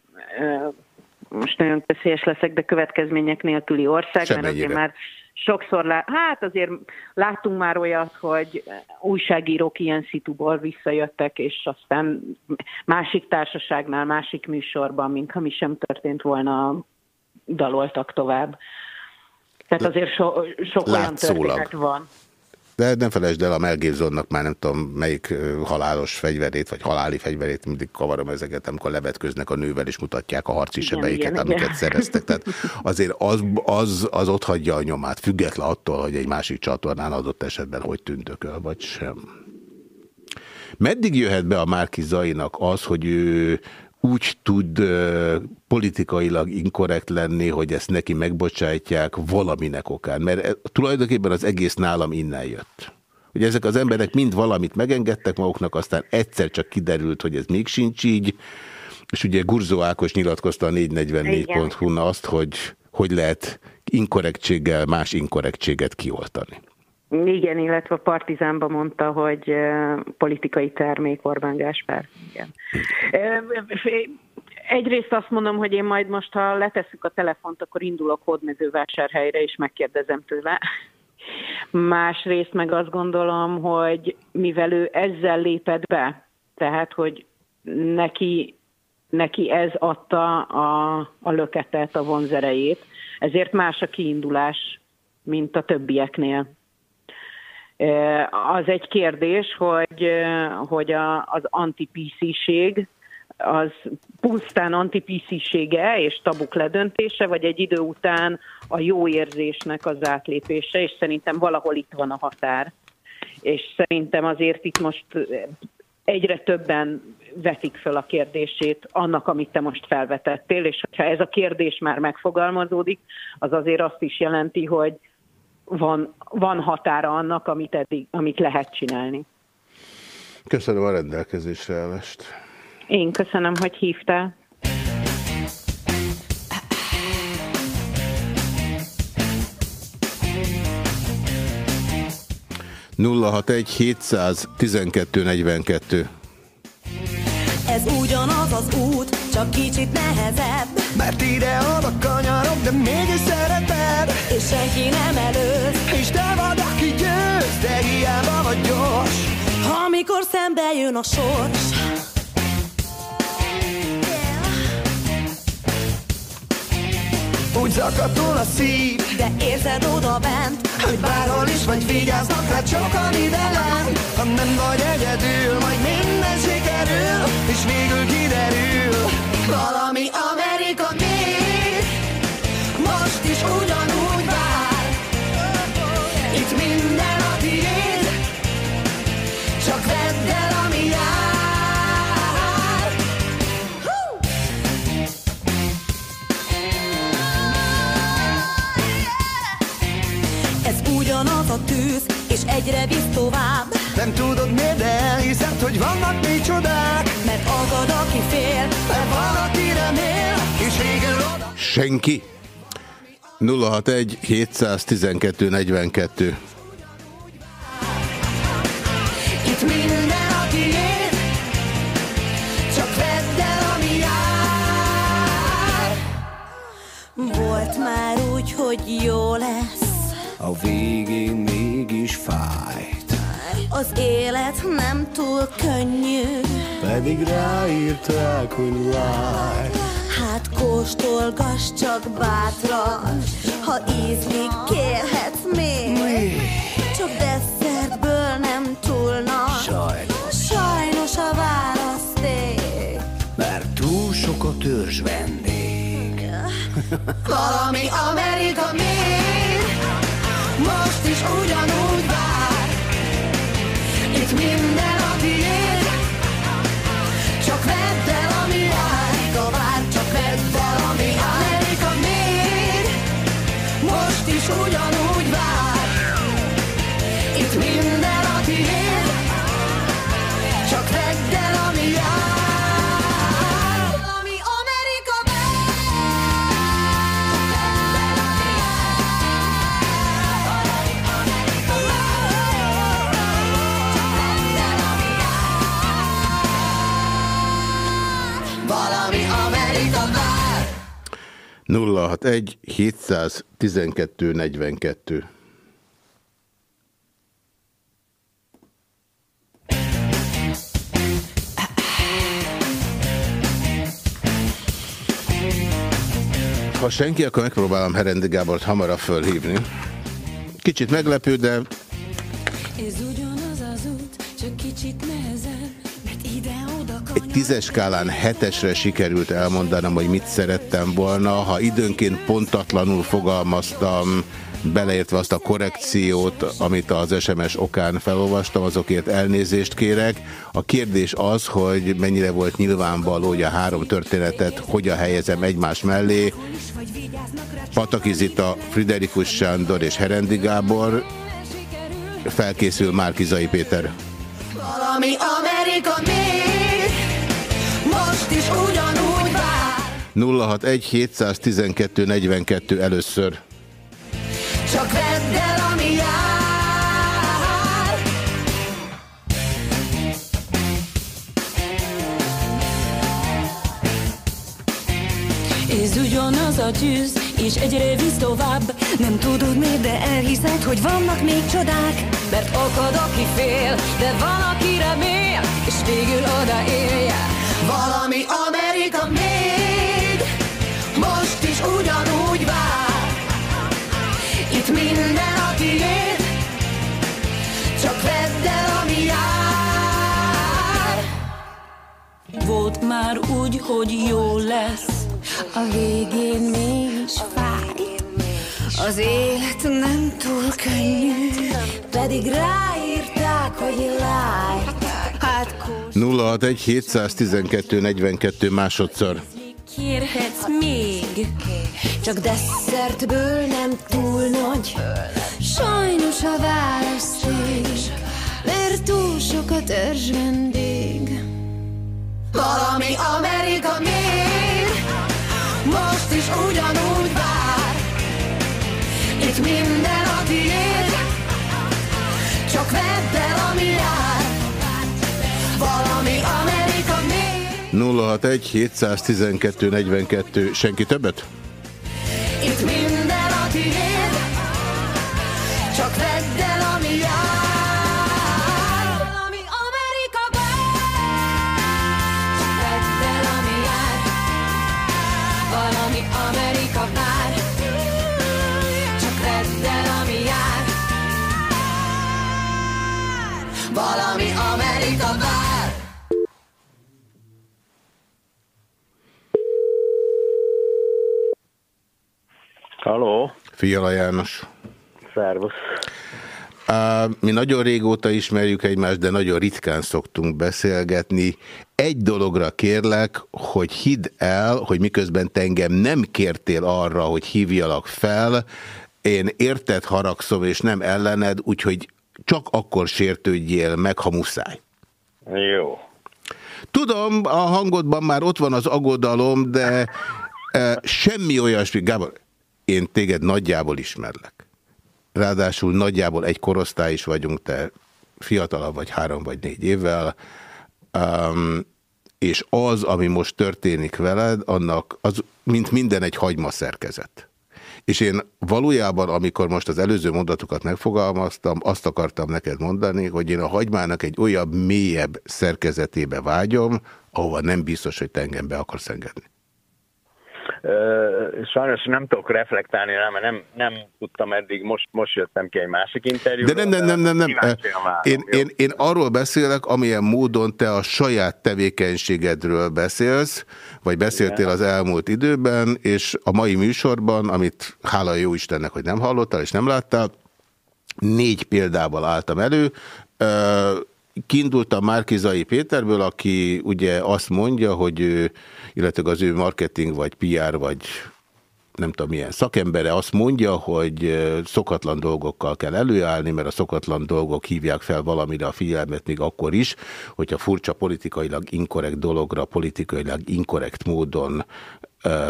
most nagyon veszélyes leszek, de következmények nélküli ország, Semmennyire. mert azért már sokszor, lá... hát azért láttunk már olyat, hogy újságírók ilyen szituból visszajöttek, és aztán másik társaságnál, másik műsorban, mintha mi sem történt volna, daloltak tovább. Tehát azért so, sok olyan történet van. De nem felejtsd el, a Mel Gibsonnak már nem tudom melyik halálos fegyverét, vagy haláli fegyverét, mindig kavarom ezeket, amikor levetköznek a nővel, és mutatják a harci igen, sebeiket, igen, amiket igen. szereztek. Tehát azért az, az, az ott hagyja a nyomát, független attól, hogy egy másik csatornán adott esetben hogy tündököl, vagy sem. Meddig jöhet be a Márki Zainak az, hogy ő úgy tud politikailag inkorrekt lenni, hogy ezt neki megbocsájtják valaminek okán. Mert e, tulajdonképpen az egész nálam innen jött. Hogy ezek az emberek mind valamit megengedtek maguknak, aztán egyszer csak kiderült, hogy ez még sincs így, és ugye Gurzó Ákos nyilatkozta a 444.hu-n azt, hogy hogy lehet inkorrektséggel más inkorrektséget kioltani. Igen, illetve a Partizánban mondta, hogy politikai termék Orbán Gáspár. Igen. Egyrészt azt mondom, hogy én majd most, ha letesszük a telefont, akkor indulok hódmezővásárhelyre, és megkérdezem tőle. Másrészt meg azt gondolom, hogy mivel ő ezzel lépett be, tehát, hogy neki, neki ez adta a, a löketet, a vonzerejét, ezért más a kiindulás, mint a többieknél. Az egy kérdés, hogy, hogy a, az antipisiség az pusztán antipiszisége és tabuk ledöntése, vagy egy idő után a jó érzésnek az átlépése, és szerintem valahol itt van a határ. És szerintem azért itt most egyre többen vetik föl a kérdését annak, amit te most felvetettél, és ha ez a kérdés már megfogalmazódik, az azért azt is jelenti, hogy van, van határa annak, amit, eddig, amit lehet csinálni. Köszönöm a rendelkezésre állást. Én köszönöm, hogy hívtál. nulla hat egy 712 42 Ez ugyanaz az út, csak kicsit nehezebb Mert ide a kanyarok, de mégis szereted És senki nem előz És te vagy, aki győz, de hiába vagy gyors. Amikor szembe jön a sors. Úgy zakatol a szív. De érzed oda bent Hogy bárhol is vagy vigyáznak rá sokan ide lent. Ha nem vagy egyedül, majd minden sikerül És végül kiderül. Valami Amerika még Most is ugyanúgy minden a tiéd Csak vedd el, ami jár. Ez ugyanaz a tűz És egyre visz tovább. Nem tudod miért, de elhiszed, hogy vannak még csodák. Mert agad, aki fél Mert van, aki remél. És végül oda Senki? 061 712 42 Itt minden a tiéd Csak vedd el, ami jár Volt hogy jó lesz. A végén mégis fájt. Az élet nem túl könnyű. Pedig ráírták, hogy láj. Kóstolgass csak bátran, ha ízlik kérhetsz még. Csak desszertből nem túl nagy. Sajnos. Sajnos a választék. Mert túl sok a törzs vendég. Valami Amerika még Most is ugyanúgy vár Itt minden 061 712 42. Ha senki, akkor megpróbálom Herendi Gábort hamarabb fölhívni. Kicsit meglepő, de egy tízes skálán hetesre sikerült elmondanom, hogy mit szerettem volna. Ha időnként pontatlanul fogalmaztam, beleértve azt a korrekciót, amit az SMS okán felolvastam, azokért elnézést kérek. A kérdés az, hogy mennyire volt nyilvánvaló, hogy a három történetet hogyan helyezem egymás mellé. Pataki Zita, Friderikus Sándor és Herendi Gábor. Felkészül Márkizai Péter. Valami Amerika még. Most is ugyanúgy vár. 061 712 42 először. Csak vedd el, ami jár. Ez ugyanaz a tűz, és egyre visz tovább. Nem tudod miért, de elhiszed, hogy vannak még csodák. Mert akad, aki fél, de van, aki remél És végül odaérje Valami Amerika még Most is ugyanúgy vár. Itt minden a tiéd Csak vedd el, ami jár. Volt már úgy, hogy jó lesz A végén fáj Az élet nem túl könnyű Pedig ráírták, hogy láj Hát 061 712 42 másodszor. kérhetsz még? Csak desszertből nem túl nagy. Sajnos a választék Mert túl sok a törzs vendég. Valami Amerika még. Most is ugyanúgy Itt minden a tiéd Csak vedd el, ami jár. Valami Amerika még 061 712 42 senki többet? Itt minden Valami Amerika vár Halló, Fiala János. szervusz. Mi nagyon régóta ismerjük egymást, de nagyon ritkán szoktunk beszélgetni. Egy dologra kérlek, hogy hidd el, hogy miközben te engem nem kértél arra, hogy hívjalak fel, én érted haragszom, és nem ellened, úgyhogy csak akkor sértődjél meg, ha muszáj. Jó. Tudom, a hangodban már ott van az aggodalom, de e, semmi olyasmi, Gábor, én téged nagyjából ismerlek. Ráadásul nagyjából egy korosztály is vagyunk, te fiatalabb vagy három vagy négy évvel, um, és az, ami most történik veled, annak az, mint minden egy hagyma szerkezet. És én valójában, amikor most az előző mondatokat megfogalmaztam, azt akartam neked mondani, hogy én a hagymának egy olyan mélyebb szerkezetébe vágyom, ahova nem biztos, hogy te engem be akarsz engedni. Sajnos nem tudok reflektálni rá, mert nem, nem tudtam eddig, most, most jöttem ki egy másik interjúra. De nem, nem, nem, nem, nem. Várom, én, én, én arról beszélek, amilyen módon te a saját tevékenységedről beszélsz, vagy beszéltél az elmúlt időben, és a mai műsorban, amit hála jó Istennek, hogy nem hallottál és nem láttál, négy példával álltam elő, Kiindultam Márkizai Péterből, aki ugye azt mondja, hogy illetve az ő marketing, vagy PR, vagy nem tudom milyen szakembere azt mondja, hogy szokatlan dolgokkal kell előállni, mert a szokatlan dolgok hívják fel valamire a figyelmet még akkor is, hogyha furcsa politikailag inkorrekt dologra, politikailag inkorrekt módon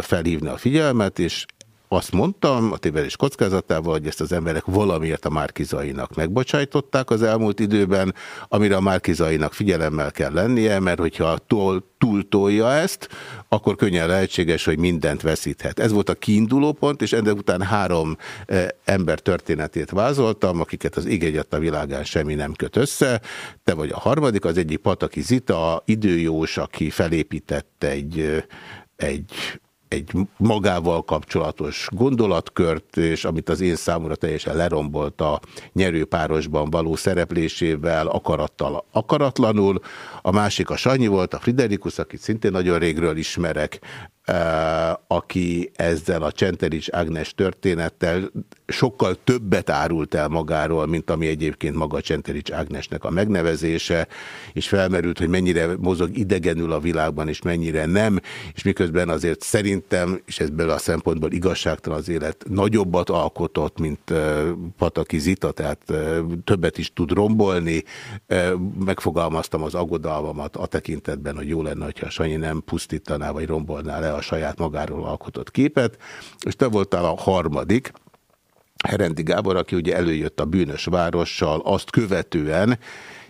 felhívni a figyelmet, és azt mondtam a tévedés kockázatával, hogy ezt az emberek valamiért a Márkizainak megbocsájtották az elmúlt időben, amire a Márkizainak figyelemmel kell lennie, mert hogyha túl, túltolja ezt, akkor könnyen lehetséges, hogy mindent veszíthet. Ez volt a kiinduló pont, és ennek után három e, ember történetét vázoltam, akiket az ég a világán semmi nem köt össze. Te vagy a harmadik, az egyik Pataki Zita, időjós, aki felépített egy egy egy magával kapcsolatos gondolatkört, és amit az én számomra teljesen lerombolt a nyerőpárosban való szereplésével, akarattal, akaratlanul. A másik a Sanyi volt, a Friderikus, akit szintén nagyon régről ismerek, aki ezzel a Csenterics Ágnes történettel sokkal többet árult el magáról, mint ami egyébként maga Csenterics Ágnesnek a megnevezése, és felmerült, hogy mennyire mozog idegenül a világban, és mennyire nem, és miközben azért szerintem, és ebből a szempontból igazságtalan az élet, nagyobbat alkotott, mint Pataki Zita, tehát többet is tud rombolni. Megfogalmaztam az aggodalmamat a tekintetben, hogy jó lenne, hogyha Sanyi nem pusztítaná, vagy rombolná le a saját magáról alkotott képet, és te voltál a harmadik, Herendi Gábor, aki ugye előjött a bűnös várossal, azt követően,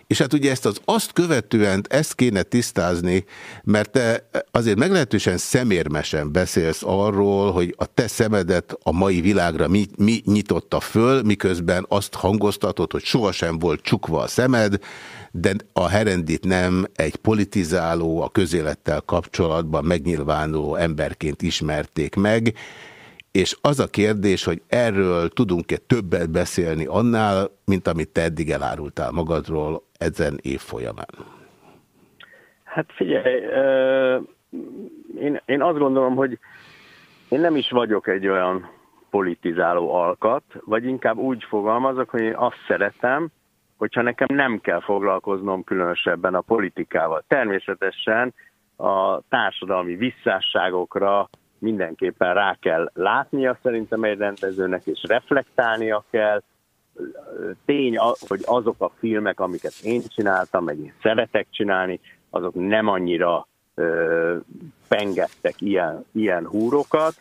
és hát ugye ezt az azt követően ezt kéne tisztázni, mert te azért meglehetősen szemérmesen beszélsz arról, hogy a te szemedet a mai világra mi, mi nyitotta föl, miközben azt hangoztatod, hogy sohasem volt csukva a szemed, de a Herendit nem egy politizáló, a közélettel kapcsolatban megnyilvánuló emberként ismerték meg, és az a kérdés, hogy erről tudunk-e többet beszélni annál, mint amit te eddig elárultál magadról ezen év folyamán? Hát figyelj, én, én azt gondolom, hogy én nem is vagyok egy olyan politizáló alkat, vagy inkább úgy fogalmazok, hogy én azt szeretem, hogyha nekem nem kell foglalkoznom különösebben a politikával. Természetesen a társadalmi visszásságokra mindenképpen rá kell látnia szerintem egy rendezőnek, és reflektálnia kell. Tény, hogy azok a filmek, amiket én csináltam, meg én szeretek csinálni, azok nem annyira ö, pengettek ilyen, ilyen húrokat.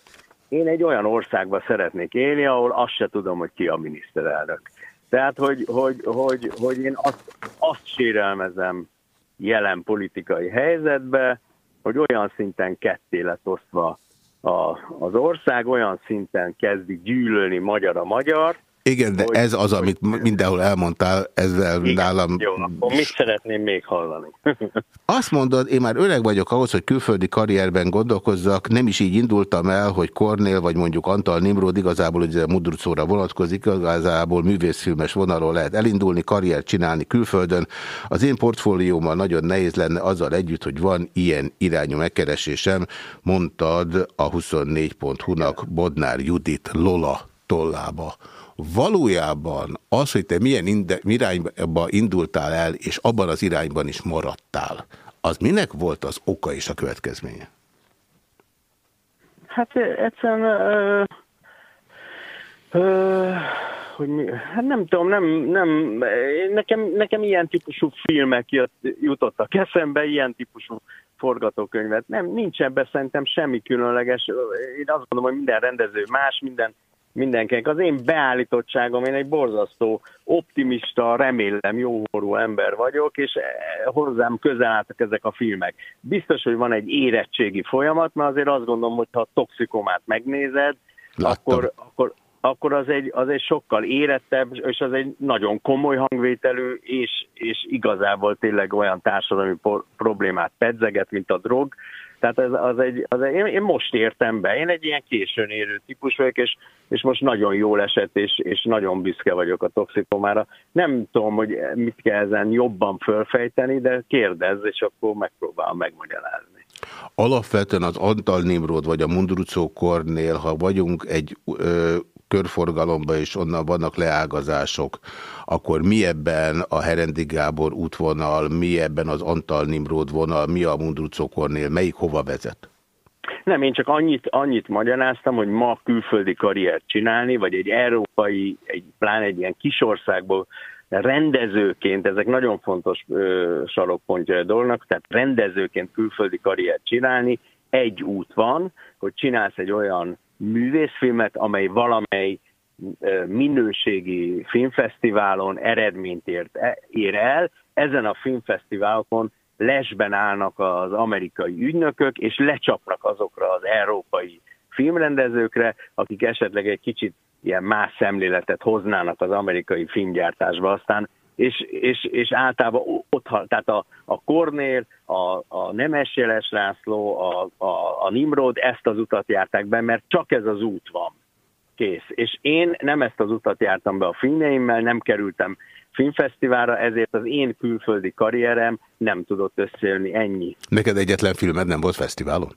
Én egy olyan országban szeretnék élni, ahol azt se tudom, hogy ki a miniszterelnök. Tehát, hogy, hogy, hogy, hogy én azt, azt sérelmezem jelen politikai helyzetbe, hogy olyan szinten ketté lett osztva a, az ország, olyan szinten kezdi gyűlölni magyar a magyar, igen, de hogy, ez az, amit mindenhol elmondtál, ezzel igen, nálam... Jó, akkor mit szeretném még hallani? Azt mondod, én már öreg vagyok ahhoz, hogy külföldi karrierben gondolkozzak, nem is így indultam el, hogy Kornél vagy mondjuk Antal Nimród igazából ugye a Mudrucóra vonatkozik, igazából művészfilmes vonalról lehet elindulni, karriert csinálni külföldön. Az én portfóliómmal nagyon nehéz lenne azzal együtt, hogy van ilyen irányú megkeresésem, mondtad a 24.hu-nak Bodnár Judit Lola tollába valójában az, hogy te milyen irányba indultál el, és abban az irányban is maradtál, az minek volt az oka és a következménye? Hát egyszerűen, ö, ö, hogy mi, hát nem tudom, nem, nem, nekem, nekem ilyen típusú filmek jutottak eszembe, ilyen típusú forgatókönyvet. Nem, nincs ebben szerintem semmi különleges. Én azt gondolom, hogy minden rendező más, minden mindenkinek. Az én beállítottságom, én egy borzasztó optimista, remélem jóhorú ember vagyok, és eh, hozzám közel álltak ezek a filmek. Biztos, hogy van egy érettségi folyamat, mert azért azt gondolom, hogy ha a toxikomát megnézed, akkor, akkor, akkor az egy, az egy sokkal érettebb, és az egy nagyon komoly hangvételű, és, és igazából tényleg olyan társadalmi problémát pedzeget, mint a drog. Tehát ez, az egy, az egy, én, én most értem be, én egy ilyen későn érő típus vagyok, és, és most nagyon jól esett, és, és nagyon büszke vagyok a toxikomára. Nem tudom, hogy mit kell ezen jobban fölfejteni, de kérdezz, és akkor megpróbálom megmagyarázni. Alapvetően az Antal Nimrod vagy a Mundrucó Kornél, ha vagyunk egy ö, körforgalomba, és onnan vannak leágazások, akkor mi ebben a Herendi Gábor útvonal, mi ebben az Antal Nimród vonal, mi a Mundrucokornél, melyik hova vezet? Nem, én csak annyit, annyit magyaráztam, hogy ma külföldi karriert csinálni, vagy egy európai, egy, pláne egy ilyen kisországból rendezőként, ezek nagyon fontos ö, sarokpontja a dolognak, tehát rendezőként külföldi karriert csinálni, egy út van, hogy csinálsz egy olyan művészfilmet, amely valamely minőségi filmfesztiválon eredményt ért, e, ér el. Ezen a filmfesztiválokon lesben állnak az amerikai ügynökök, és lecsapnak azokra az európai filmrendezőkre, akik esetleg egy kicsit ilyen más szemléletet hoznának az amerikai filmgyártásba. Aztán és, és, és általában ott, tehát a, a Kornél, a, a Nemes Jeles László, a, a, a Nimrod ezt az utat járták be, mert csak ez az út van. Kész. És én nem ezt az utat jártam be a filmjeimmel, nem kerültem filmfesztiválra, ezért az én külföldi karrierem nem tudott összejönni ennyi. Neked egyetlen filmed nem volt fesztiválon?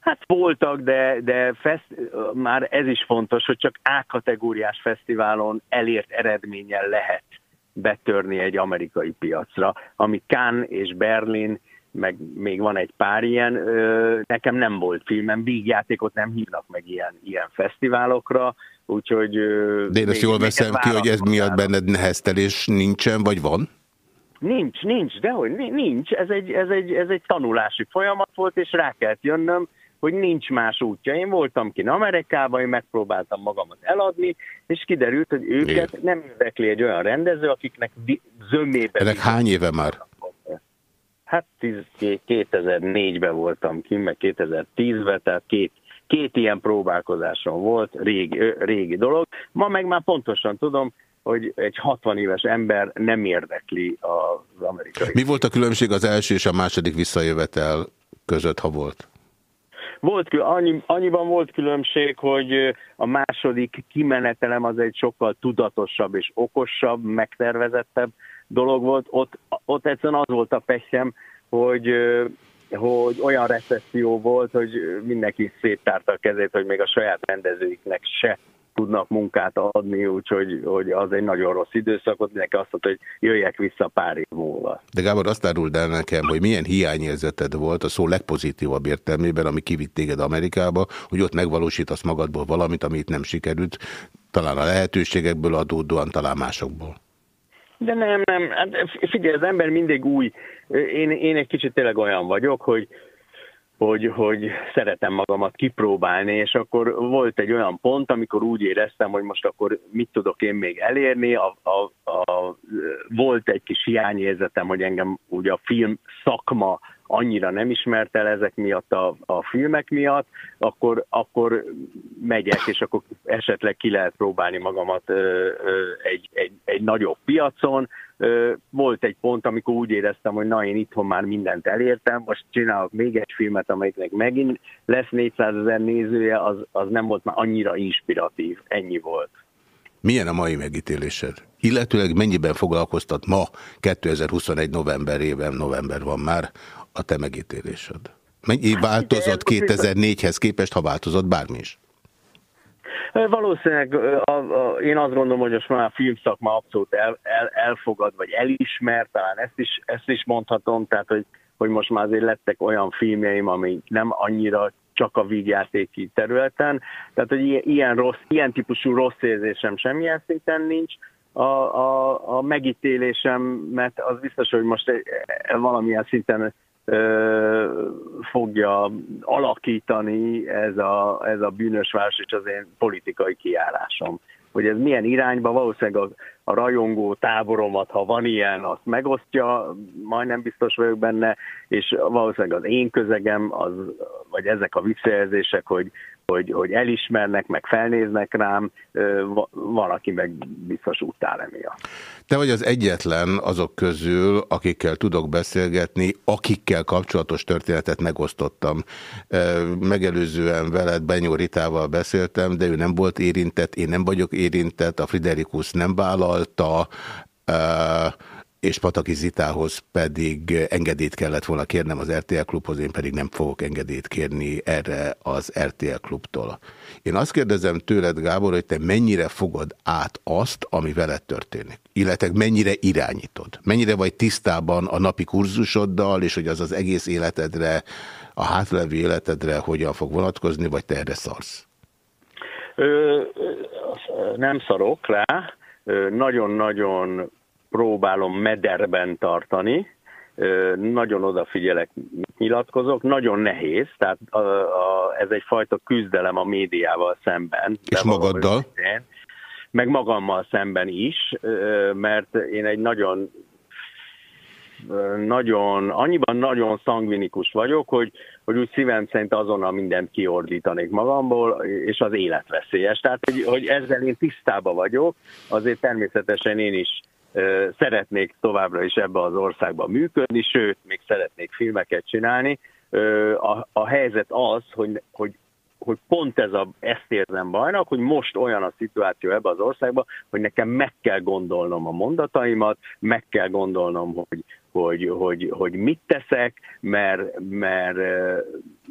Hát voltak, de, de fest, már ez is fontos, hogy csak A-kategóriás fesztiválon elért eredménnyel lehet betörni egy amerikai piacra, ami Cannes és Berlin, meg még van egy pár ilyen, nekem nem volt filmem, vígjátékot nem hívnak meg ilyen, ilyen fesztiválokra, úgyhogy... De én ezt jól veszem ki, hogy ez miatt benned neheztelés nincsen, vagy van? Nincs, nincs, de hogy nincs. Ez egy, ez, egy, ez egy tanulási folyamat volt, és rá kellett jönnöm, hogy nincs más útja. Én voltam ki Amerikában, én megpróbáltam magamat eladni, és kiderült, hogy őket Igen. nem érdekli egy olyan rendező, akiknek zömébe... Ennek hány éve már? Hát 2004-ben voltam ki, meg 2010-ben, tehát két, két ilyen próbálkozásom volt, régi, régi dolog. Ma meg már pontosan tudom, hogy egy 60 éves ember nem érdekli az amerikai. Mi volt a különbség az első és a második visszajövetel között, ha volt? Volt, annyi, annyiban volt különbség, hogy a második kimenetelem az egy sokkal tudatosabb és okosabb, megtervezettebb dolog volt. Ott, ott egyszerűen az volt a pehjem, hogy hogy olyan recesszió volt, hogy mindenki széttárta a kezét, hogy még a saját rendezőiknek se tudnak munkát adni, úgyhogy hogy az egy nagyon rossz időszakot, neki azt mondta, hogy jöjjek vissza pár év múlva. De Gábor, azt áruld el nekem, hogy milyen hiányérzeted volt a szó legpozitívabb értelmében, ami kivitt téged Amerikába, hogy ott megvalósítasz magadból valamit, amit nem sikerült, talán a lehetőségekből adódóan, talán másokból. De nem, nem, hát figyelj, az ember mindig új. Én, én egy kicsit tényleg olyan vagyok, hogy hogy, hogy szeretem magamat kipróbálni, és akkor volt egy olyan pont, amikor úgy éreztem, hogy most akkor mit tudok én még elérni, a, a, a, volt egy kis hiányérzetem, hogy engem ugye a film szakma annyira nem ismert el ezek miatt a, a filmek miatt, akkor, akkor megyek, és akkor esetleg ki lehet próbálni magamat ö, ö, egy, egy, egy nagyobb piacon. Volt egy pont, amikor úgy éreztem, hogy na, én itthon már mindent elértem, most csinálok még egy filmet, amelyiknek megint lesz 400 ezer nézője, az, az nem volt már annyira inspiratív. Ennyi volt. Milyen a mai megítélésed? Illetőleg mennyiben foglalkoztat ma, 2021 novemberében, november van már, a te megítélésed? Mennyi hát változott 2004-hez képest, ha változott bármi is? Valószínűleg a, a, én azt gondolom, hogy most már a filmszakma abszolút el, el, elfogad, vagy elismer, talán ezt is, ezt is mondhatom, tehát hogy, hogy most már azért lettek olyan filmjeim, ami nem annyira csak a vígjátéki területen, tehát hogy ilyen, rossz, ilyen típusú rossz érzésem semmilyen szinten nincs, a, a, a megítélésemet az biztos, hogy most valamilyen szinten fogja alakítani ez a, ez a bűnös város és az én politikai kiállásom. Hogy ez milyen irányba, valószínűleg a, a rajongó táboromat, ha van ilyen, azt megosztja, majdnem biztos vagyok benne, és valószínűleg az én közegem, az, vagy ezek a visszajelzések, hogy, hogy, hogy elismernek, meg felnéznek rám, van, aki meg biztos utál emiatt. Te vagy az egyetlen azok közül, akikkel tudok beszélgetni, akikkel kapcsolatos történetet megosztottam. Megelőzően veled Benyó Ritával beszéltem, de ő nem volt érintett, én nem vagyok érintett, a Friderikus nem vállalta, és Pataki Zitához pedig engedélyt kellett volna kérnem az RTL klubhoz, én pedig nem fogok engedélyt kérni erre az RTL klubtól. Én azt kérdezem tőled, Gábor, hogy te mennyire fogod át azt, ami veled történik? Illetve mennyire irányítod? Mennyire vagy tisztában a napi kurzusoddal, és hogy az az egész életedre, a hátlevő életedre hogyan fog vonatkozni, vagy te erre szarsz? Ö, nem szarok rá, nagyon-nagyon próbálom mederben tartani, nagyon odafigyelek, nyilatkozok, nagyon nehéz, tehát a, a, ez egyfajta küzdelem a médiával szemben. És magaddal? Én, meg magammal szemben is, mert én egy nagyon nagyon, annyiban nagyon szangvinikus vagyok, hogy, hogy úgy szívem szerint azonnal mindent kiordítanék magamból, és az élet veszélyes. Tehát, hogy, hogy ezzel én tisztában vagyok, azért természetesen én is szeretnék továbbra is ebbe az országba működni, sőt, még szeretnék filmeket csinálni. A, a helyzet az, hogy, hogy, hogy pont ez a, ezt érzem bajnak, hogy most olyan a szituáció ebbe az országban, hogy nekem meg kell gondolnom a mondataimat, meg kell gondolnom, hogy, hogy, hogy, hogy mit teszek, mert, mert,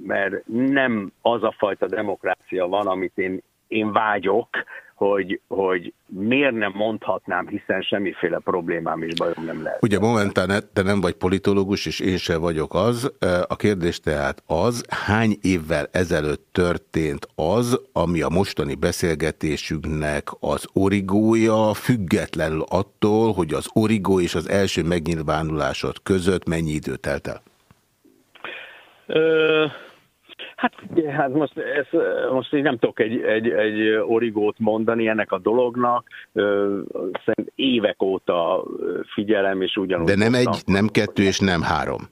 mert nem az a fajta demokrácia van, amit én, én vágyok, hogy, hogy miért nem mondhatnám, hiszen semmiféle problémám és bajom nem lehet. Ugye momentán te nem vagy politológus, és én sem vagyok az. A kérdés tehát az, hány évvel ezelőtt történt az, ami a mostani beszélgetésünknek az origója, függetlenül attól, hogy az origó és az első megnyilvánulásod között mennyi idő telt el? Ö Hát, hát most, ez, most én nem tudok egy, egy, egy origót mondani ennek a dolognak. Szerint évek óta figyelem, és ugyanúgy... De nem egy, nem kettő, és nem három.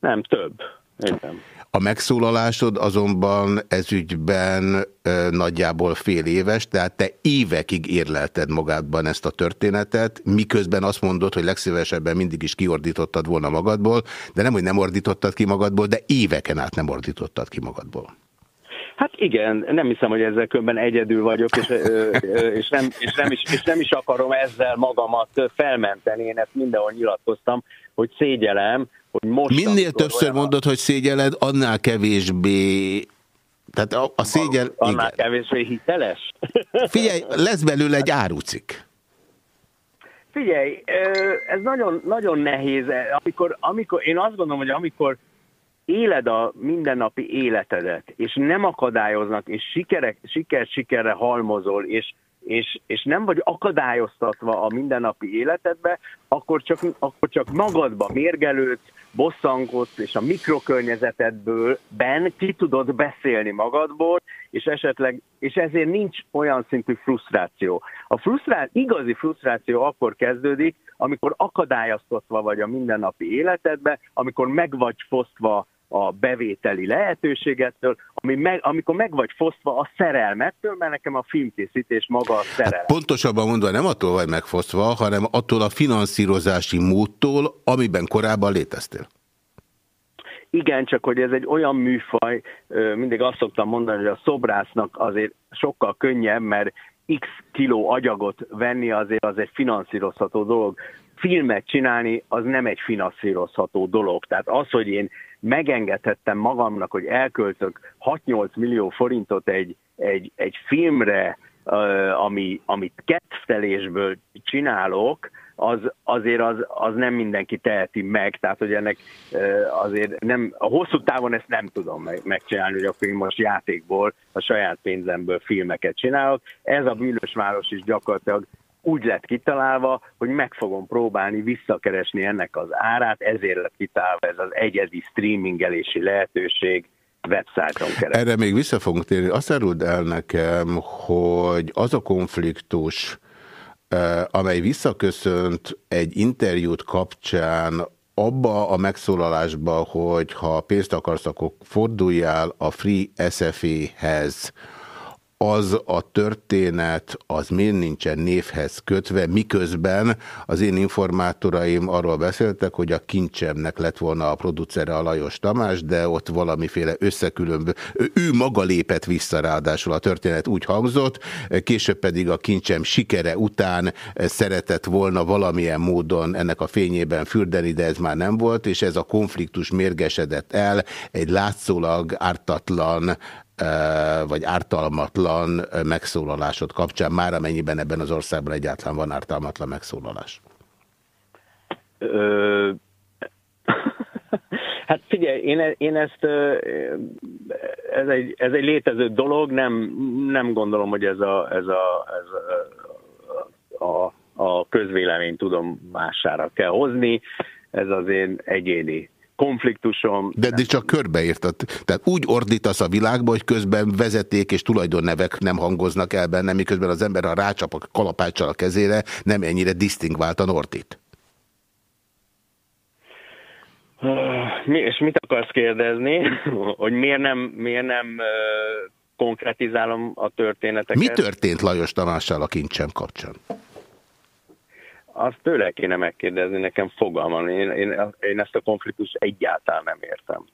Nem, több. Igen. A megszólalásod azonban ezügyben ö, nagyjából fél éves, tehát te évekig érlelted magádban ezt a történetet, miközben azt mondod, hogy legszívesebben mindig is kiordítottad volna magadból, de nem, hogy nem ordítottad ki magadból, de éveken át nem ordítottad ki magadból. Hát igen, nem hiszem, hogy ezzel különben egyedül vagyok, és, és, nem, és, nem is, és nem is akarom ezzel magamat felmenteni, én ezt mindenhol nyilatkoztam, hogy szégyelem, hogy most... Minél többször olyan... mondod, hogy szégyeled, annál kevésbé... Tehát a, a szégyel... Annál igen. kevésbé hiteles? Figyelj, lesz belőle egy árucik. Figyelj, ez nagyon, nagyon nehéz. Amikor, amikor, én azt gondolom, hogy amikor éled a mindennapi életedet, és nem akadályoznak, és sikerek, siker sikerre halmozol, és és, és nem vagy akadályoztatva a mindennapi életedbe, akkor csak, akkor csak magadba mérgelődsz, bosszankodsz, és a mikrokörnyezetedből ben ki tudod beszélni magadból, és esetleg, és ezért nincs olyan szintű frusztráció. A frusztrá, igazi frusztráció akkor kezdődik, amikor akadályoztatva vagy a mindennapi életedbe, amikor meg vagy fosztva a bevételi lehetőségettől, ami meg, amikor meg vagy fosztva a szerelmettől, mert nekem a filmkészítés maga a szerelem. Hát pontosabban mondva nem attól vagy megfosztva, hanem attól a finanszírozási módtól, amiben korábban léteztél. Igen, csak hogy ez egy olyan műfaj, mindig azt szoktam mondani, hogy a szobrásznak azért sokkal könnyebb, mert x kiló agyagot venni azért az egy finanszírozható dolog. Filmet csinálni az nem egy finanszírozható dolog. Tehát az, hogy én megengedhettem magamnak, hogy elköltök 6-8 millió forintot egy, egy, egy filmre, ami, amit kettelésből csinálok, az, azért az, az nem mindenki teheti meg, tehát hogy ennek azért nem, a hosszú távon ezt nem tudom meg, megcsinálni, hogy akkor én most játékból, a saját pénzemből filmeket csinálok. Ez a bűnös város is gyakorlatilag úgy lett kitalálva, hogy meg fogom próbálni visszakeresni ennek az árát, ezért lett kitalálva ez az egyedi streamingelési lehetőség, websájton keresztül. Erre még vissza fogunk térni. Azt áruld el nekem, hogy az a konfliktus, amely visszaköszönt egy interjút kapcsán abba a megszólalásba, hogy ha pénzt akarsz, akkor forduljál a Free SFE-hez, az a történet, az miért nincsen névhez kötve, miközben az én informátoraim arról beszéltek, hogy a kincsemnek lett volna a producere a Lajos Tamás, de ott valamiféle összekülönböző, ő maga lépett vissza ráadásul a történet úgy hangzott, később pedig a kincsem sikere után szeretett volna valamilyen módon ennek a fényében fürdeni, de ez már nem volt, és ez a konfliktus mérgesedett el, egy látszólag ártatlan vagy ártalmatlan megszólalásod kapcsán, már amennyiben ebben az országban egyáltalán van ártalmatlan megszólalás? Hát figyelj, én, én ezt, ez egy, ez egy létező dolog, nem, nem gondolom, hogy ez a, ez a, ez a, a, a közvélemény tudomására kell hozni, ez az én egyéni konfliktusom. De, de csak körbeírtad. Tehát úgy ordítasz a világba, hogy közben vezeték és tulajdonnevek nem hangoznak el benne, miközben az ember, ha rácsap a kalapáccsal a kezére, nem ennyire disztingváltan ordít. Mi, és mit akarsz kérdezni? Hogy miért nem, miért nem konkretizálom a történeteket? Mi történt Lajos Tamással a kincsem kapcsán? Azt tőle kéne megkérdezni, nekem fogalmam. Én, én, én ezt a konfliktust egyáltalán nem értem.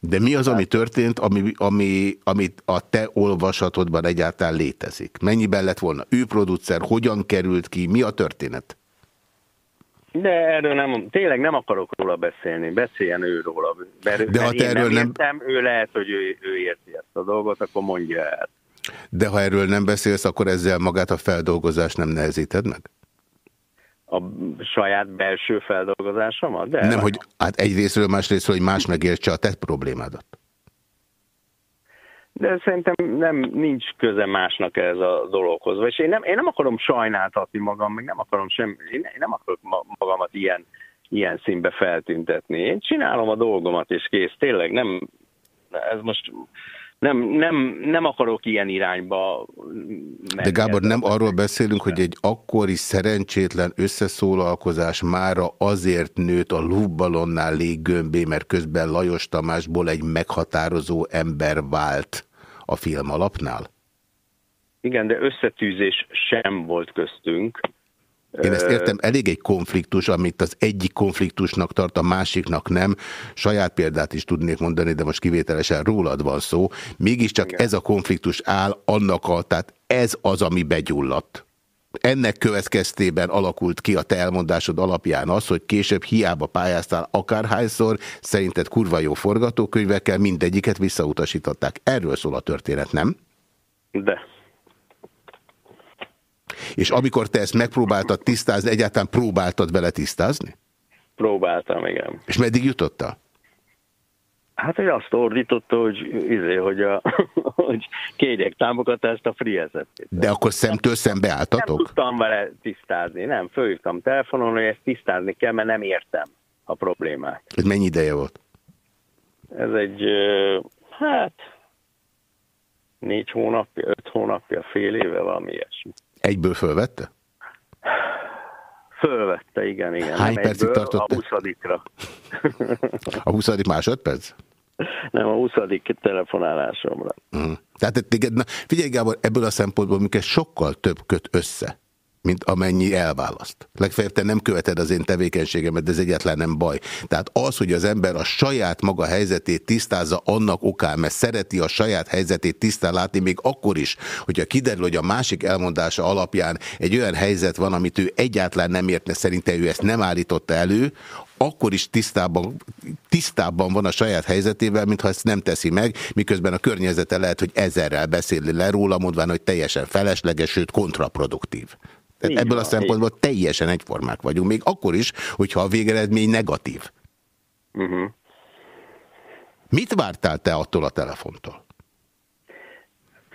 De mi az, ami történt, ami, ami, amit a te olvasatodban egyáltalán létezik? Mennyiben lett volna ő producer, hogyan került ki, mi a történet? De erről nem, tényleg nem akarok róla beszélni, beszéljen ő róla. Mert, De ha te erről nem, értem, ő lehet, hogy ő, ő érti ezt a dolgot, akkor mondja el. De ha erről nem beszélsz, akkor ezzel magát a feldolgozást nem nehezíted meg? A saját belső feldolgozásomat? De nem, hogy hát egyrésztről, másrésztről, hogy más megértse a te problémádat. De szerintem nem, nincs köze másnak ez a dologhoz. És én nem, én nem akarom sajnáltatni magam, meg nem akarom sem, én nem akarok magamat ilyen, ilyen színbe feltüntetni. Én csinálom a dolgomat, és kész. Tényleg nem, ez most nem, nem, nem akarok ilyen irányba De Gábor, nem arról beszélünk, hogy egy akkori szerencsétlen összeszólalkozás mára azért nőtt a lúbbalonnál léggömbé, mert közben Lajos Tamásból egy meghatározó ember vált a film alapnál? Igen, de összetűzés sem volt köztünk. Én ezt értem, elég egy konfliktus, amit az egyik konfliktusnak tart, a másiknak nem. Saját példát is tudnék mondani, de most kivételesen rólad van szó. Mégiscsak Igen. ez a konfliktus áll annak a, tehát ez az, ami begyulladt. Ennek következtében alakult ki a te elmondásod alapján az, hogy később hiába pályáztál akárhányszor, szerinted kurva jó forgatókönyvekkel mindegyiket visszautasították. Erről szól a történet, nem? De. És amikor te ezt megpróbáltad tisztázni, egyáltalán próbáltad vele tisztázni? Próbáltam, igen. És meddig jutottál? Hát, hogy azt ordította, hogy, izé, hogy, a, hogy kérjek támogatást a free De akkor szemtől szembe álltatok? Nem tudtam vele tisztázni, nem. Fölhívtam telefonon, hogy ezt tisztázni kell, mert nem értem a problémát. Ez mennyi ideje volt? Ez egy, hát, négy hónapja, öt hónapja, fél éve, valami ilyesmi. Egyből fölvette? Fölvette, igen, igen. Hány Nem percig tartott? A huszadikra. A huszadik másodperc? Nem, a huszadik telefonálásomra. Mm. Tehát téged, na, figyelj Gábor, ebből a szempontból minket sokkal több köt össze mint amennyi elválaszt. Legfeljebb te nem követed az én tevékenységemet, de ez egyáltalán nem baj. Tehát az, hogy az ember a saját maga helyzetét tisztázza annak okán, mert szereti a saját helyzetét tisztán látni, még akkor is, hogyha kiderül, hogy a másik elmondása alapján egy olyan helyzet van, amit ő egyáltalán nem értne, szerinte ő ezt nem állította elő, akkor is tisztában, tisztában van a saját helyzetével, mintha ezt nem teszi meg, miközben a környezete lehet, hogy ezerrel beszéli le róla, mondván, hogy teljesen felesleges, sőt kontraproduktív. Tehát ebből a szempontból így. teljesen egyformák vagyunk, még akkor is, hogyha a végeredmény negatív. Uh mhm. -huh. Mit vártál te attól a telefontól?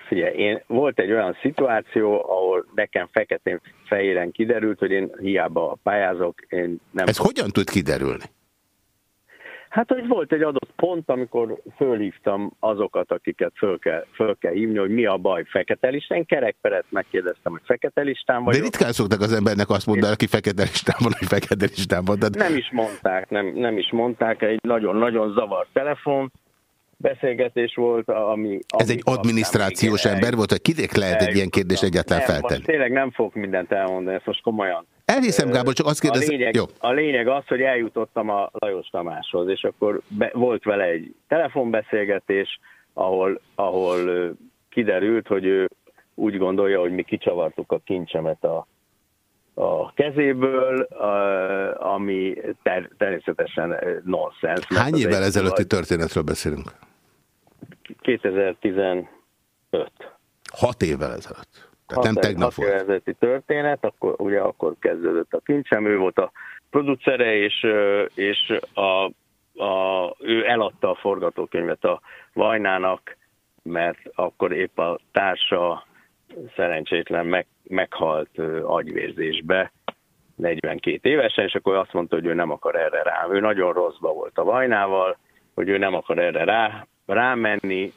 Figyelj, én, volt egy olyan szituáció, ahol nekem feketén-fehéren kiderült, hogy én hiába pályázok, én nem... Ez hogyan tud kiderülni? Hát, hogy volt egy adott pont, amikor fölhívtam azokat, akiket föl kell, föl kell hívni, hogy mi a baj fekete listán. Kerekperet megkérdeztem, hogy fekete listán vagy. De ritkán szoktak az embernek azt mondani, aki fekete listán van, hogy fekete listán van. De... Nem is mondták, nem, nem is mondták, egy nagyon-nagyon zavart telefon, beszélgetés volt, ami... ami Ez egy adminisztrációs ember volt, hogy kinek lehet egy ilyen kérdést egyáltalán feltenni? Most tényleg nem fogok mindent elmondani, ezt most komolyan. Elhiszem, Gábor, csak azt kérdezem... A lényeg, Jó. a lényeg az, hogy eljutottam a Lajos Tamáshoz, és akkor be, volt vele egy telefonbeszélgetés, ahol, ahol kiderült, hogy ő úgy gondolja, hogy mi kicsavartuk a kincsemet a, a kezéből, ami ter, természetesen nonsens. Hány évvel ezelőtti történetről beszélünk? 2015. Hat évvel ezelőtt. Tehát nem tegnap volt. ezelőtti történet, akkor, ugye akkor kezdődött a kincsem, ő volt a producere, és, és a, a, ő eladta a forgatókönyvet a Vajnának, mert akkor épp a társa szerencsétlen meg, meghalt agyvérzésbe, 42 évesen, és akkor azt mondta, hogy ő nem akar erre rá. Ő nagyon rosszba volt a Vajnával, hogy ő nem akar erre rá, rámenni,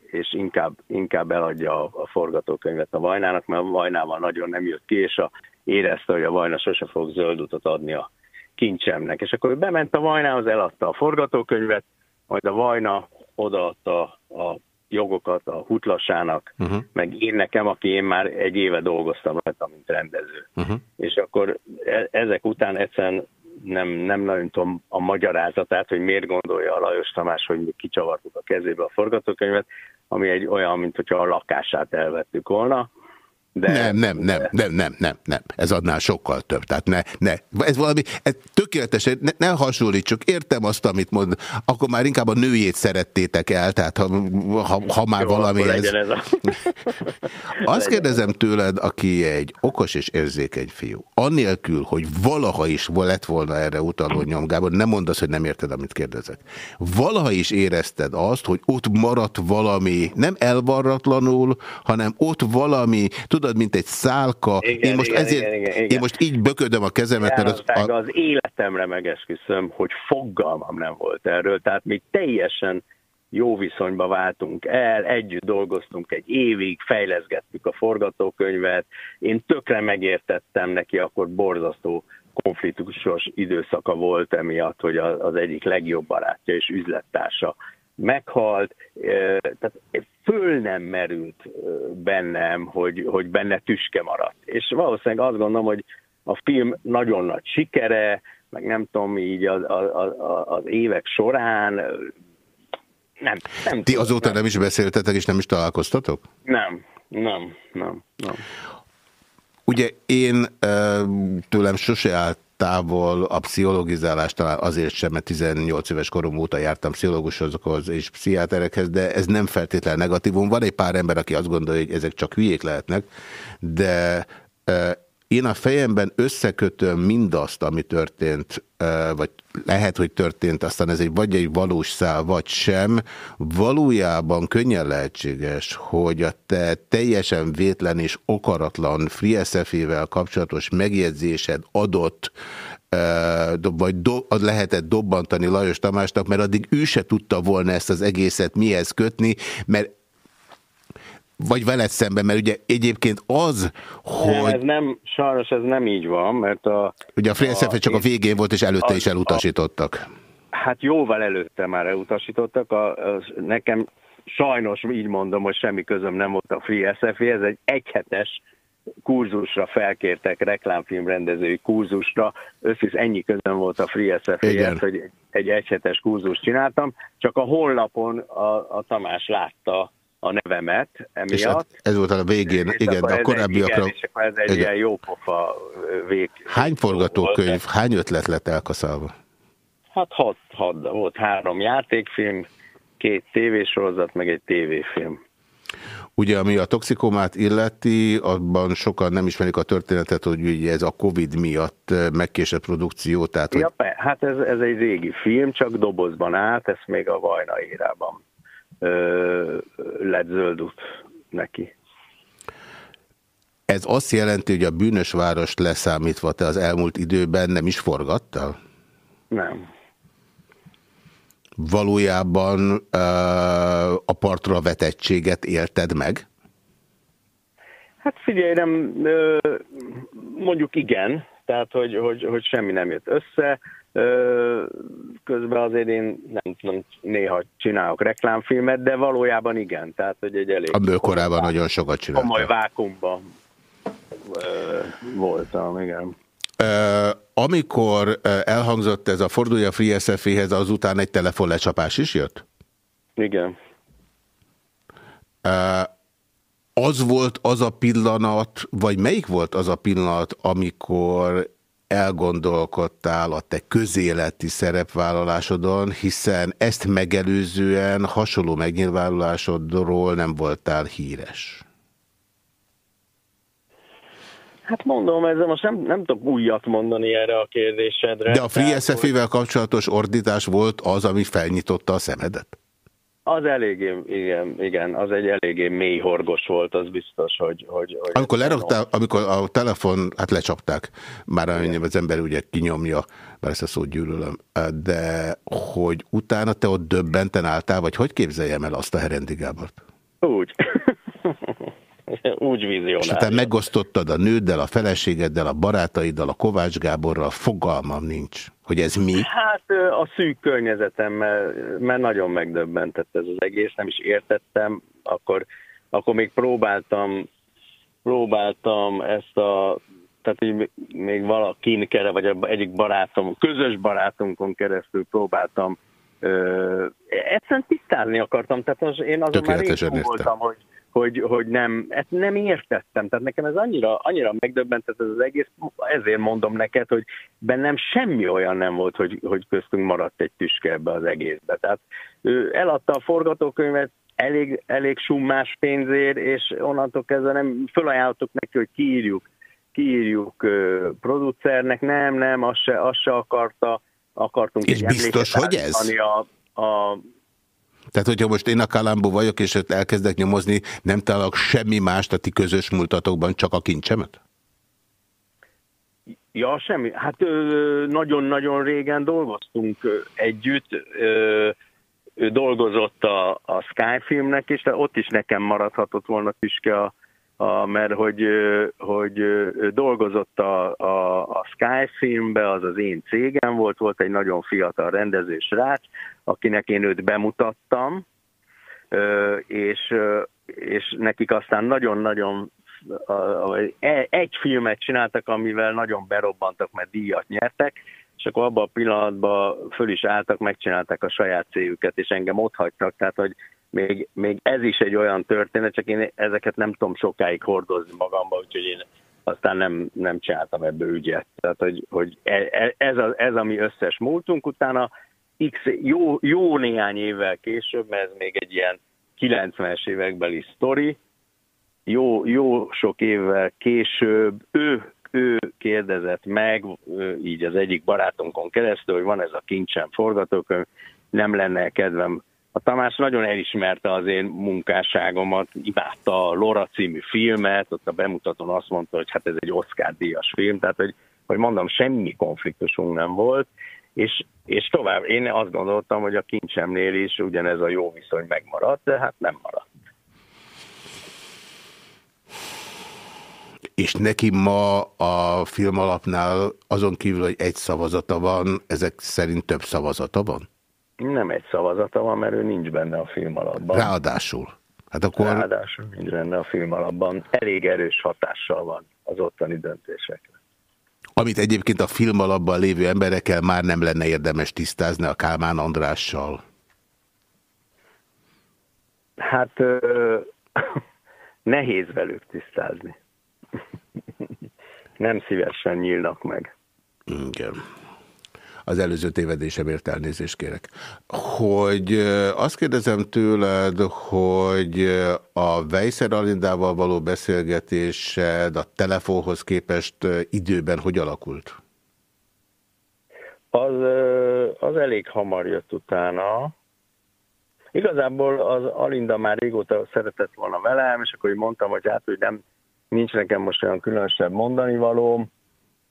és inkább, inkább eladja a, a forgatókönyvet a Vajnának, mert a Vajnával nagyon nem jött ki, és a, érezte, hogy a Vajna sose fog zöld utat adni a kincsemnek. És akkor ő bement a Vajnához, eladta a forgatókönyvet, majd a Vajna odaadta a jogokat a Hutlasának, uh-huh. meg én nekem, aki én már egy éve dolgoztam rajta, mint rendező. Uh-huh. És akkor e- ezek után egyszerűen nem, nem nagyon tudom a magyarázatát, hogy miért gondolja a Lajos Tamás, hogy mi kicsavartuk a kezébe a forgatókönyvet, ami egy olyan, mint hogyha a lakását elvettük volna. De, nem, nem, nem, nem, nem, nem, nem. Ez adnál sokkal több. Tehát ne, ne. Ez valami, ez tökéletesen, ne, ne hasonlítsuk. Értem azt, amit mond. Akkor már inkább a nőjét szerettétek el, tehát ha, ha, ha már Jó, valami ez. ez a... azt kérdezem tőled, aki egy okos és érzékeny fiú. Annélkül, hogy valaha is lett volna erre utaló nyomgában, nem mondasz, hogy nem érted, amit kérdezek. Valaha is érezted azt, hogy ott maradt valami, nem elvarratlanul, hanem ott valami, tudod, mint egy szálka. Igen, én most igen, ezért, igen, igen, igen. én most így böködöm a kezemet, mert az, a... az életemre megesküszöm, hogy fogalmam nem volt erről, tehát mi teljesen jó viszonyba váltunk el, együtt dolgoztunk egy évig, fejleszgettük a forgatókönyvet, én tökre megértettem neki, akkor borzasztó konfliktusos időszaka volt emiatt, hogy az egyik legjobb barátja és üzlettársa meghalt, tehát föl nem merült bennem, hogy, hogy benne tüske maradt. És valószínűleg azt gondolom, hogy a film nagyon nagy sikere, meg nem tudom, így az, az, az évek során nem. nem Ti azóta nem. nem is beszéltetek, és nem is találkoztatok? Nem, nem, nem, nem. Ugye én tőlem sose állt távol a pszichologizálás talán azért sem, mert 18 éves korom óta jártam pszichológusokhoz és pszichiáterekhez, de ez nem feltétlenül negatívum. Van egy pár ember, aki azt gondolja, hogy ezek csak hülyék lehetnek, de én a fejemben összekötöm mindazt, ami történt, vagy lehet, hogy történt, aztán ez egy vagy egy valós szál, vagy sem. Valójában könnyen lehetséges, hogy a te teljesen vétlen és okaratlan FreeSF-vel kapcsolatos megjegyzésed adott vagy do, lehetett dobbantani Lajos Tamásnak, mert addig ő se tudta volna ezt az egészet mihez kötni, mert vagy veled szemben, mert ugye egyébként az, hogy... Nem, ez nem, sajnos ez nem így van, mert a... Ugye a Free csak a végén volt, és előtte a, is elutasítottak. A, hát jóval előtte már elutasítottak. A, a, nekem sajnos így mondom, hogy semmi közöm nem volt a Free SF, ez egy egyhetes kurzusra felkértek, reklámfilmrendezői kurzusra, összes ennyi közön volt a Free SF hogy egy egyhetes kurzust csináltam, csak a honlapon a, a Tamás látta a nevemet emiatt. És hát ez volt a végén, és igen, de a korábbiakra... Igen, és akkor ez egy igen. ilyen jó pofa vég. Hány forgatókönyv, volt, hány ötlet lett elkaszálva? Hát hat, hat, volt három játékfilm, két tévésorozat, meg egy tévéfilm. Ugye, ami a toxikomát illeti, abban sokan nem ismerik a történetet, hogy ugye ez a Covid miatt megkésett produkció, tehát... Ja, hogy... hát ez, ez egy régi film, csak dobozban állt, ez még a Vajna érában lett zöld út neki. Ez azt jelenti, hogy a bűnös várost leszámítva te az elmúlt időben nem is forgattál? Nem. valójában a partra vetettséget élted meg? Hát figyelj, nem, mondjuk igen, tehát hogy, hogy, hogy semmi nem jött össze. Közben azért én nem tudom, néha csinálok reklámfilmet, de valójában igen. Tehát, hogy egy elég... A korában nagyon sokat csináltam. Komoly vákumban voltam, igen. Amikor elhangzott ez a fordulja Free SF-hez, azután egy telefonlecsapás is jött? Igen. Az volt az a pillanat, vagy melyik volt az a pillanat, amikor elgondolkodtál a te közéleti szerepvállalásodon, hiszen ezt megelőzően hasonló megnyilvánulásodról nem voltál híres. Hát mondom, ez most nem, nem tudok újat mondani erre a kérdésedre. De a Free SF-vel kapcsolatos ordítás volt az, ami felnyitotta a szemedet? Az eléggé, igen, igen, az egy eléggé mély horgos volt, az biztos, hogy... hogy, hogy amikor leraktál, amikor a telefon, hát lecsapták, már igen. az ember ugye kinyomja, mert ezt a szót gyűlölöm, de hogy utána te ott döbbenten álltál, vagy hogy képzeljem el azt a Herendi Gábort? Úgy. úgy vizionálja. És te megosztottad a nőddel, a feleségeddel, a barátaiddal, a Kovács Gáborral, fogalmam nincs, hogy ez mi? Hát a szűk környezetemmel, mert nagyon megdöbbentett ez az egész, nem is értettem, akkor, akkor még próbáltam, próbáltam ezt a tehát így még valakin kere, vagy egyik barátom, közös barátunkon keresztül próbáltam ö, egyszerűen tisztázni akartam, tehát most én azon már voltam, hogy, hogy, hogy nem, ezt nem értettem. Tehát nekem ez annyira, annyira megdöbbentett ez az egész, ezért mondom neked, hogy bennem semmi olyan nem volt, hogy, hogy köztünk maradt egy tüske ebbe az egészbe. Tehát ő eladta a forgatókönyvet, elég, elég summás pénzért, és onnantól kezdve nem fölajánlottuk neki, hogy kiírjuk, kiírjuk uh, producernek, nem, nem, azt se, azt se akarta, akartunk és biztos, hogy ez? A, a tehát, hogyha most én a Kalambó vagyok, és elkezdek nyomozni, nem találok semmi mást a ti közös múltatokban, csak a kincsemet? Ja, semmi. Hát nagyon-nagyon régen dolgoztunk együtt. Ő dolgozott a, a Skyfilmnek, és ott is nekem maradhatott volna tüske a, a, mert hogy, hogy dolgozott a, a, a Sky filmbe, az az én cégem volt, volt egy nagyon fiatal rendezős rác, akinek én őt bemutattam, és, és nekik aztán nagyon-nagyon e, egy filmet csináltak, amivel nagyon berobbantak, mert díjat nyertek, és akkor abban a pillanatban föl is álltak, megcsinálták a saját cégüket, és engem ott hagytak, tehát hogy még, még ez is egy olyan történet, csak én ezeket nem tudom sokáig hordozni magamba, úgyhogy én aztán nem, nem csináltam ebből ügyet. Tehát, hogy, hogy e, e, ez, a, ez a mi összes múltunk, utána X, jó, jó néhány évvel később, mert ez még egy ilyen 90-es évekbeli sztori, jó, jó sok évvel később ő, ő kérdezett meg, így az egyik barátunkon keresztül, hogy van ez a kincsen forgatókönyv, nem lenne kedvem. A Tamás nagyon elismerte az én munkásságomat, imádta a Lora című filmet, ott a bemutatón azt mondta, hogy hát ez egy Oscar-díjas film, tehát hogy, hogy mondom, semmi konfliktusunk nem volt, és, és tovább, én azt gondoltam, hogy a kincsemnél is ugyanez a jó viszony megmaradt, de hát nem maradt. És neki ma a film alapnál azon kívül, hogy egy szavazata van, ezek szerint több szavazata van? Nem egy szavazata van, mert ő nincs benne a film alapban. Ráadásul. Hát akkor... Ráadásul nincs benne a film alapban. Elég erős hatással van az ottani döntésekre. Amit egyébként a film alapban lévő emberekkel már nem lenne érdemes tisztázni a Kálmán Andrással. Hát ö, nehéz velük tisztázni. nem szívesen nyílnak meg. Igen az előző tévedésemért elnézést kérek. Hogy azt kérdezem tőled, hogy a Weisser Alindával való beszélgetésed a telefonhoz képest időben hogy alakult? Az, az elég hamar jött utána. Igazából az Alinda már régóta szeretett volna velem, és akkor mondtam, hogy hát, hogy nem, nincs nekem most olyan különösebb mondani valóm,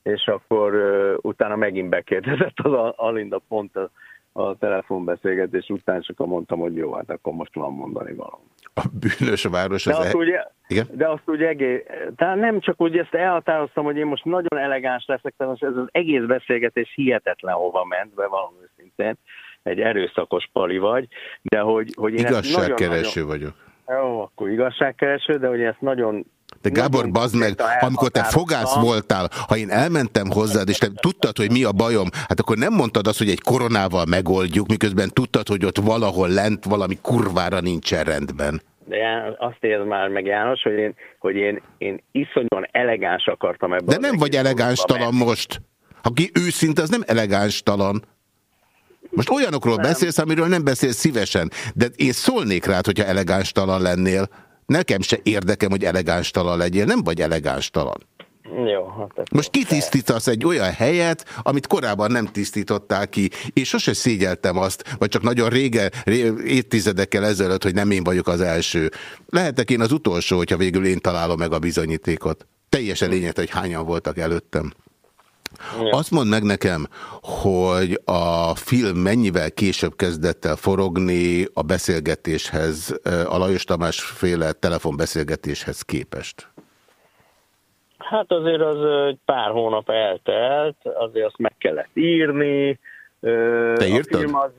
és akkor uh, utána megint bekérdezett az Alinda pont a a telefonbeszélgetés után, csak mondtam, hogy jó, hát akkor most van mondani valami. A bűnös város De az... azt, e... ugye, Igen? de azt ugye egész, tehát nem csak úgy ezt elhatároztam, hogy én most nagyon elegáns leszek, tehát most ez az egész beszélgetés hihetetlen hova ment, be valami őszintén, egy erőszakos pali vagy, de hogy, hogy én Igazságkereső nagyon, vagyok. jó, akkor igazságkereső, de hogy ezt nagyon De Gábor, bazd meg, amikor te fogász voltál, ha én elmentem hozzád, és te tudtad, hogy mi a bajom, hát akkor nem mondtad azt, hogy egy koronával megoldjuk, miközben tudtad, hogy ott valahol lent valami kurvára nincsen rendben. De azt érz már meg János, hogy én, hogy én, én iszonyúan elegáns akartam ebben. De nem vagy elegáns talan most. Aki őszinte, az nem elegáns talan. Most olyanokról nem. beszélsz, amiről nem beszélsz szívesen. De én szólnék rád, hogyha elegáns talan lennél. Nekem se érdekem, hogy elegáns talan legyél. Nem vagy elegáns talan. Jó, hát Most kitisztítasz egy olyan helyet, amit korábban nem tisztítottál ki, és sose szégyeltem azt, vagy csak nagyon régen, ré, évtizedekkel ezelőtt, hogy nem én vagyok az első. Lehetek én az utolsó, hogyha végül én találom meg a bizonyítékot. Teljesen lényeg, hogy hányan voltak előttem. Ja. Azt mondd meg nekem, hogy a film mennyivel később kezdett el forogni a beszélgetéshez, a Lajos Tamás féle telefonbeszélgetéshez képest? Hát azért az egy pár hónap eltelt, azért azt meg kellett írni. Te írtad? A film az,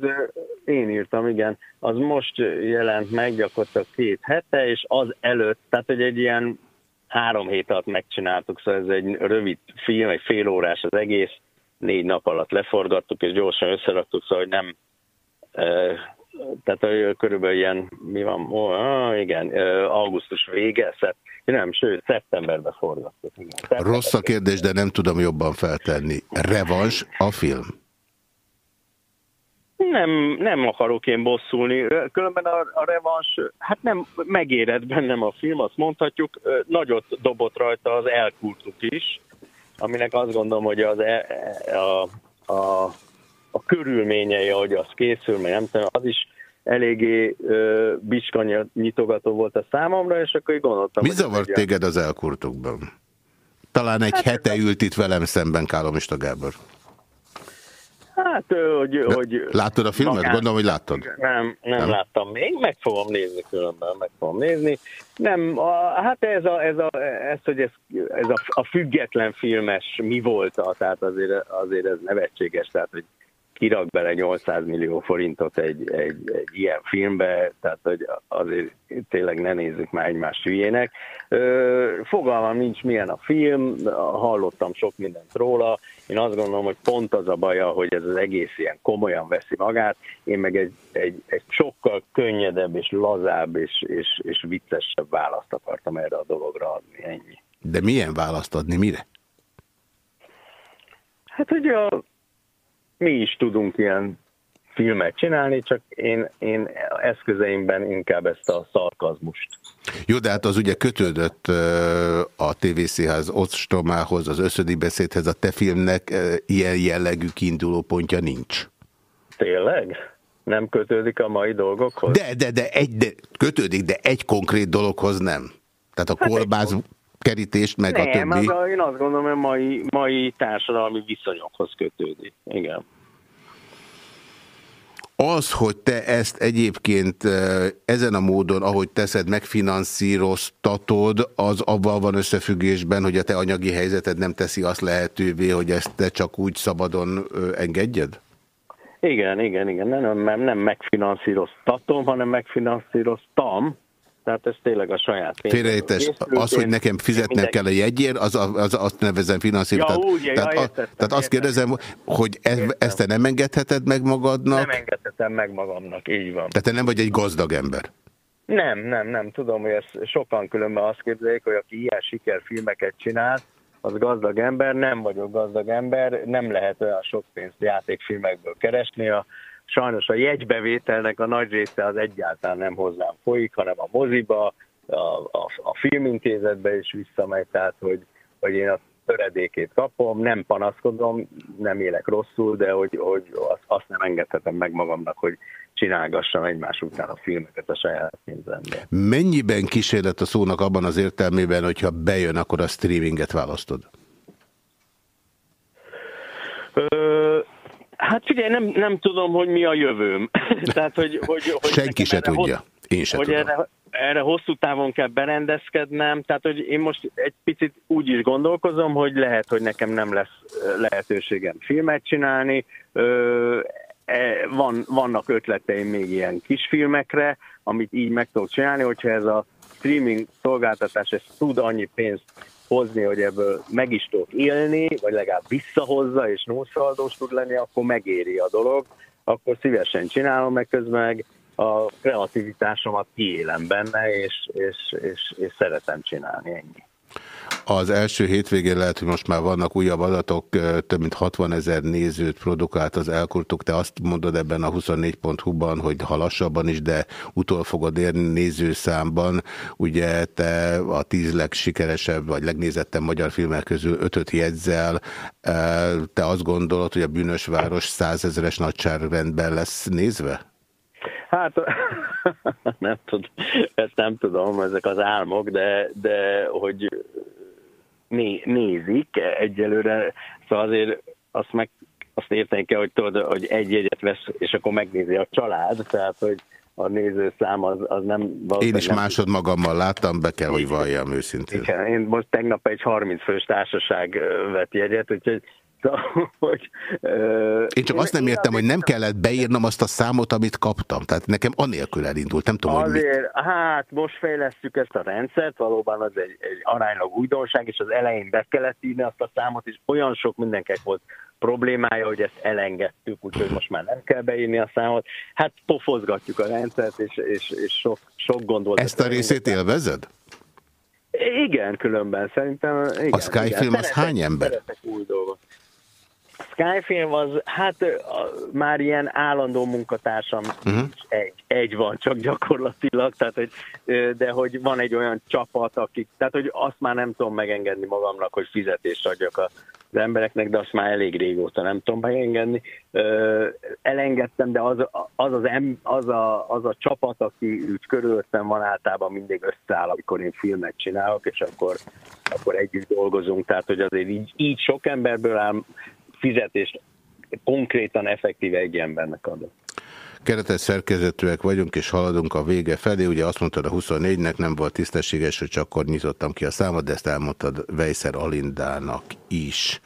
én írtam, igen. Az most jelent meg gyakorlatilag két hete, és az előtt, tehát hogy egy ilyen három hét alatt megcsináltuk, szóval ez egy rövid film, egy fél órás az egész, négy nap alatt leforgattuk, és gyorsan összeraktuk, szóval hogy nem, tehát körülbelül ilyen, mi van, oh, igen, augusztus vége, szett, nem, sőt, szeptemberben forgattuk. Igen. Rossz a kérdés, de nem tudom jobban feltenni. Revans a film? Nem, nem akarok én bosszulni. Különben a, a revans, hát nem megéred bennem a film, azt mondhatjuk. Nagyot dobott rajta az elkurtuk is, aminek azt gondolom, hogy az e, a, a, a körülményei, ahogy az készül, mert nem tudom, az is eléggé bicska nyitogató volt a számomra, és akkor így gondoltam... Mi zavart téged az elkurtukban? Talán egy hát hete ült itt velem szemben Kálomista Gábor. Hát, hogy... hogy Láttad a filmet? Magán... Gondolom, hogy láttad. Nem, nem, nem, láttam még, meg fogom nézni különben, meg fogom nézni. Nem, a, hát ez, a, ez, a, ez, hogy ez, ez a, a független filmes mi volt, tehát azért, azért ez nevetséges, tehát hogy kirak bele 800 millió forintot egy, egy, egy ilyen filmbe, tehát hogy azért tényleg ne nézzük már egymást hülyének. Fogalmam nincs, milyen a film, hallottam sok mindent róla, én azt gondolom, hogy pont az a baja, hogy ez az egész ilyen komolyan veszi magát, én meg egy, egy, egy sokkal könnyedebb és lazább és, és, és viccesebb választ akartam erre a dologra adni, ennyi. De milyen választ adni, mire? Hát ugye a mi is tudunk ilyen filmet csinálni, csak én, én eszközeimben inkább ezt a szarkazmust. Jó, de hát az ugye kötődött a TVC-ház osztromához, az összödi beszédhez, a te filmnek ilyen jellegű kiinduló pontja nincs. Tényleg? Nem kötődik a mai dolgokhoz? De, de, de, egy, de kötődik, de egy konkrét dologhoz nem. Tehát a hát kolbász kerítést, meg nem, a többi. Nem, én azt gondolom, hogy mai, mai társadalmi viszonyokhoz kötődik. Igen. Az, hogy te ezt egyébként ezen a módon, ahogy teszed, megfinanszíroztatod, az abban van összefüggésben, hogy a te anyagi helyzeted nem teszi azt lehetővé, hogy ezt te csak úgy szabadon engedjed? Igen, igen, igen. Nem, nem, nem megfinanszíroztatom, hanem megfinanszíroztam. Tehát ez tényleg a saját Félreértés. Az, hogy nekem fizetnem kell a jegyért, az, az, azt nevezem finanszírozni. Ja, úgy, ja, tehát, értettem, tehát azt kérdezem, hogy ez, ezt te nem engedheted meg magadnak? Nem engedhetem meg magamnak, így van. Tehát te nem vagy egy gazdag ember? Nem, nem, nem. Tudom, hogy ezt sokan különben azt képzelik, hogy aki ilyen sikerfilmeket csinál, az gazdag ember, nem vagyok gazdag ember, nem lehet olyan sok pénzt játékfilmekből keresni, a sajnos a jegybevételnek a nagy része az egyáltalán nem hozzám folyik, hanem a moziba, a, a, a filmintézetbe is visszamegy, tehát hogy, hogy én a töredékét kapom, nem panaszkodom, nem élek rosszul, de hogy, hogy azt, azt nem engedhetem meg magamnak, hogy csinálgassam egymás után a filmeket a saját pénzembe. Mennyiben kísérlet a szónak abban az értelmében, hogyha bejön, akkor a streaminget választod? Ö, Hát figyelj, nem, nem tudom, hogy mi a jövőm. Tehát, hogy, hogy, hogy Senki se tudja. Hossz, Én se hogy tudom. Erre, erre hosszú távon kell berendezkednem, tehát hogy én most egy picit úgy is gondolkozom, hogy lehet, hogy nekem nem lesz lehetőségem filmet csinálni, Ö, e, van, vannak ötleteim még ilyen kisfilmekre, amit így meg tudok csinálni, hogyha ez a streaming szolgáltatás ez tud annyi pénzt hozni, hogy ebből meg is tudok élni, vagy legalább visszahozza, és nószaldós tud lenni, akkor megéri a dolog, akkor szívesen csinálom, meg közben a kreativitásomat kiélem benne, és, és, és, és szeretem csinálni, ennyi. Az első hétvégén lehet, hogy most már vannak újabb adatok, több mint 60 ezer nézőt produkált az elkurtuk. Te azt mondod ebben a 24.hu-ban, hogy ha lassabban is, de utol fogod érni nézőszámban. Ugye te a tíz legsikeresebb, vagy legnézettebb magyar filmek közül ötöt jegyzel. Te azt gondolod, hogy a bűnös város százezeres nagyságrendben lesz nézve? Hát nem tudom, ezt nem tudom, ezek az álmok, de, de hogy né, nézik egyelőre, szóval azért azt meg azt érteni kell, hogy tudod, hogy egy jegyet vesz, és akkor megnézi a család, tehát hogy a nézőszám az, az nem... Én is nem... másod magammal láttam, be kell, hogy valljam őszintén. Igen, én most tegnap egy 30 fős társaság vett jegyet, úgyhogy hogy, uh, Én csak én azt nem értem, hogy nem kellett beírnom azt a számot, amit kaptam. Tehát nekem anélkül elindult, nem tudom, Azért, hogy mit. hát most fejlesztjük ezt a rendszert, valóban az egy, egy aránylag újdonság, és az elején be kellett írni azt a számot, és olyan sok mindenkinek volt problémája, hogy ezt elengedtük, úgyhogy most már nem kell beírni a számot. Hát pofozgatjuk a rendszert, és, és, és sok, sok gond volt. Ezt a részét élvezed? Igen, különben szerintem. Igen, a Skyfilm az hány ember? Szeretek új dolgot. Skyfilm az, hát már ilyen állandó munkatársam uh-huh. egy, egy van csak gyakorlatilag, tehát, hogy, de hogy van egy olyan csapat, akik, tehát hogy azt már nem tudom megengedni magamnak, hogy fizetést adjak az embereknek, de azt már elég régóta nem tudom megengedni. Elengedtem, de az, az, az, em, az, a, az a csapat, aki úgy körülöttem van általában mindig összeáll, amikor én filmet csinálok, és akkor, akkor együtt dolgozunk, tehát hogy azért így, így sok emberből áll, fizetést konkrétan effektíve egy embernek adok. Keretes szerkezetűek vagyunk, és haladunk a vége felé. Ugye azt mondtad a 24-nek, nem volt tisztességes, hogy csak akkor nyitottam ki a számot, de ezt elmondtad Vejszer Alindának is.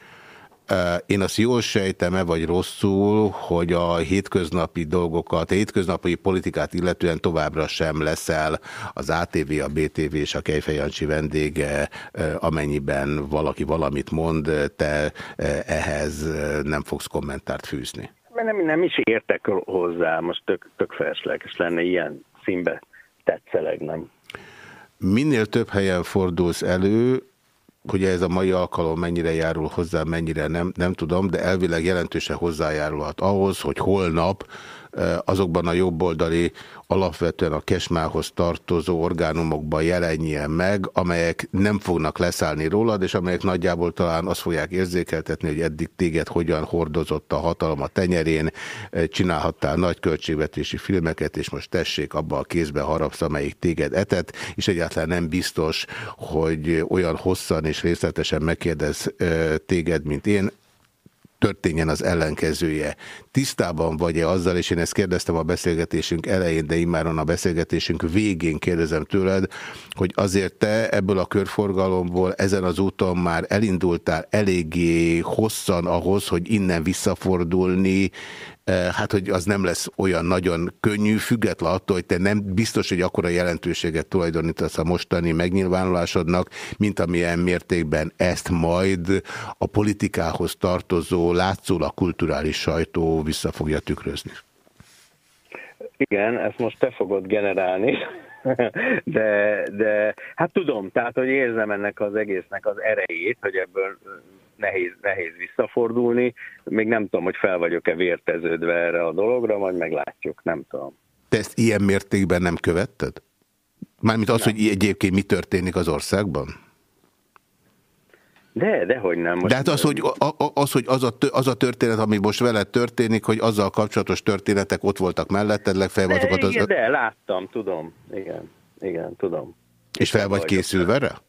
Én azt jól sejtem-e, vagy rosszul, hogy a hétköznapi dolgokat, a hétköznapi politikát illetően továbbra sem leszel az ATV, a BTV és a Kejfejancsi vendége, amennyiben valaki valamit mond, te ehhez nem fogsz kommentárt fűzni. Nem, nem is értek hozzá, most tök, tök felesleges lenne ilyen színbe tetszelegnem. Minél több helyen fordulsz elő, hogy ez a mai alkalom mennyire járul hozzá, mennyire nem, nem tudom, de elvileg jelentősen hozzájárulhat ahhoz, hogy holnap azokban a jobboldali alapvetően a kesmához tartozó orgánumokban jelenjen meg, amelyek nem fognak leszállni rólad, és amelyek nagyjából talán azt fogják érzékeltetni, hogy eddig téged hogyan hordozott a hatalom a tenyerén, csinálhattál nagy költségvetési filmeket, és most tessék abba a kézbe harapsz, amelyik téged etet, és egyáltalán nem biztos, hogy olyan hosszan és részletesen megkérdez téged, mint én, történjen az ellenkezője. Tisztában vagy-e azzal, és én ezt kérdeztem a beszélgetésünk elején, de immáron a beszélgetésünk végén kérdezem tőled, hogy azért te ebből a körforgalomból ezen az úton már elindultál eléggé hosszan ahhoz, hogy innen visszafordulni hát hogy az nem lesz olyan nagyon könnyű, független attól, hogy te nem biztos, hogy akkora jelentőséget tulajdonítasz a mostani megnyilvánulásodnak, mint amilyen mértékben ezt majd a politikához tartozó, látszólag kulturális sajtó vissza fogja tükrözni. Igen, ezt most te fogod generálni, de, de hát tudom, tehát, hogy érzem ennek az egésznek az erejét, hogy ebből nehéz, nehéz visszafordulni. Még nem tudom, hogy fel vagyok-e vérteződve erre a dologra, majd meglátjuk, nem tudom. Te ezt ilyen mértékben nem követted? Mármint az, nem. hogy egyébként mi történik az országban? De, dehogy nem. Most De hát az, hogy, az, hogy az, a, az a történet, ami most veled történik, hogy azzal kapcsolatos történetek ott voltak melletted, legfeljebb azokat az... Igen, de láttam, tudom. Igen, igen, tudom. És fel vagy készülve rá?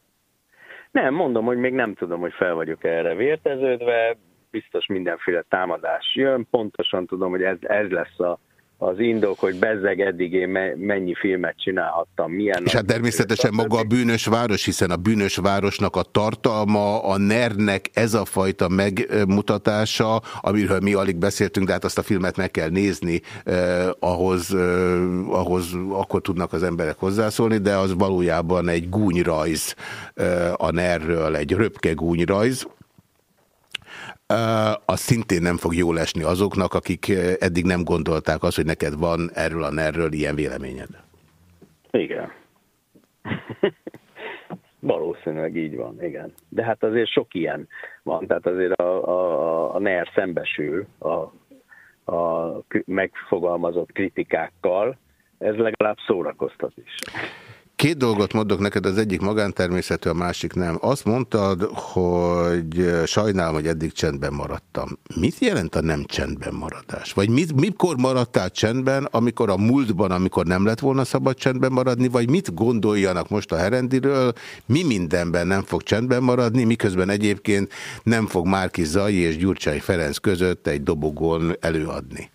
Nem, mondom, hogy még nem tudom, hogy fel vagyok erre vérteződve, biztos mindenféle támadás jön, pontosan tudom, hogy ez, ez lesz a, az indok, hogy bezzeg eddig én mennyi filmet csinálhattam, milyen... És hát természetesen maga a bűnös város, hiszen a bűnös városnak a tartalma, a nernek ez a fajta megmutatása, amiről mi alig beszéltünk, de hát azt a filmet meg kell nézni, eh, ahhoz, eh, ahhoz akkor tudnak az emberek hozzászólni, de az valójában egy gúnyrajz eh, a nerről, egy röpke gúnyrajz, az szintén nem fog jól esni azoknak, akik eddig nem gondolták azt, hogy neked van erről a nerről ilyen véleményed. Igen. Valószínűleg így van, igen. De hát azért sok ilyen van, tehát azért a, a, a NER szembesül a, a megfogalmazott kritikákkal, ez legalább szórakoztat is. Két dolgot mondok neked, az egyik magántermészetű, a másik nem. Azt mondtad, hogy sajnálom, hogy eddig csendben maradtam. Mit jelent a nem csendben maradás? Vagy mit, mikor maradtál csendben, amikor a múltban, amikor nem lett volna szabad csendben maradni, vagy mit gondoljanak most a herendiről, mi mindenben nem fog csendben maradni, miközben egyébként nem fog Márki Zai és Gyurcsány Ferenc között egy dobogón előadni?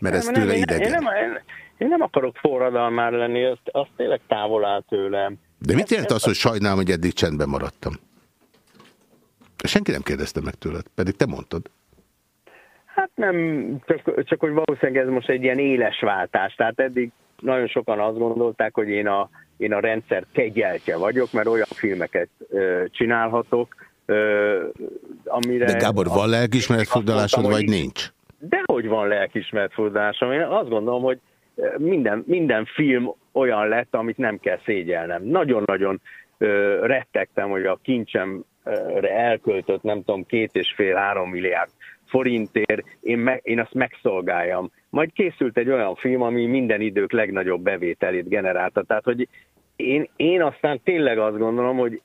Mert ez tőle idegen. Én nem, én, én nem akarok forradalmár lenni, azt, azt tényleg távol áll tőlem. De mit jelent az, hogy sajnálom, hogy eddig csendben maradtam? Senki nem kérdezte meg tőled, pedig te mondtad. Hát nem, csak, csak hogy valószínűleg ez most egy ilyen éles váltás. Tehát eddig nagyon sokan azt gondolták, hogy én a, én a rendszer kegyeltje vagyok, mert olyan filmeket ö, csinálhatok, ö, amire... De Gábor, van lelkismeretfordulásod, vagy nincs? Dehogy van lelkismeretfordulásom. Én azt gondolom, hogy minden, minden film olyan lett, amit nem kell szégyelnem. Nagyon-nagyon rettegtem, hogy a kincsemre elköltött, nem tudom, két és fél-három milliárd forintért én, me, én azt megszolgáljam. Majd készült egy olyan film, ami minden idők legnagyobb bevételét generálta. Tehát, hogy én, én aztán tényleg azt gondolom, hogy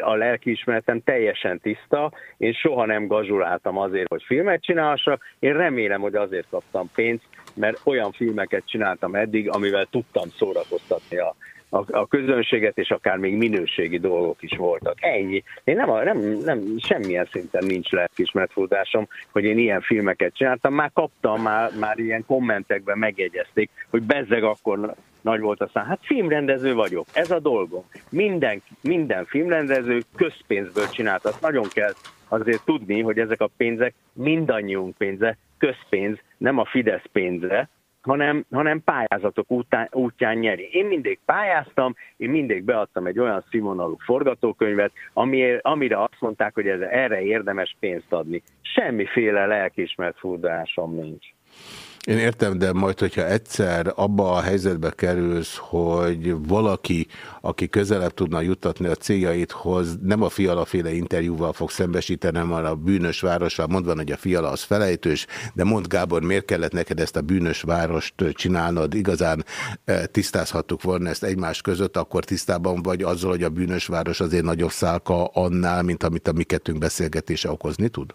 a lelkiismeretem teljesen tiszta, én soha nem gazsuláltam azért, hogy filmet csinálhassak, én remélem, hogy azért kaptam pénzt, mert olyan filmeket csináltam eddig, amivel tudtam szórakoztatni a, a, a közönséget, és akár még minőségi dolgok is voltak. Ennyi. Én nem, nem, nem semmilyen szinten nincs lelkismeretfúdásom, hogy én ilyen filmeket csináltam. Már kaptam, már, már ilyen kommentekben megjegyezték, hogy bezzeg akkor nagy volt a szám. Hát filmrendező vagyok, ez a dolgom. Minden, minden filmrendező közpénzből csinált. Azt nagyon kell azért tudni, hogy ezek a pénzek mindannyiunk pénze, közpénz, nem a Fidesz pénze, hanem, hanem pályázatok útán, útján nyeri. Én mindig pályáztam, én mindig beadtam egy olyan színvonalú forgatókönyvet, ami, amire azt mondták, hogy ez, erre érdemes pénzt adni. Semmiféle lelkismert furdásom nincs. Én értem, de majd, hogyha egyszer abba a helyzetbe kerülsz, hogy valaki, aki közelebb tudna jutatni a céljaidhoz, nem a fialaféle interjúval fog szembesíteni, hanem a bűnös várossal, mondva, hogy a fiala az felejtős, de mond Gábor, miért kellett neked ezt a bűnös várost csinálnod? Igazán tisztázhattuk volna ezt egymás között, akkor tisztában vagy azzal, hogy a bűnös város azért nagyobb szálka annál, mint amit a mi kettőnk beszélgetése okozni tud?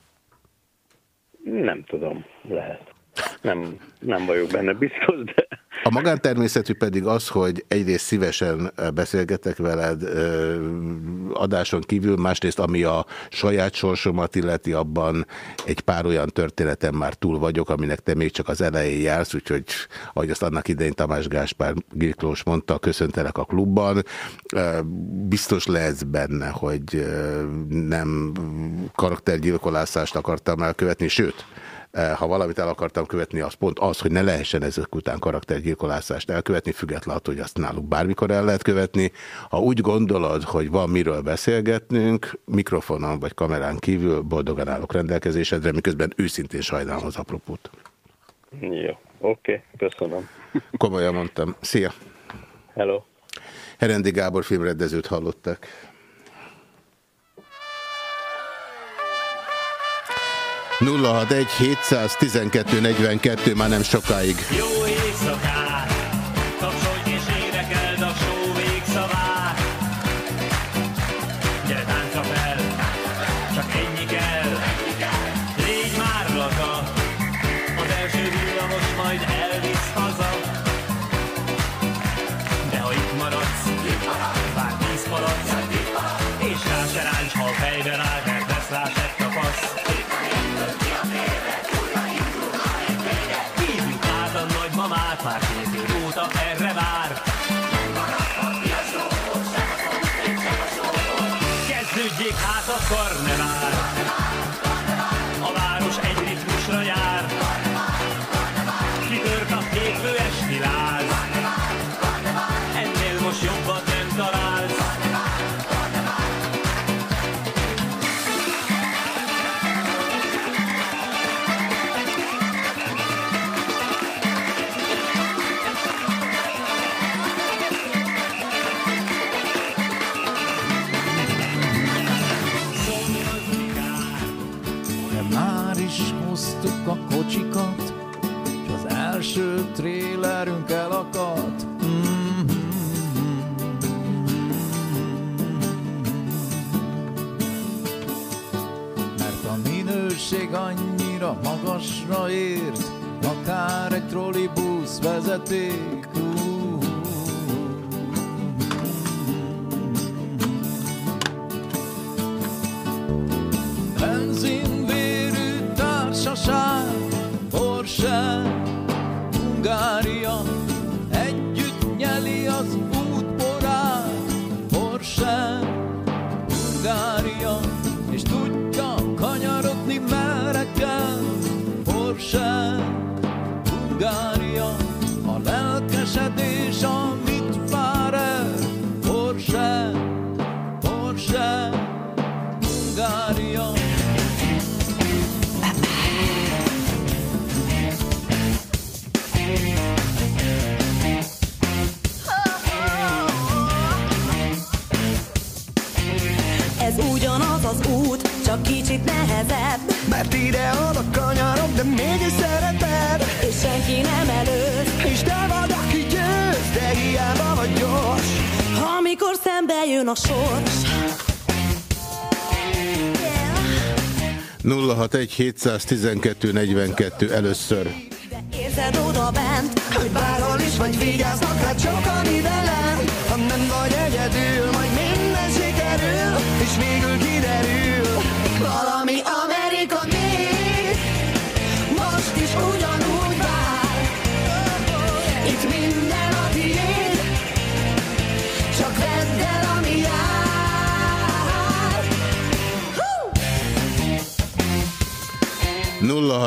Nem tudom, lehet. Nem, nem vagyok benne biztos, de... A magántermészetű pedig az, hogy egyrészt szívesen beszélgetek veled adáson kívül, másrészt ami a saját sorsomat illeti, abban egy pár olyan történetem már túl vagyok, aminek te még csak az elején jársz, úgyhogy ahogy azt annak idején Tamás Gáspár Giklós mondta, köszöntelek a klubban. Biztos lehetsz benne, hogy nem karaktergyilkolászást akartam elkövetni, sőt, Eh, ha valamit el akartam követni, az pont az, hogy ne lehessen ezek után karaktergyilkolászást elkövetni, függetlenül hogy azt náluk bármikor el lehet követni. Ha úgy gondolod, hogy van miről beszélgetnünk, mikrofonon vagy kamerán kívül boldogan állok rendelkezésedre, miközben őszintén sajnálom az apropót. Jó, oké, okay, köszönöm. Komolyan mondtam. Szia! Hello! Herendi Gábor filmrendezőt hallottak. 061 712 42 már nem sokáig. Jó éjszakát, Plataforma. kocsikat, és az első trélerünk elakadt. Mert a minőség annyira magasra ért, akár egy trollibusz vezeték, 712 először.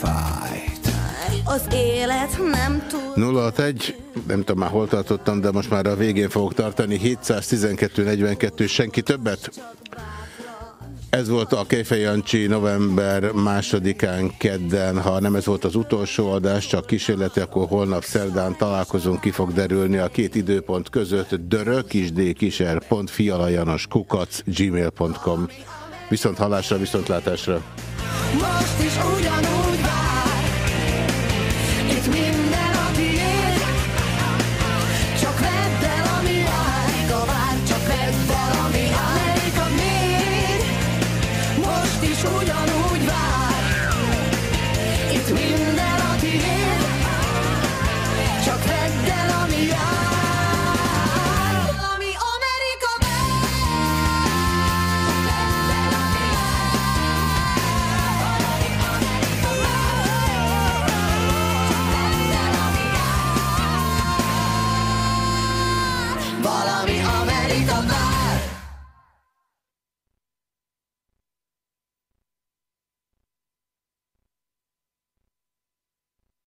fájt. Az élet nem túl... 061, nem tudom már hol tartottam, de most már a végén fogok tartani. 712 42, senki többet? Ez volt a Kejfej Jancsi november másodikán kedden. Ha nem ez volt az utolsó adás, csak kísérleti, akkor holnap szerdán találkozunk, ki fog derülni a két időpont között. dörökisdkiser.fialajanos kukac gmail.com Viszont halásra, viszontlátásra! Most is ugyanúgy